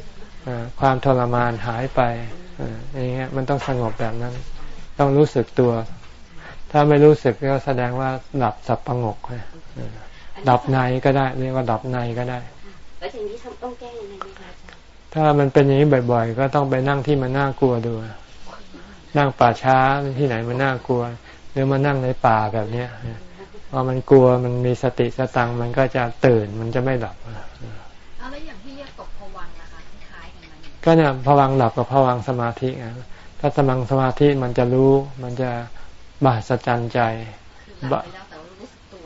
S1: อ่าความทรมานหายไปอ่าอย่างเงี้ยมันต้องสงบแบบนั้น ต้องรู้สึกตัว ถ้าไม่รู้สึกก็แสดงว่าหลับสับประงกนะอ่าหลับในก็ได้เรียกว่าหลับในก็ได้
S4: แล้วทีนี้ทำต้องแก้ยังไงไหมคะอาจารย์
S1: ถ้ามันเป็นอย่างนี้บ่อย ๆ ก็ต้องไปนั่งที่มันน่ากลัวดู นั่งป่าช้าที่ไหนมันน่ากลัว หรือมานั่งในป่าแบบเนี้ยพอมันกลัวมันมีสติสตังค์มันก็จะตื่นมันจะไม่หลับ
S5: เอาแล้วอย่างที่เรียกตกผวังค์นะคะคล้ายๆกันไหม
S1: ก็เนี่ยพวังค์หลับกับพวังค์สมาธิไงถ้าสมังสมาธิมันจะรู้มันจะมหัศจรรย์ใจ
S5: คือหลับไปแล้วแต่ว่ารู้สึกตัว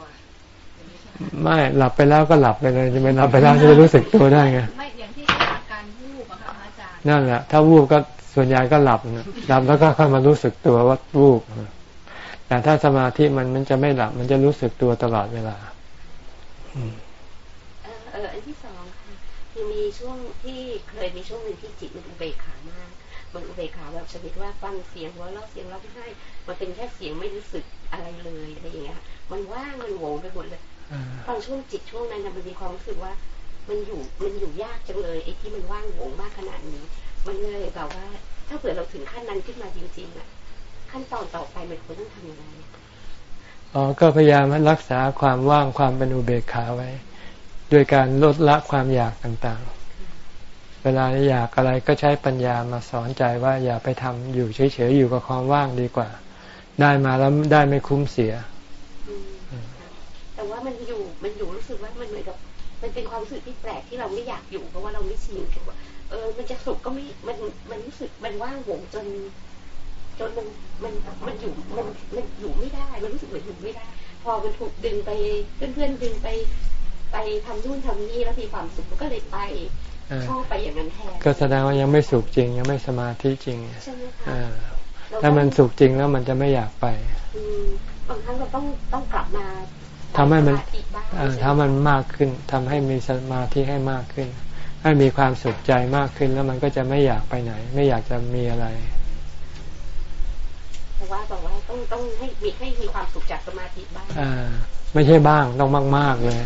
S5: อย่างนี้ใช่ไหม
S1: ไม่หลับไปแล้วก็หลับไปเลยจะไม่หลับไปแล้วจะรู้สึกตัวได้ไง
S5: ไม่อย่างที่อาการวูบอะค่ะพระอาจารย์
S1: นั่นแหละถ้าวูบก็ ส่วนใหญ่ก็หลับนะหลับแล้วก็ค่อยมารู้สึกตัวว่าวูบแต่ถ้าสมาธิมันมันจะไม่หลับ มันจะรู้สึกตัวตลอดเวลา
S4: เอออันที่สองค่ะคือมีช่วงที่เคยมีช่วงหนึ่งที่จิตมันอุเบกขามากมันอุเบกขาแบบชนิดว่าฟังเสียงหัวเราะเสียงร้องไห้มันเป็นแค่เสียงไม่รู้สึกอะไรเลยอะไรอย่างเงี้ยค่ะมันว่างมันโหวงไปหมดเลยตอนช่วงจิตช่วงนั้นมันมีความรู้สึกว่า มันอยู่มันอยู่ยากจังเลยไอ้ที่มันว่างโหวงมากขนาดนี้ มันเลยแบบว่า ถ้าเผื่อเราถึงขั้นนั้นขึ้นมาจริงๆอะขั้นตอนต่อไปมันควรต้องทำยังไง
S1: อ๋อก็พยายามรักษาความว่างความเป็นอุเบกขาไว้ ด้วยการลดละความอยากต่างๆ เวลาอยากอะไรก็ใช้ปัญญามาสอนใจว่าอย่าไปทำอยู่เฉยๆอยู่กับความว่างดีกว่า ได้มาแล้วได้ไม่คุ้มเสีย
S4: อืมแต่ว่ามันอยู่มันอยู่รู้สึกว่ามันเหมือนกับ มันเป็นความรู้สึกที่แปลกที่เราไม่อยากอยู่เพราะว่าเราไม่ชินกับว่า เออ มันจะสุขก็ไม่มันมันรู้สึกมันว่างโหวงจนจจนมันมันมันอยู่มันมันอยู่ไม่ได้ มันรู้สึกเหมือนอยู่ไม่ได้ พอมันถูกดึงไปเพื่อนๆดึงไป ไปทำนู่นทำนี่แล้วมีความสุขมันก็เลยไป
S1: เออ
S4: ชอบไปอย่างนั้นแทน
S1: ก็แสดงว่ายังไม่สุขจริง ยังไม่สมาธิจริง
S4: ใช่ไหม
S1: เอ
S4: คะ
S1: อ
S4: แล้วก็
S1: ถ้ามันสุขจริงแล้วมันจะไม่อยากไป
S4: อืมบางครั้งเราต้องต้องกลับมา
S1: ทำให้มัน
S4: สาธิบ้าง
S1: เออถ้ามันมากขึ้นทำให้มีสมาธิให้มากขึ้น ให้มีความสุขใจมากขึ้นแล้วมันก็จะไม่อยากไปไหน ไม่อยากจะมีอะไร
S4: แต่ว่าบอกว่าต้องต้องให้มีให้มีความสุขจากสมาธิบ้าง
S1: อ่าไม่ใช่บ้างต้องมาก ๆ เลย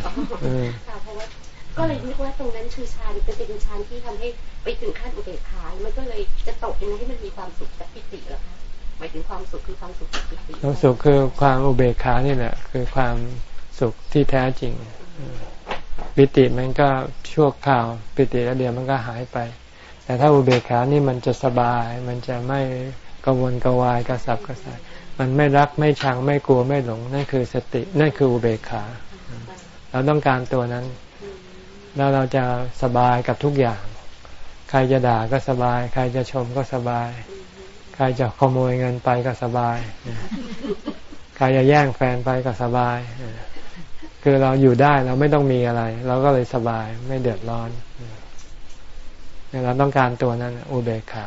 S1: เออ
S4: ค่ะเพราะว่าก็เลยนึกว่าตรงนั้นคือฌานเป็นเป็นฌานที่ทำให้ไปถึงขั้นอุเบกขามันก็เลยจะตกยังไงให้มันมีความสุขจากปิติเหรอคะหมายถึงความสุขคือความสุขจากปิติ
S1: ความสุขคือความอุเบกขานี่แหละคือความสุขที่แท้จริงเออ ปิติมันก็ชั่วคราว ปิติแล้วเดียวมันก็หายไป แต่ถ้าอุเบกขานี่มันจะสบาย มันจะไม่กระวนกระวายกระสับกระส่ายมันไม่รักไม่ชังไม่กลัวไม่หลงนั่นคือสตินั่นคืออุเบกขา เราต้องการตัวนั้น แล้วเราจะสบายกับทุกอย่าง ใครจะด่าก็สบาย ใครจะชมก็สบาย ใครจะขโมยเงินไปก็สบาย ใครจะแย่งแฟนไปก็สบาย คือเราอยู่ได้เราไม่ต้องมีอะไร เราก็เลยสบายไม่เดือดร้อนเนี่ยเราต้องการตัวนั้นอุเบกขา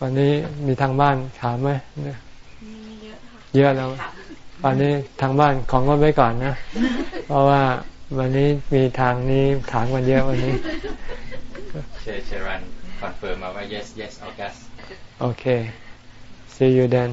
S1: วันนี้มีทางบ้านถามไหม
S5: มีเยอะค่ะ
S1: เยอะแล้วตอนนี้ทางบ้านของก็ไว้ก่อนนะ เพราะว่าวันนี้มีทางนี้ถามกันเยอะวันนี้
S6: เชเชรัน confirm มาว่า yes yes August
S1: okay see you then